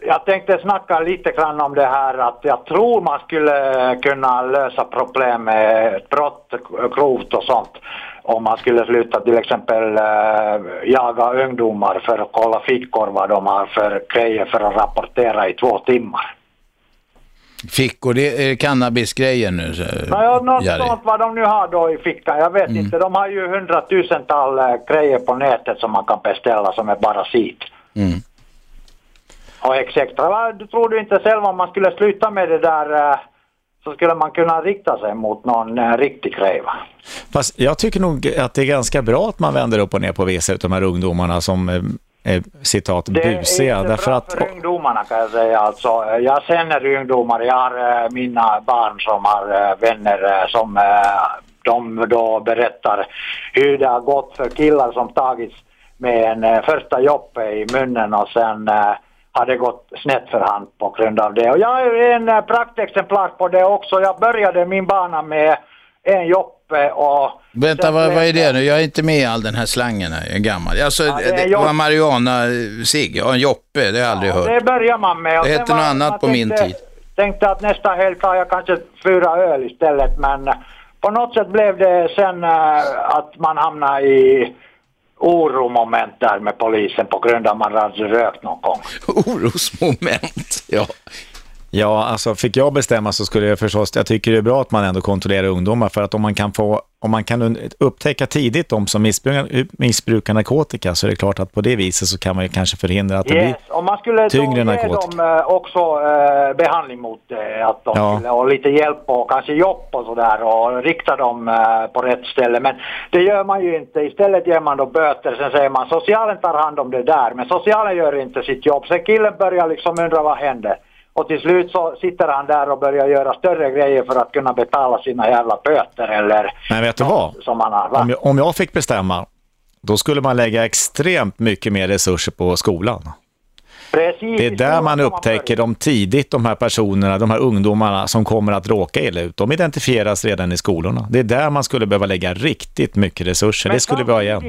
jag tänkte snacka lite grann om det här att jag tror man skulle kunna lösa problem med brott, grovt och sånt. Om man skulle sluta till exempel eh, jaga ungdomar för att kolla fickor vad de har för grejer för att rapportera i två timmar. Fickor, det är cannabisgrejer nu. så- Ja, något Jerry. sånt vad de nu har då i fickan. Jag vet inte. De har ju hundratusental eh, grejer på nätet som man kan beställa som är bara sit. Mm. Och exakt. Du tror du inte själv om man skulle sluta med det där eh, så skulle man kunna rikta sig mot någon eh, riktig grej va? Fast jag tycker nog att det är ganska bra att man vänder upp och ner på vissa av de här ungdomarna som är citat Det är busiga. Därför att, för ungdomarna kan jag säga alltså. Eh, Jag känner ungdomar, jag har eh, mina barn som har eh, vänner eh, som eh, de då berättar hur det har gått för killar som tagits med en eh, första jobb i munnen och sen eh, har det gått snett för han på grund av det. Och jag är en eh, praktexemplar på det också. Jag började min bana med en jobb eh, och Vänta, vad, vad är det nu? Jag är inte med i all den här slangen här, jag är gammal. Alltså, det är det, jobb. var marijuana, cigg, ja, en joppe, det har jag aldrig hört. det börjar man med. Och Det hette något annat på min tid. Tänkte att nästa helg tar jag kanske fyra öl istället men eh, på något sätt blev det sen eh, att man hamnade i oromoment där med polisen på grund av att man hade rökt någon gång. Orosmoment, ja. Ja, alltså fick jag bestämma så skulle jag förstås, jag tycker det är bra att man ändå kontrollerar ungdomar för att om man kan få, om man kan upptäcka tidigt de som missbrukar, missbrukar narkotika så är det klart att på det viset så kan man ju kanske förhindra att det Yes, blir och man skulle tyngre narkotika. dem eh, också eh, behandling mot det, att de Ja. och lite hjälp och kanske jobb och sådär och rikta dem eh, på rätt ställe. Men det gör man ju inte. Istället ger man då böter, sen säger man socialen tar hand om det där. Men socialen gör inte sitt jobb. Sen killen börjar liksom undra vad händer. Och till slut så sitter han där och börjar göra större grejer för att kunna betala sina jävla böter eller Men vet du vad? har. Om jag, om jag fick bestämma, då skulle man lägga extremt mycket mer resurser på skolan. Precis, Det är där man upptäcker dem tidigt, de här personerna, de här ungdomarna som kommer att råka illa ut. De identifieras redan i skolorna. Det är där man skulle behöva lägga riktigt mycket resurser. det skulle vi ha igen.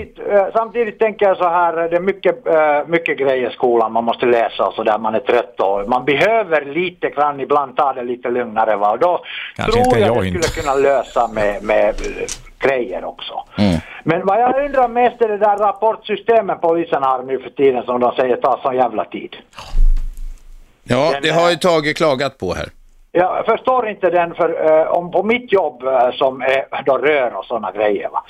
Samtidigt, eh, tänker jag så här, det är mycket, eh, mycket grejer i skolan man måste läsa och så där man är trött och man behöver lite grann ibland ta det lite lugnare va. Och då Kanske tror jag jag det inte. skulle kunna lösa med, med eh, grejer också. Men vad jag undrar mest är det där rapportsystemet polisen har nu för tiden som de säger tar så jävla tid. Ja, det har ju Tage klagat på här. Jag förstår inte den för eh, om på mitt jobb eh, som är då rör och sådana grejer va,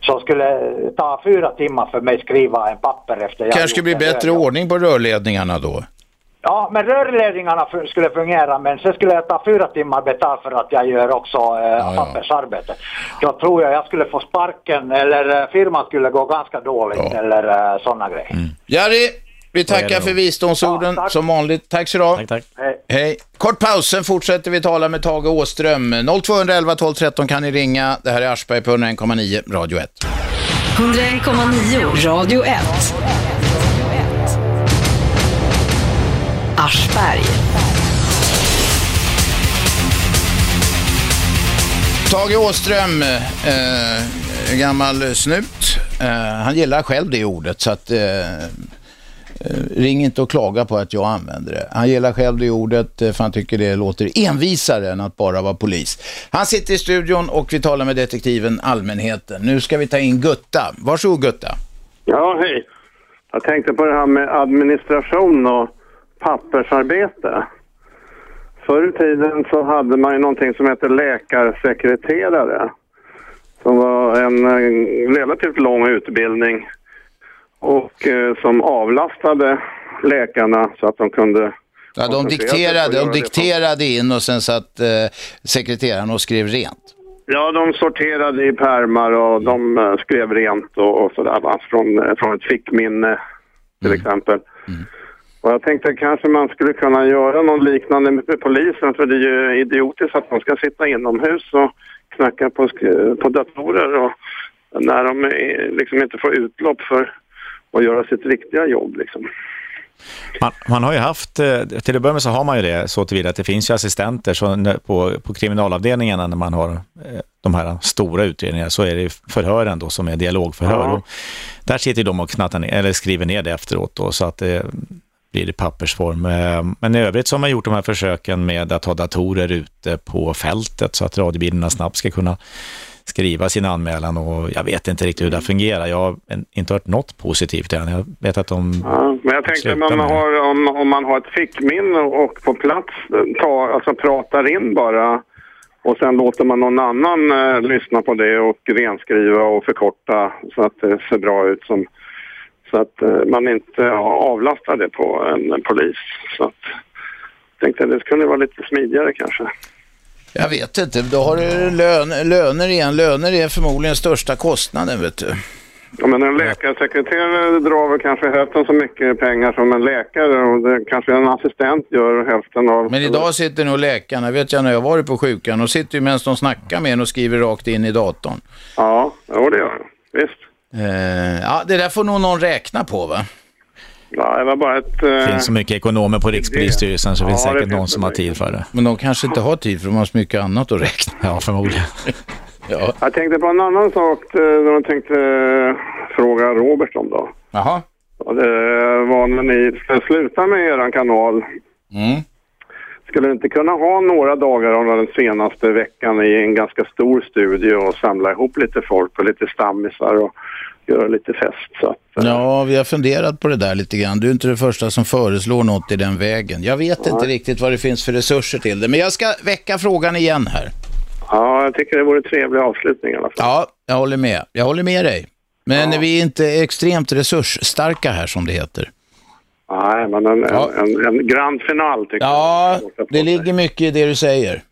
så skulle ta fyra timmar för mig skriva en papper efter jag Kanske gjort skulle bli en bättre rörjobb. ordning på rörledningarna då. Ja, men rörledningarna skulle fungera men sen skulle jag ta fyra timmar betalt för att jag gör också eh, pappersarbete. Då tror jag jag skulle få sparken eller eh, firman skulle gå ganska dåligt eller eh, sådana grejer. Jari, vi tackar för visdomsorden som vanligt. Tack så du. Tack, tack. Hej. Kort paus, sen fortsätter vi tala med Tage Åström. 0211 12 13 kan ni ringa. Det här är Aschberg på 101,9 Radio 1. 101,9 Radio 1. Aschberg. Tage Åström, eh, gammal snut. Eh, han gillar själv det ordet så att eh, eh, ring inte och klaga på att jag använder det. Han gillar själv det ordet eh, för han tycker det låter envisare än att bara vara polis. Han sitter i studion och vi talar med detektiven Allmänheten. Nu ska vi ta in Gutta. Varsågod Gutta. Ja, hej. Jag tänkte på det här med administration och pappersarbete. Förr i tiden så hade man ju någonting som heter läkarsekreterare. Som var en, eh, relativt lång utbildning och eh, som avlastade läkarna så att de kunde Ja, de dikterade, de dikterade in och sen satt eh, sekreteraren och skrev rent. Ja, de sorterade i pärmar och de eh, skrev rent och, och sådär va? Från, från ett fickminne till exempel. Och jag tänkte kanske man skulle kunna göra något liknande med polisen för det är ju idiotiskt att de ska sitta inomhus och knacka på, på datorer och när de eh, liksom inte får utlopp för att göra sitt riktiga jobb liksom. Man, man har ju haft, eh, till att börja med så har man ju det så tillvida att det finns ju assistenter så på, på kriminalavdelningarna när man har eh, de här stora utredningarna så är det förhören då som är dialogförhör. Ja. Där sitter de och knattar ner, eller skriver ner det efteråt då så att det blir i pappersform. Eh, Men i övrigt så har man gjort de här försöken med att ha datorer ute på fältet så att radiobilarna snabbt ska kunna skriva sin anmälan och jag vet inte riktigt hur det fungerar. Jag har inte hört något positivt än. Jag vet att de Ja, men jag tänkte man, har, om, om man har ett fickminne och på plats eh, tar, alltså pratar in bara och sen låter man någon annan eh, lyssna på det och renskriva och förkorta så att det ser bra ut som så att eh, man inte avlastar det på en, polis. Så att, jag tänkte att det skulle vara lite smidigare kanske. Jag vet inte, då har du lön, löner igen. Löner är förmodligen största kostnaden vet du. Ja, men en läkarsekreterare drar väl kanske hälften så mycket pengar som en läkare och det kanske en assistent gör hälften av... Men idag sitter nog läkarna, vet jag när jag varit på sjukan, och sitter ju medan de snackar med en och skriver rakt in i datorn. Ja, jo, det gör det. Visst. Eh, ja, det där får nog någon räkna på va? Ja, det var bara ett... eh, Det finns så mycket ekonomer på Rikspolisstyrelsen så det Ja, finns det säkert finns någon det som har tid för det. Men de kanske inte har tid för de har så mycket annat att räkna. Ja, förmodligen. ja. Jag tänkte på en annan sak eh, jag tänkte eh, fråga Robert om då. Jaha. Ja, det var när ni ska sluta med er kanal. Mm. Skulle ni inte kunna ha några dagar av den senaste veckan i en ganska stor studio och samla ihop lite folk och lite stammisar och göra lite fest? Så att, Ja, vi har funderat på det där lite grann. Du är inte det första som föreslår något i den vägen. Jag vet inte riktigt vad det finns för resurser till det, men jag ska väcka frågan igen här. ja, jag tycker det vore en trevlig avslutning i alla fall. Ja, jag håller med. Jag håller med dig. Men vi är inte extremt resursstarka här som det heter. Nej, men en, en, en grand final tycker Ja, det ligger mycket i det du säger.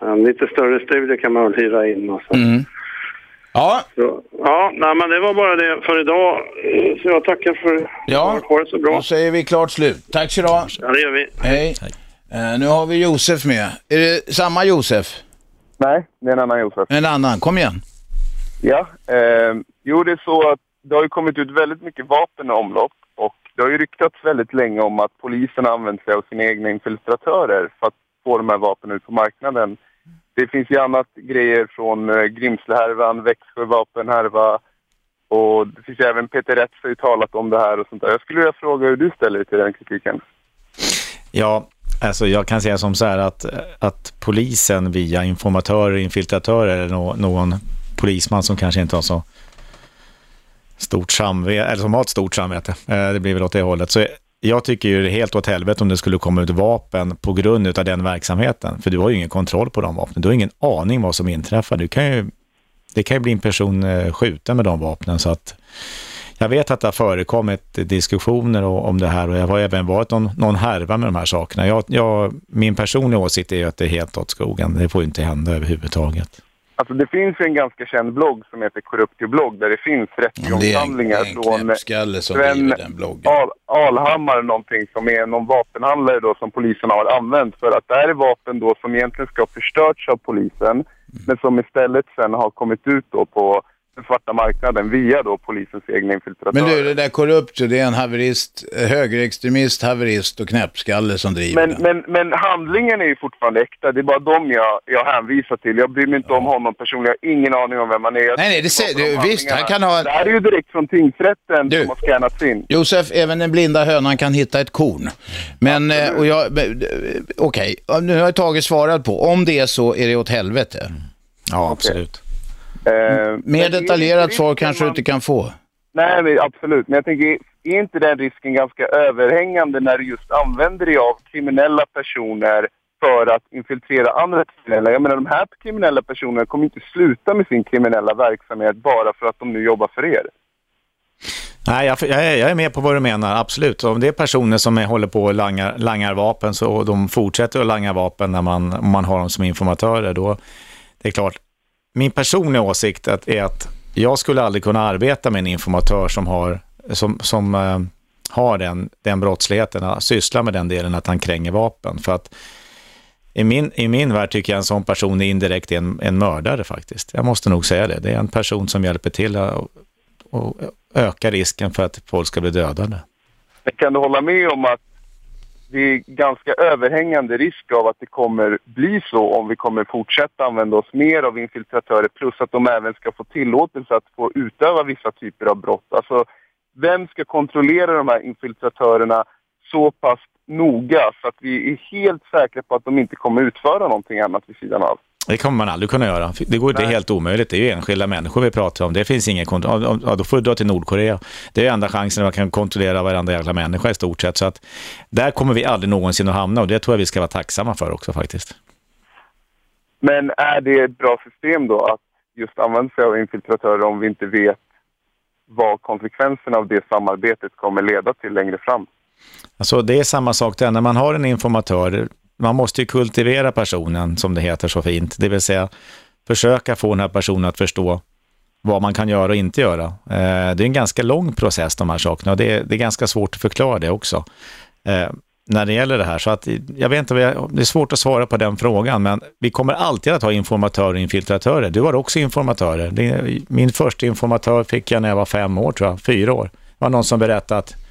jag. En lite större studio kan man väl hyra in och så. Mm. Ja. Så, ja, nej, men det var bara det för idag. Så jag tackar för Ja, Ha det så bra. då säger vi klart slut. Tack så du ha. Ja, det gör vi. Hej. Eh, nu har vi Josef med. Är det samma Josef? Nej, det är en annan Josef. En annan, kom igen. Ja, eh, jo det är så att det har ju kommit ut väldigt mycket vapen i omlopp det har ju ryktats väldigt länge om att polisen använt sig av sina egna infiltratörer för att få de här vapnen ut på marknaden. Det finns ju annat grejer från eh, Grimslehärvan, Växjö vapenhärva och det finns ju även Peter Rätz har ju talat om det här och sånt där. Jag skulle vilja fråga hur du ställer dig till den kritiken. Ja, alltså jag kan säga som så här att, att polisen via informatörer, infiltratörer eller någon polisman som kanske inte har så stort samvete, eller som har ett stort samvete. Eh, det blir väl åt det hållet. Så jag tycker ju det är helt åt helvete om det skulle komma ut vapen på grund av den verksamheten. För du har ju ingen kontroll på de vapnen. Du har ingen aning vad som inträffar. Du kan ju, det kan ju bli en person eh, skjuten med de vapnen. Så att jag vet att det har förekommit diskussioner om det här och jag har även varit någon, någon härva med de här sakerna. Jag, jag, min personliga åsikt är ju att det är helt åt skogen. Det får ju inte hända överhuvudtaget. Alltså det finns ju en ganska känd blogg som heter Korruptio-blogg där det finns rättegångshandlingar Det är en, det är en från knäppskalle som Sven driver den bloggen. Al Alhammar någonting som är någon vapenhandlare då som polisen har använt för att det här är vapen då som egentligen ska ha förstörts av polisen men som istället sen har kommit ut då på den svarta marknaden via då polisens egna infiltratörer. Men du, det där korrupt, det är en haverist, högerextremist, haverist och knäppskalle som driver Men, den. men, men handlingen är ju fortfarande äkta. Det är bara dem jag, jag hänvisar till. Jag bryr mig inte om honom personligen. Jag har ingen aning om vem han är. Jag Nej, nej, det om det- visst, han kan ha- Det här är ju direkt från tingsrätten som har scannats in. Josef, även den blinda hönan kan hitta ett korn. Men, eh, och jag, okej, nu har jag tagit svarat på. Om det är så är det åt helvete. Ja, absolut. Eh, Mer detaljerat svar kanske du man- inte kan få. Nej, men absolut. Men jag tänker, är inte den risken ganska överhängande när du just använder dig av kriminella personer för att infiltrera andra kriminella? Jag menar, de här kriminella personerna kommer inte sluta med sin kriminella verksamhet bara för att de nu jobbar för er. Nej, jag, jag, är, med på vad du menar, absolut. Om det är personer som är, håller på och langar, langar vapen så de fortsätter att langa vapen när man, om man har dem som informatörer, då det är klart. Min personliga åsikt att, är att jag skulle aldrig kunna arbeta med en informatör som har, som, som, eh, har den, den brottsligheten, att syssla med den delen att han kränger vapen. För att i min, I min värld tycker jag en sån person är indirekt en, en mördare faktiskt. Jag måste nog säga det. Det är en person som hjälper till att och öka risken för att folk ska bli dödade. Men kan du hålla med om att det är ganska överhängande risk av att det kommer bli så om vi kommer fortsätta använda oss mer av infiltratörer plus att de även ska få tillåtelse att få utöva vissa typer av brott. Alltså, vem ska kontrollera de här infiltratörerna så pass noga så att vi är helt säkra på att de inte kommer utföra någonting annat vid sidan av? Det kommer man aldrig kunna göra. Det, går, det är helt omöjligt. Det är ju enskilda människor vi pratar om. Det finns ingen kontroll. Ja, då får du dra till Nordkorea. Det är enda chansen att man kan kontrollera varenda jävla människa i stort sett. Så att där kommer vi aldrig någonsin att hamna och det tror jag vi ska vara tacksamma för också faktiskt. Men är det ett bra system då att just använda sig av infiltratörer om vi inte vet vad konsekvenserna av det samarbetet kommer leda till längre fram? Alltså det är samma sak där. När man har en informatör, man måste ju kultivera personen som det heter så fint. Det vill säga försöka få den här personen att förstå vad man kan göra och inte göra. Eh, det är en ganska lång process de här sakerna och det är, det är ganska svårt att förklara det också. Eh, när det gäller det här. Så att, jag vet inte, det är svårt att svara på den frågan, men vi kommer alltid att ha informatörer och infiltratörer. Du har också informatörer. Min första informatör fick jag när jag var fem år, tror jag, fyra år. Det var någon som berättade att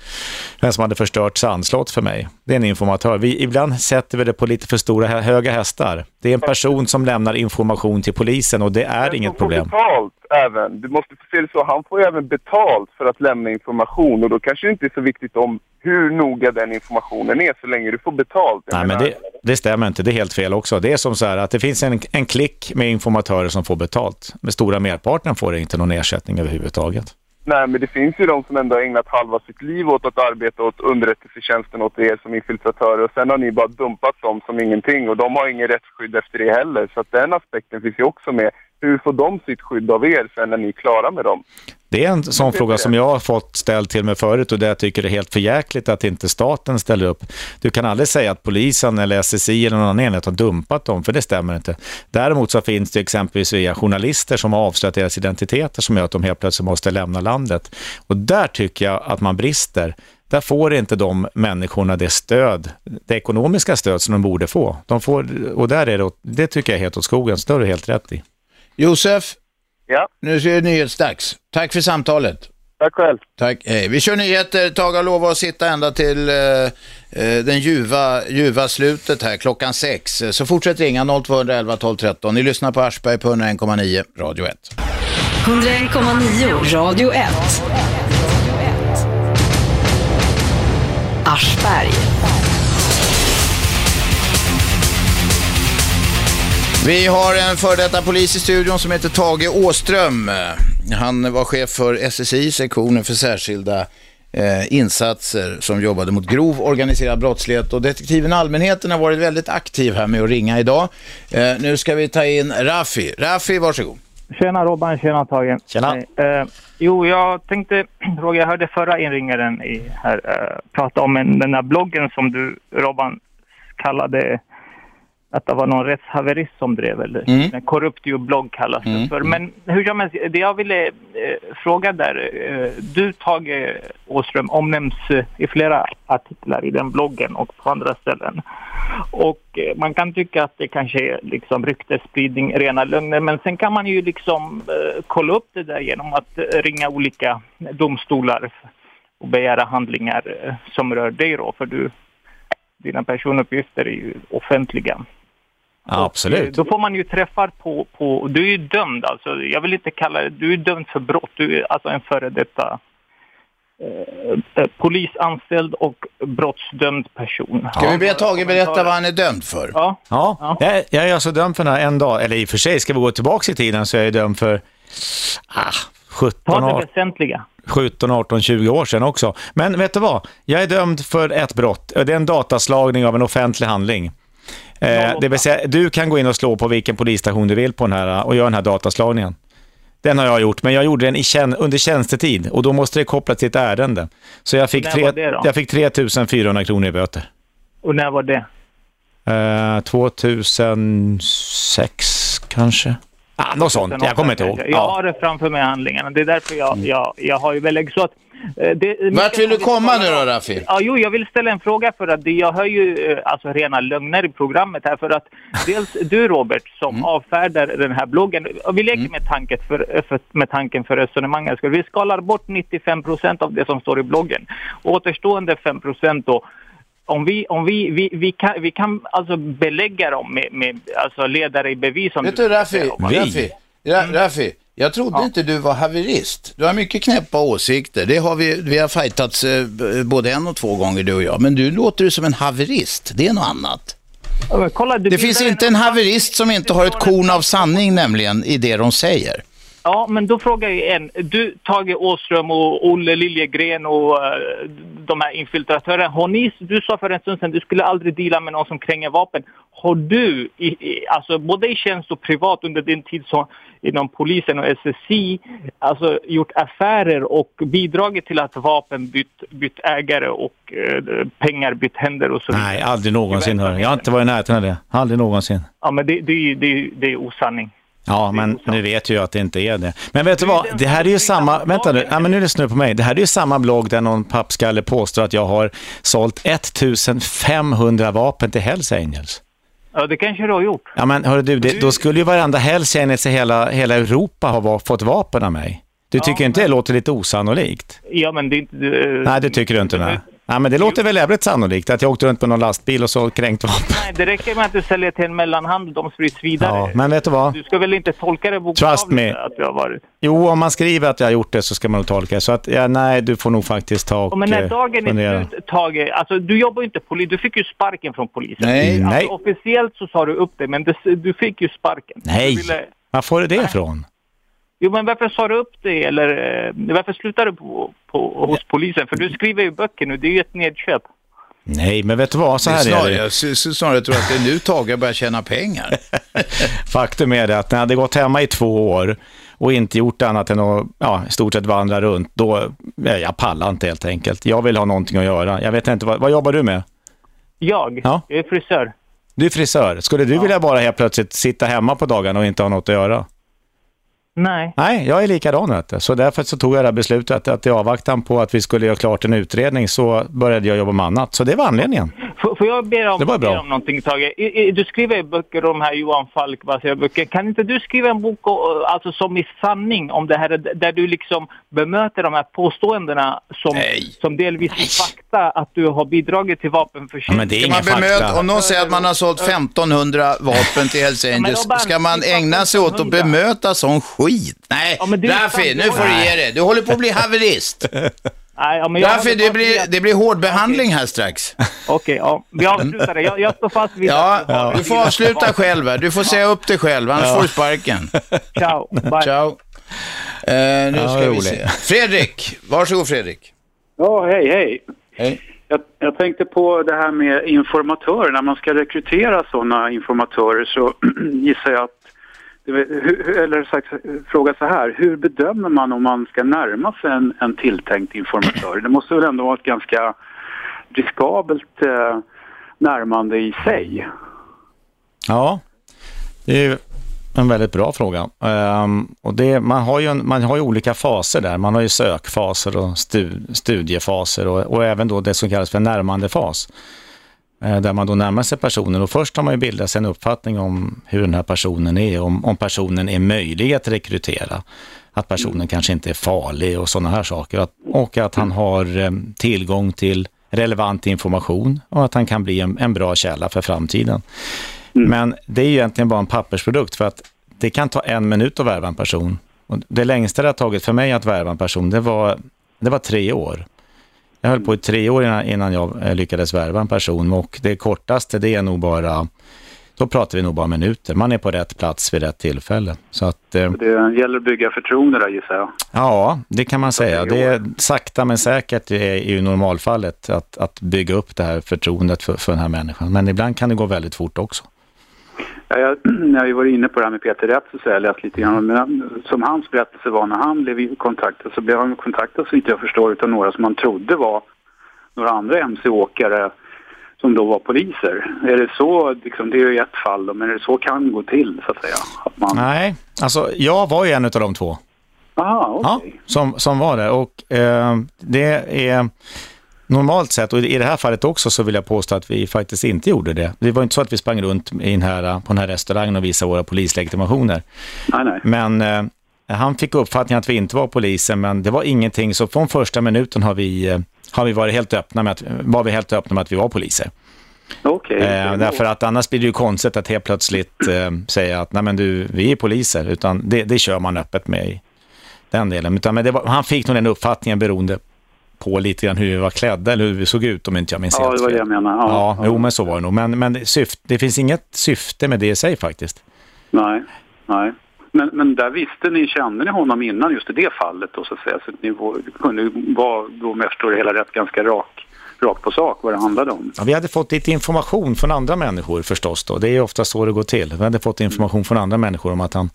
vem som hade förstört sandslott för mig. Det är en informatör. Vi, ibland sätter vi det på lite för stora, höga hästar. Det är en person som lämnar information till polisen och det är inget problem. betalt även. Du måste se det så. Han får ju även betalt för att lämna information och då kanske det inte är så viktigt om hur noga den informationen är så länge du får betalt. Jag Nej, men det, det stämmer inte. Det är helt fel också. Det är som så här att det finns en, en klick med informatörer som får betalt. Men stora merparten får inte någon ersättning överhuvudtaget. Nej, men det finns ju de som ändå har ägnat halva sitt liv åt att arbeta åt underrättelsetjänsten åt er som infiltratörer och sen har ni bara dumpat dem som ingenting och de har ingen rättsskydd efter det heller. Så att den aspekten finns ju också med. Hur får de sitt skydd av er sen när ni är klara med dem? Det är en sån fråga som jag har fått ställt till mig förut och det jag tycker är helt förjäkligt att inte staten ställer upp. Du kan aldrig säga att polisen eller SSI eller någon annan enhet har dumpat dem, för det stämmer inte. Däremot så finns det exempelvis via journalister som har avslöjat deras identiteter som gör att de helt plötsligt måste lämna landet. Och där tycker jag att man brister. Där får inte de människorna det stöd, det ekonomiska stöd som de borde få. De får, och där är det, det tycker jag är helt åt skogen, så det har du helt rätt i. Josef, ja. nu är det nyhetsdags. Tack för samtalet. Tack själv. Tack, hej. Vi kör nyheter. Tage har lovat att sitta ända till eh, eh, den ljuva, ljuva slutet här, klockan sex. Så fortsätt ringa 0211 12 13. Ni lyssnar på Aschberg på 101,9 Radio 1. 101,9 Radio 1. Aschberg. Vi har en före detta polis i studion som heter Tage Åström. Han var chef för SSI, sektionen för särskilda eh, insatser som jobbade mot grov organiserad brottslighet och detektiven Allmänheten har varit väldigt aktiv här med att ringa idag. Eh, nu ska vi ta in Rafi. Rafi, varsågod. Tjena Robban, tjena Tage. Tjena. Eh, jo, jag tänkte, Roger, jag hörde förra inringaren i, här eh, prata om en, den där bloggen som du, Robban, kallade att det var någon rättshaverist som drev, eller Mm. en korrupt blogg kallas det Mm. för. Men hur som helst, det jag ville eh, fråga där, eh, du Tage Åström omnämns eh, i flera artiklar i den bloggen och på andra ställen. Och eh, man kan tycka att det kanske är liksom ryktesspridning, rena lögner, men sen kan man ju liksom eh, kolla upp det där genom att eh, ringa olika domstolar och begära handlingar som rör dig då, för du, dina personuppgifter är ju offentliga. Ja, absolut. Då får man ju träffar på, på, du är ju dömd alltså, jag vill inte kalla det, du är dömd för brott, du är alltså en före detta eh, eh, polisanställd och brottsdömd person. Ska vi be Tage berätta vad han är dömd för? Ja. Ja, Jag, jag är alltså dömd för den här en dag, eller i och för sig ska vi gå tillbaka i tiden så är jag dömd för ah, 17, Ta det 18, väsentliga. 17, 18, 20 år sedan också. Men vet du vad? Jag är dömd för ett brott. Det är en dataslagning av en offentlig handling. Eh, det vill säga, du kan gå in och slå på vilken polisstation du vill på den här och göra den här dataslagningen. Den har jag gjort, men jag gjorde den tjän under tjänstetid och då måste det kopplas till ett ärende. Så jag fick, tre, jag fick 3 400 kronor i böter. Och när var det? Eh, 2006 kanske? Ah, något sånt, jag kommer inte ihåg. Jag Ja. har det framför mig handlingarna. Det är därför jag, jag, jag har ju belägg. Så att, eh, det, Vart vill du komma nu då, Rafi? Ja, jo, jag vill ställa en fråga för att jag hör ju eh, alltså rena lögner i programmet här för att dels du Robert som Mm. avfärdar den här bloggen, och vi leker med, tanken för, för, med tanken för resonemanget, vi skalar bort 95 procent av det som står i bloggen. Återstående 5 procent då om vi, om vi, vi, vi, kan, vi kan alltså belägga dem med, med alltså ledare i bevis. Som Vet du Rafi, om- Rafi, Ra, Rafi jag trodde inte du var haverist. Du har mycket knäppa åsikter. Det har vi, vi har fightats eh, både en och två gånger du och jag. Men du låter ju som en haverist. Det är något annat. Ja, kolla, Det finns inte en haverist som inte har ett korn av sanning nämligen i det de säger. Ja, men då frågar jag en. Du, Tage Åström och Olle Liljegren och eh, de här infiltratörerna. Har ni, du sa för en stund sedan du skulle aldrig deala med någon som kränger vapen. Har du, i, i, alltså både i tjänst och privat under din tid som, inom polisen och SSI, alltså gjort affärer och bidragit till att vapen bytt, bytt ägare och eh, pengar bytt händer och så vidare? Nej, aldrig någonsin. Hör. Jag har inte varit i närheten av det. Aldrig någonsin. Ja, men det, det, det, det är osanning. Ja, men nu vet ju jag att det inte är det. Men vet du vad? Det här är ju samma... Vänta nu. Ja, men nu lyssnar du på mig. Det här är ju samma blogg där någon pappskalle påstår att jag har sålt 1500 vapen till Hells Angels. Ja, det kanske du har gjort. Ja, men hörru du, det, då skulle ju varenda Hells Angels i hela, hela Europa ha fått vapen av mig. Du tycker inte det låter lite osannolikt? Ja, men det är inte... eh, Nej, det tycker du inte. Nej. Nej, men det låter väl jävligt sannolikt att jag åkte runt på någon lastbil och så kränkt vapen. Nej, det räcker med att du säljer till en mellanhandel, de sprids vidare. Ja, men vet du vad? Du ska väl inte tolka det Trust me. bokstavligt att du har varit... Jo, om man skriver att jag har gjort det så ska man nog tolka det. Så att, ja, nej, du får nog faktiskt ta och men när eh, dagen fundera. är slut, Tage, alltså du jobbar ju inte polis, du fick ju sparken från polisen. Nej. Alltså, Nej. Officiellt så sa du upp det, men det, du fick ju sparken. Nej, Du ville- var får du det ifrån? Jo, men varför sa du upp det? Eller eh, varför slutade du på, på, hos polisen? För du skriver ju böcker nu, det är ju ett nedköp. Nej, men vet du vad? Så Det är här är snarare, det. jag snarare tror att det är nu Tage börjar tjäna pengar. Faktum är det att när jag hade gått hemma i två år och inte gjort annat än att ja, i stort sett vandra runt, då, ja, jag pallar inte helt enkelt. Jag vill ha någonting att göra. Jag vet inte, vad, vad jobbar du med? Jag? Ja. Jag är frisör. Du är frisör. Skulle du vilja bara helt plötsligt sitta hemma på dagarna och inte ha något att göra? Nej. Nej, jag är likadan vet du. Så därför så tog jag det här beslutet att i avvaktan på att vi skulle göra klart en utredning så började jag jobba med annat. Så det var anledningen. Får, får jag be om, Det var bra. be om någonting Tage? I, i, du skriver böcker om här Johan Falk baserade böcker. Kan inte du skriva en bok och, alltså, som i sanning om det här där du liksom bemöter de här påståendena som, som delvis är fakta att du har bidragit till vapenförsäljning? men det är man bemöta, om någon säger att man har sålt 1500 vapen till Hells Angels, Robban, ska man ägna sig åt att bemöta sån skit? Nej, är Raffi, nu får du ge dig. Du håller på att bli haverist. Nej, ja, men jag Därför det blir, det blir hård behandling här strax. Okej, ja. Vi avslutar det. Jag, jag står fast vid Ja, att har- du får avsluta själv här. Du får säga upp dig själv, annars Ja. får du sparken. Ciao. Bye. Ciao. Eh, nu Ja, ska vi roligt. se. Fredrik, varsågod Fredrik. Ja, hej, hej. Hej. Jag, jag tänkte på det här med informatörer. När man ska rekrytera sådana informatörer så gissar jag att Eh, eller sagt, eh, fråga så här, hur bedömer man om man ska närma sig en, en tilltänkt informatör? Det måste väl ändå vara ett ganska riskabelt eh, närmande i sig? Ja, det är ju en väldigt bra fråga. Um, och det, man, har ju en, man har ju olika faser där. Man har ju sökfaser och stu, studiefaser och, och även då det som kallas för närmandefas. fas där man då närmar sig personen och först har man ju bildat sig en uppfattning om hur den här personen är, om, om personen är möjlig att rekrytera. Att personen kanske inte är farlig och sådana här saker. Att, och att han har eh, tillgång till relevant information och att han kan bli en, en bra källa för framtiden. Men det är ju egentligen bara en pappersprodukt för att det kan ta en minut att värva en person. Och det längsta det har tagit för mig att värva en person, det var, det var tre år. Jag höll på i tre år innan, jag eh, lyckades värva en person och det kortaste det är nog bara, då pratar vi nog bara minuter. Man är på rätt plats vid rätt tillfälle. Så att, eh, Det gäller att bygga förtroende där gissar jag. Ja, det kan man säga. Det är sakta men säkert är ju normalfallet att, att bygga upp det här förtroendet för, för den här människan. Men ibland kan det gå väldigt fort också. Ja, jag, jag har ju varit inne på det här med Peter Rätt så jag läst lite grann. Men som hans berättelse var när han blev kontaktad så blev han kontaktad så inte jag förstår utav några som han trodde var några andra mc-åkare som då var poliser. Är det så, liksom, det är ju ett fall då, men är det så kan gå till så att säga? Att man... Nej, alltså jag var ju en av de två. Aha, Ja, som, som var där och eh, det är normalt sett, och i det här fallet också så vill jag påstå att vi faktiskt inte gjorde det. Det var inte så att vi sprang runt i den här, på den här restaurangen och visade våra polislegitimationer. Nej, nej. Men eh, han fick uppfattningen att vi inte var poliser, men det var ingenting. Så från första minuten har vi, eh, har vi varit helt öppna med att, var vi helt öppna med att vi var poliser. Okej. Eh, därför att annars blir det ju konstigt att helt plötsligt eh, säga att nej men du, vi är poliser, utan det, det kör man öppet med i den delen. Utan, men det var, han fick nog den uppfattningen beroende på lite grann hur vi var klädda eller hur vi såg ut om inte jag minns Ja, helt det var det jag menar. Ja, Ja, jo men så var det nog. Men, men det, syft, det finns inget syfte med det i sig faktiskt. Nej, nej. Men, men där visste ni, kände ni honom innan just i det fallet då så att säga? Så att ni var, kunde vara, då om jag förstår det hela rätt, ganska rak, rak på sak vad det handlade om? Ja, vi hade fått lite information från andra människor förstås då. Det är ofta så det går till. Vi hade fått information från andra människor om att han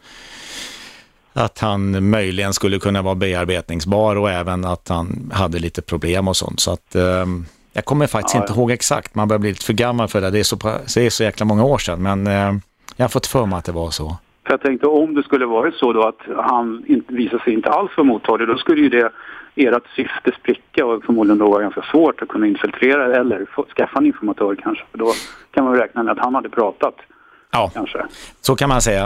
att han möjligen skulle kunna vara bearbetningsbar och även att han hade lite problem och sånt. Så att, ehm, jag kommer faktiskt Ja, inte ihåg exakt, man börjar bli lite för gammal för det. Det är så, det är så jäkla många år sedan, men ehm, jag har fått för mig att det var så. För jag tänkte om det skulle varit så då att han inte visade sig inte alls vara mottaglig, då skulle ju det ert syfte spricka och förmodligen då vara ganska svårt att kunna infiltrera eller få, skaffa en informatör kanske. För då kan man räkna med att han hade pratat. Ja, kanske. så kan man säga.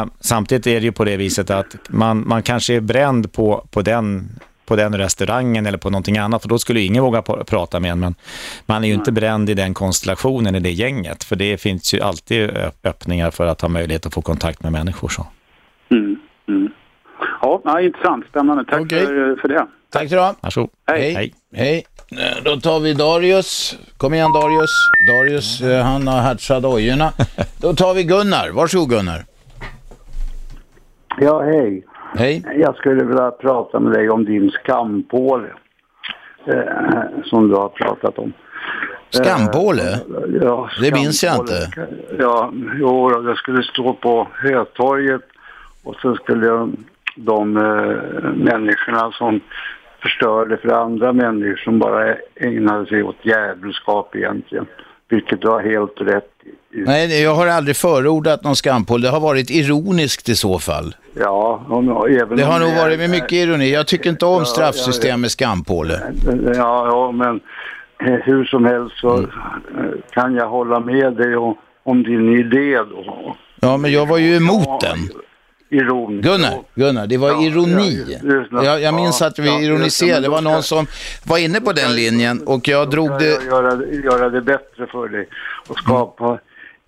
Eh, samtidigt är det ju på det viset att man, man kanske är bränd på, på, den, på den restaurangen eller på någonting annat, för då skulle ju ingen våga på, prata med en. Men man är ju inte bränd i den konstellationen, i det gänget, för det finns ju alltid öppningar för att ha möjlighet att få kontakt med människor. Så. Mm, mm. Ja, intressant. Spännande. Tack för, för det. Tack så du ha. Varsågod. Hej. Hej. Eh, Då tar vi Darius. Kom igen Darius. Darius, eh, han har hatchat dojorna. Då tar vi Gunnar. Varsågod Gunnar. Ja, hej. Hej. Jag skulle vilja prata med dig om din skampåle. Eh, som du har pratat om. Skampåle? Eh, ja, Det minns jag skampåle. inte. Ja, jo, det skulle stå på Hötorget och så skulle de eh, människorna som förstörde för andra människor som bara ägnade sig åt djävulskap egentligen. Vilket du har helt rätt i. Nej, jag har aldrig förordat någon skampåle. Det har varit ironiskt i så fall. Ja, om, även Det har nog är- varit med mycket ironi. Jag tycker inte om Ja, straffsystem ja, med skampåle. Ja, ja men eh, hur som helst så Mm. eh, kan jag hålla med dig om, om din idé då. Ja, men jag var ju emot den. Iron. Gunnar, Gunnar, det var ironi. lyssna. Jag, jag minns Ja, att vi ja, ironiserade. Det var någon som var inne på den linjen och jag drog det... jag göra, göra det bättre för dig och skapa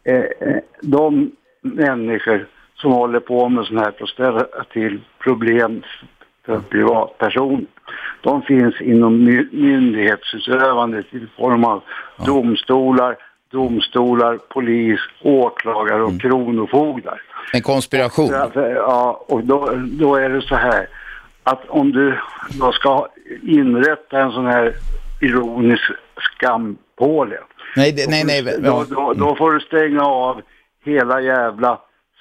eh, eh, de människor som håller på med sådana här för att ställa till problem för privatpersoner. de finns inom my- myndighetsutövandet i form av domstolar, domstolar, polis, åklagare och kronofogdar. En konspiration. Så att, Ja, och då, då är det så här att om du då ska inrätta en sån här ironisk skampåle. Nej, det- nej, nej. Då, då, då får du stänga av hela jävla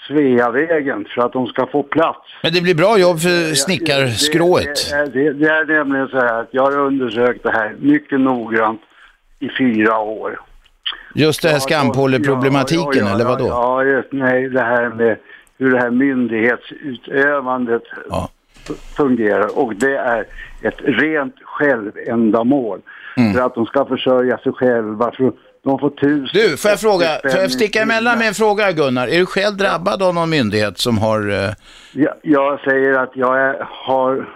Sveavägen för att de ska få plats. Men det blir bra jobb för snickarskrået. Det, det, det är nämligen så här att jag har undersökt det här mycket noggrant i fyra år. Just det här skampåleproblematiken, Ja, ja, eller vad då? Ja, just, nej, det här med hur det här myndighetsutövandet f- fungerar. Och det är ett rent självändamål. Mm. För att de ska försörja sig själva. För de får tusen... Du, får jag fråga, får jag sticka emellan med en fråga Gunnar? Är du själv drabbad av någon myndighet som har... eh, Jag, jag säger att jag är, har,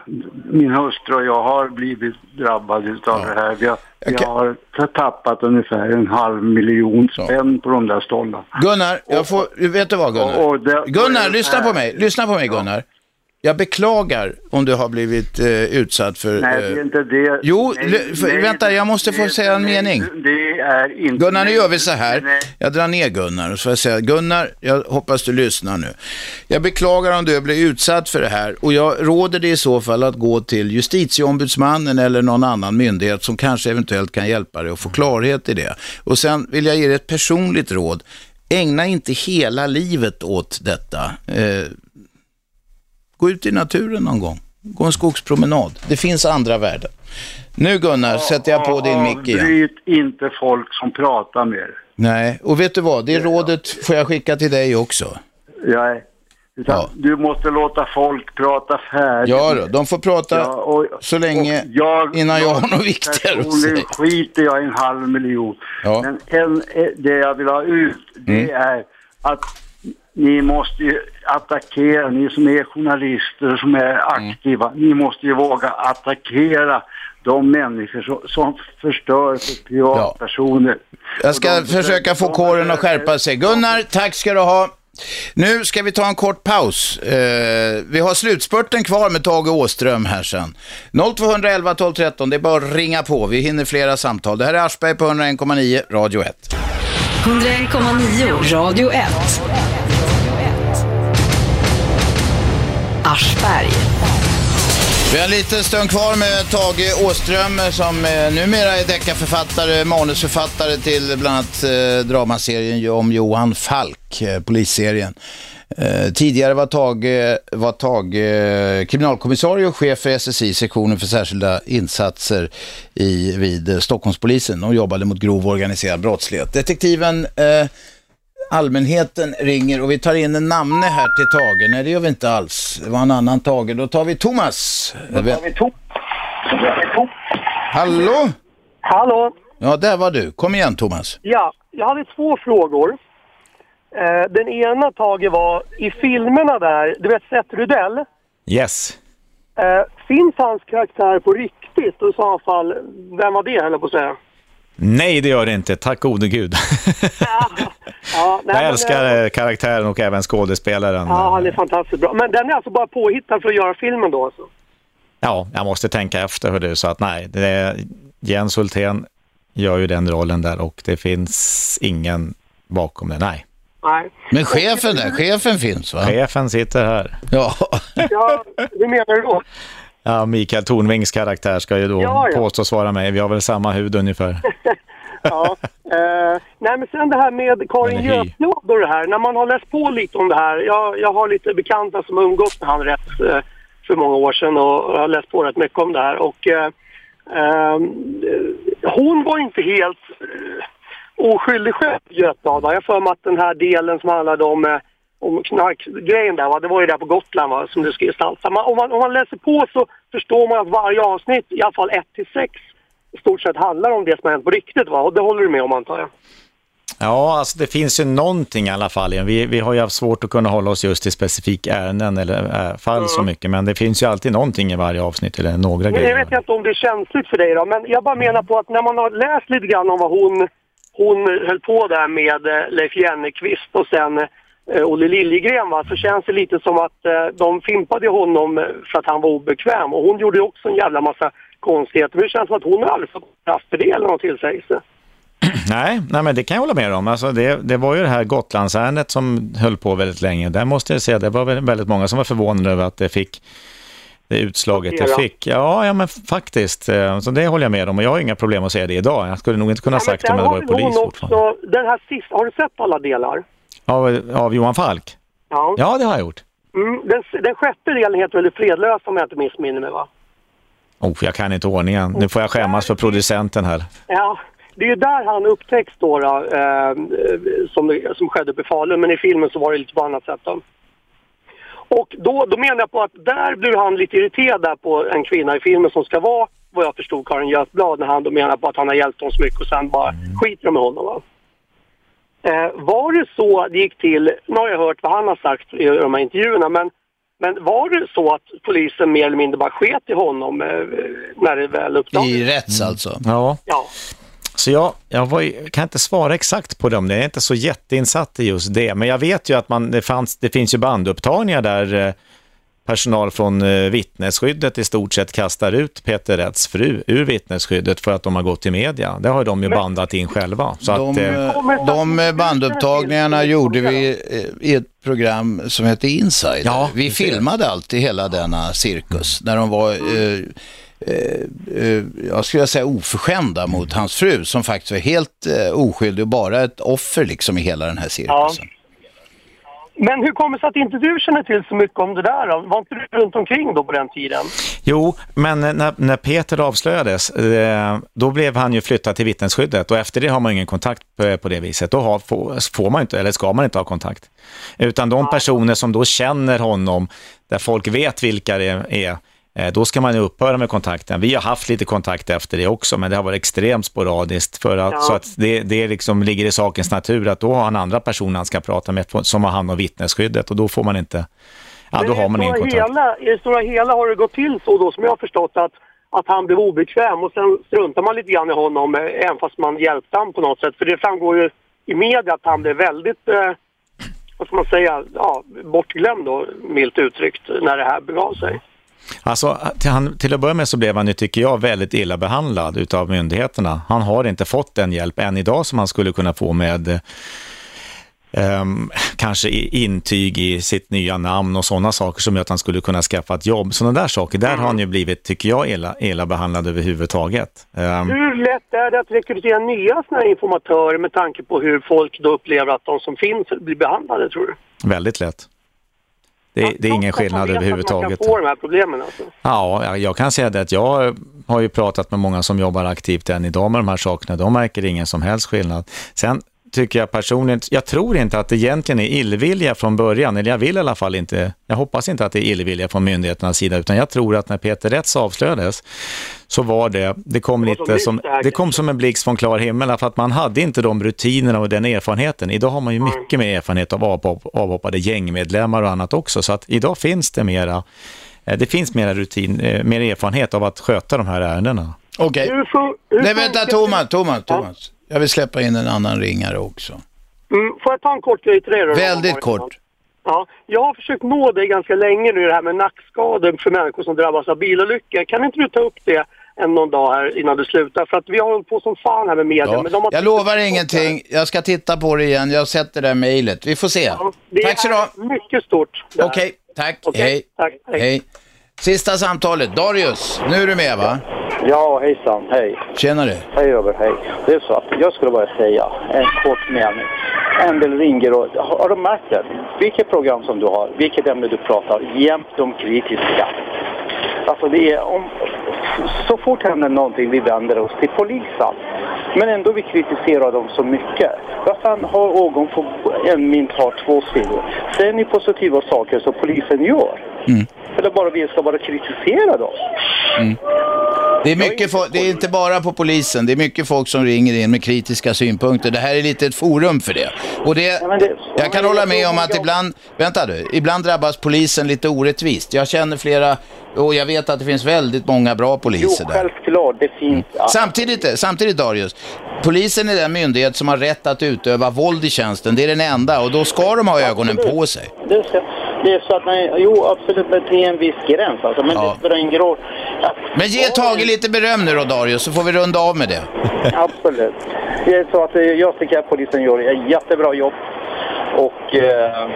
min hustru och jag har blivit drabbade utav det här. Vi har, vi har tappat ungefär en halv miljon spänn på de där stollarna. Gunnar, jag får, vet du vad Gunnar? Och- och det- Gunnar, lyssna på mig. Lyssna på mig Gunnar. Jag beklagar om du har blivit eh, utsatt för... Nej, eh, det är inte det. Jo, nej, l- för, nej, vänta, jag måste få nej, säga en mening. Det är inte... Gunnar, nu gör vi så här. Jag drar ner Gunnar och så får jag säga, Gunnar, jag hoppas du lyssnar nu. Jag beklagar om du blir utsatt för det här och jag råder dig i så fall att gå till justitieombudsmannen eller någon annan myndighet som kanske eventuellt kan hjälpa dig att få klarhet i det. Och sen vill jag ge dig ett personligt råd. Ägna inte hela livet åt detta. Eh, gå ut i naturen någon gång. Gå en skogspromenad. Det finns andra värden. Nu Gunnar, sätter jag på din mick igen. Avbryt inte folk som pratar med er. Nej, och vet du vad? Det rådet får jag skicka till dig också. Nej. Utan Du måste låta folk prata färdigt. Ja då, de får prata Ja, och- så länge jag, innan jag har något viktigare att säga. skiter jag i en halv miljon. Ja. Men en, eh, det jag vill ha ut, det Mm. är att ni måste ju attackera, ni som är journalister som är Mm. aktiva, ni måste ju våga attackera de människor som, som förstör för privatpersoner. Jag ska försöka få kåren att skärpa sig. Gunnar, tack ska du ha. Nu ska vi ta en kort paus. Eh, vi har slutspurten kvar med Tage Åström här sen. 0211 12 13, det är bara att ringa på. Vi hinner flera samtal. Det här är Aschberg på 101,9, Radio 1. 101,9 Radio 1. Aschberg. Vi har en liten stund kvar med Tage Åström som eh, numera är deckarförfattare, manusförfattare till bland annat eh, dramaserien om Johan Falk, eh, polisserien. Eh, tidigare var Tage, var Tage eh, kriminalkommissarie och chef för SSI, sektionen för särskilda insatser i, vid eh, Stockholmspolisen och jobbade mot grov organiserad brottslighet. Detektiven eh, Allmänheten ringer och vi tar in en namne här till Tage. Nej, det gör vi inte alls. Det var en annan Tage. Då tar vi Thomas. Hallå? Hallå? Ja, där var du. Kom igen Thomas. Ja, jag hade två frågor. Eh, den ena Tage var, i filmerna där, du vet Seth Rudell, Yes. eh, finns hans karaktär på riktigt? Och i så fall, vem var det höll jag på att säga? Nej, det gör det inte. Tack gode gud. Ja, nej, Jag men, älskar eh, eh, karaktären och även skådespelaren. Ja, han är fantastiskt bra. Men den är alltså bara påhittad för att göra filmen då alltså? Ja, jag måste tänka efter hur du så att nej, det är, Jens Hultén gör ju den rollen där och det finns ingen bakom det, nej. Nej. Men chefen där, chefen finns va? Chefen sitter här. Ja. Ja, hur menar du då? Ja, Mikael Tornvings karaktär ska ju då Ja, ja. påstås vara mig. Vi har väl samma hud ungefär. Ja. Eh, nej men sen det här med Karin. Götblad och det här. När man har läst på lite om det här. Jag, jag har lite bekanta som umgått med han rätt eh, för många år sedan och har läst på rätt mycket om det här. Och eh, eh, hon var inte helt eh, oskyldig själv, Götblad. Jag för mig att den här delen som handlade om eh, om knarkgrejen där, va? det var ju där på Gotland va? som det ska gestalta. Man, om, man, om man läser på så förstår man att varje avsnitt, i alla fall 1 till 6, i stort sett handlar om det som har hänt på riktigt. Va? Och det håller du med om antar jag? Ja, alltså det finns ju någonting i alla fall. Vi, vi har ju haft svårt att kunna hålla oss just till specifika ärenden eller äh, fall så mycket, men det finns ju alltid någonting i varje avsnitt eller några Men jag grejer. vet inte om det är känsligt för dig då, men jag bara menar på att när man har läst lite grann om vad hon, hon höll på där med eh, Leif Jennekvist och sen eh, Olle Liljegren va, så känns det lite som att eh, de fimpade honom eh, för att han var obekväm och hon gjorde också en jävla massa konstigheter. Men det känns som att hon aldrig fått straff för det eller någon tillsägelse. Nej, nej, men det kan jag hålla med om. Alltså det, det var ju det här Gotlandsärendet som höll på väldigt länge. Där måste jag säga, det var väl- väldigt många som var förvånade över att det fick det utslaget det fick. Ja, ja, men faktiskt. eh, Så det håller jag med om och jag har inga problem att säga det idag. Jag skulle nog inte kunna ha sagt det om jag hade varit polis också, den här sista, har du sett alla delar? Av, av Johan Falk? Ja. Ja, det har jag gjort. Mm, den, den sjätte delen heter väl Det fredlösa om jag inte missminner mig va? Oh, jag kan inte ordningen. Nu får jag skämmas för producenten här. Ja, det är ju där han upptäcks då, då eh, som, som skedde i Falun, men i filmen så var det lite på annat sätt då. Och då, då menar jag på att där blir han lite irriterad där på en kvinna i filmen som ska vara, vad jag förstod, Karin Götblad när han då menar på att han har hjälpt honom så mycket och sen bara skiter de med honom va. Eh, var det så det gick till, nu har jag hört vad han har sagt i de här intervjuerna, men, men var det så att polisen mer eller mindre bara sket i honom eh, när det väl uppdagades? I rätts alltså? Ja. Ja. Så jag, jag var, kan inte svara exakt på dem, jag är inte så jätteinsatt i just det. Men jag vet ju att man, det, fanns, det finns ju bandupptagningar där eh, personal från eh, vittnesskyddet i stort sett kastar ut Peter Rätts fru ur vittnesskyddet för att de har gått i media. Det har de ju bandat in själva. Så De, att, eh, eh, de bandupptagningarna gjorde vi i ett program som hette Inside. vi filmade alltid hela denna cirkus när de var, eh, eh, jag skulle säga oförskämda mot hans fru som faktiskt var helt eh, oskyldig och bara ett offer liksom i hela den här cirkusen. Men hur kommer det sig att inte du känner till så mycket om det där då? Var inte du runt omkring då på den tiden? Jo, men eh, när, när Peter avslöjades, eh, då blev han ju flyttad till vittnesskyddet och efter det har man ingen kontakt på, på det viset. Då har, får, man inte, eller ska man inte ha kontakt. Utan de personer som då känner honom, där folk vet vilka det är, eh, då ska man ju upphöra med kontakten. Vi har haft lite kontakt efter det också, men det har varit extremt sporadiskt. För att, Ja. Så att det, det liksom ligger i sakens natur att då har han andra personer han ska prata med som har hand om vittnesskyddet och då får man inte, ja då har man ingen kontakt. Hela, I det stora hela har det gått till så då som jag har förstått att, att han blev obekväm och sen struntar man lite grann i honom eh, även fast man hjälpte honom på något sätt. För det framgår ju i media att han blev väldigt, eh, vad ska man säga, ja, bortglömd då, milt uttryckt, när det här begav sig. Alltså, till, han, till att börja med så blev han ju, tycker jag, väldigt illa behandlad utav myndigheterna. Han har inte fått den hjälp än idag som han skulle kunna få med ehm, kanske intyg i sitt nya namn och sådana saker som gör att han skulle kunna skaffa ett jobb. Sådana där saker, där har han ju blivit, tycker jag, illa, illa behandlad överhuvudtaget. Ehm, Hur lätt är det att rekrytera nya såna här informatörer med tanke på hur folk då upplever att de som finns blir behandlade, tror du? väldigt lätt. Det, det är ingen skillnad överhuvudtaget. Man kan få de här problemen alltså. Ja, jag- jag kan säga det att jag har ju pratat med många som jobbar aktivt än idag med de här sakerna. De märker ingen som helst skillnad. Sen tycker jag personligen, jag tror inte att det egentligen är illvilja från början, eller jag vill i alla fall inte, jag hoppas inte att det är illvilja från myndigheternas sida, utan jag tror att när Peter Rätts avslöjades så var det, det kom lite som, det kom som en blixt från klar himmel, för att man hade inte de rutinerna och den erfarenheten. Idag har man ju mycket mer erfarenhet av avhopp, avhoppade gängmedlemmar och annat också, så att idag finns det mera, eh, det finns mera rutin, eh, mer erfarenhet av att sköta de här ärendena. Okej. Hur Nej, vänta Thomas, Thomas, Thomas. Jag vill släppa in en annan ringare också. Mm, får jag ta en kort grej till dig då? Väldigt kort. Ja, jag har försökt nå dig ganska länge nu det här med nackskador för människor som drabbas av bilolyckor. Kan inte du ta upp det en någon dag här innan du slutar? För att vi har hållit på som fan här med media. Ja, men de har jag lovar ingenting. Jag ska titta på det igen. Jag sett det där mejlet. Vi får se. Det Tack så du mycket stort. Okej, tack. Okej, Hej. tack. Hej. Hej. Sista samtalet. Darius, nu är du med va? Ja, hejsan. Hej. Tjenare. Hej över, hej. Det är så att jag skulle bara säga en kort mening. En del ringer och har du märkt det? Vilket program som du har, vilket ämne du pratar, jämt de kritiska. Alltså det är om, så fort händer någonting vi vänder oss till polisen. Men ändå vi kritiserar dem så mycket. Vad fan har ögon på en mynt har två sidor? Ser ni positiva saker som polisen gör? Mm. Eller bara vi ska bara kritisera dem? Mm. Det är, mycket fo- det är inte bara på polisen, det är mycket folk som ringer in med kritiska synpunkter. Det här är lite ett forum för det. Och det, jag kan hålla med om att ibland, vänta du, ibland drabbas polisen lite orättvist. Jag känner flera, och jag vet att det finns väldigt många bra poliser Jo, där. självklart. Det finns... Samtidigt, samtidigt Darius, polisen är den myndighet som har rätt att utöva våld i tjänsten. Det är den enda och då ska de ha ögonen på sig. Det är, så, det är att man, jo absolut, men till en viss gräns alltså. Men det spelar ingen roll. Men ge Tage lite beröm nu då Dario, så får vi runda av med det. Absolut. Det är så att eh, jag tycker att polisen gör ett jättebra jobb. Och eh,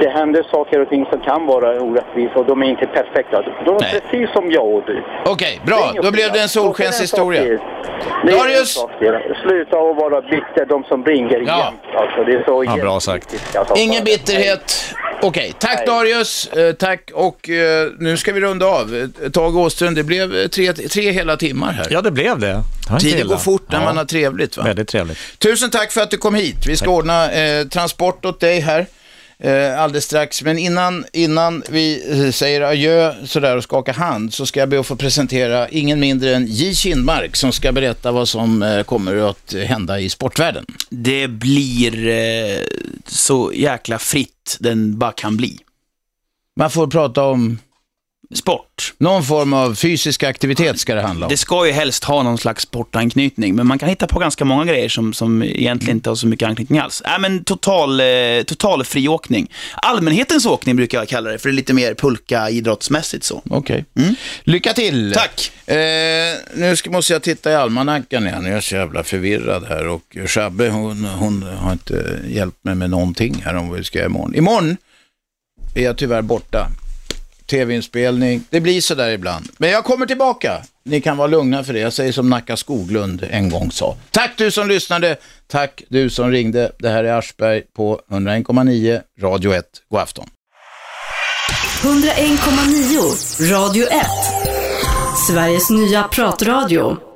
det händer saker och ting som kan vara orättvisa och de är inte perfekta. De är precis som jag och du. Okej, bra. Då blev det en solskenshistoria. Till. Sluta att vara bitter, de som ringer jämt. Alltså, det är så Ja, bra sagt. Alltså, Ingen bitterhet. Okej, tack Darius. Eh, tack och eh, nu ska vi runda av. Tage Åström, det blev eh, tre, tre hela timmar här. Ja, det blev det. Tiden går fort när Ja. man har trevligt va? Väldigt trevligt. Tusen tack för att du kom hit. Vi ska ordna eh, transport åt dig här eh, alldeles strax. Men innan, innan vi eh, säger adjö sådär och skakar hand så ska jag be att få presentera ingen mindre än J. Kindmark som ska berätta vad som eh, kommer att hända i sportvärlden. Det blir eh, så jäkla fritt den bara kan bli. Man får prata om sport. Någon form av fysisk aktivitet ska det handla om. Det ska ju helst ha någon slags sportanknytning, men man kan hitta på ganska många grejer som, som egentligen inte har så mycket anknytning alls. Äh, men total, eh, total friåkning. Allmänhetens åkning brukar jag kalla det, för det är lite mer pulka idrottsmässigt så. Okej. Lycka till! Tack! Eh, nu ska, måste jag titta i almanackan igen. Jag är så jävla förvirrad här och Shabbe hon, hon har inte hjälpt mig med någonting här om vad vi ska göra imorgon. Imorgon är jag tyvärr borta. Tv-inspelning. Det blir så där ibland. Men jag kommer tillbaka. Ni kan vara lugna för det. Jag säger som Nacka Skoglund en gång sa. Tack du som lyssnade. Tack du som ringde. Det här är Aschberg på 101,9 Radio 1. God afton. 101,9 Radio 1. Sveriges nya pratradio.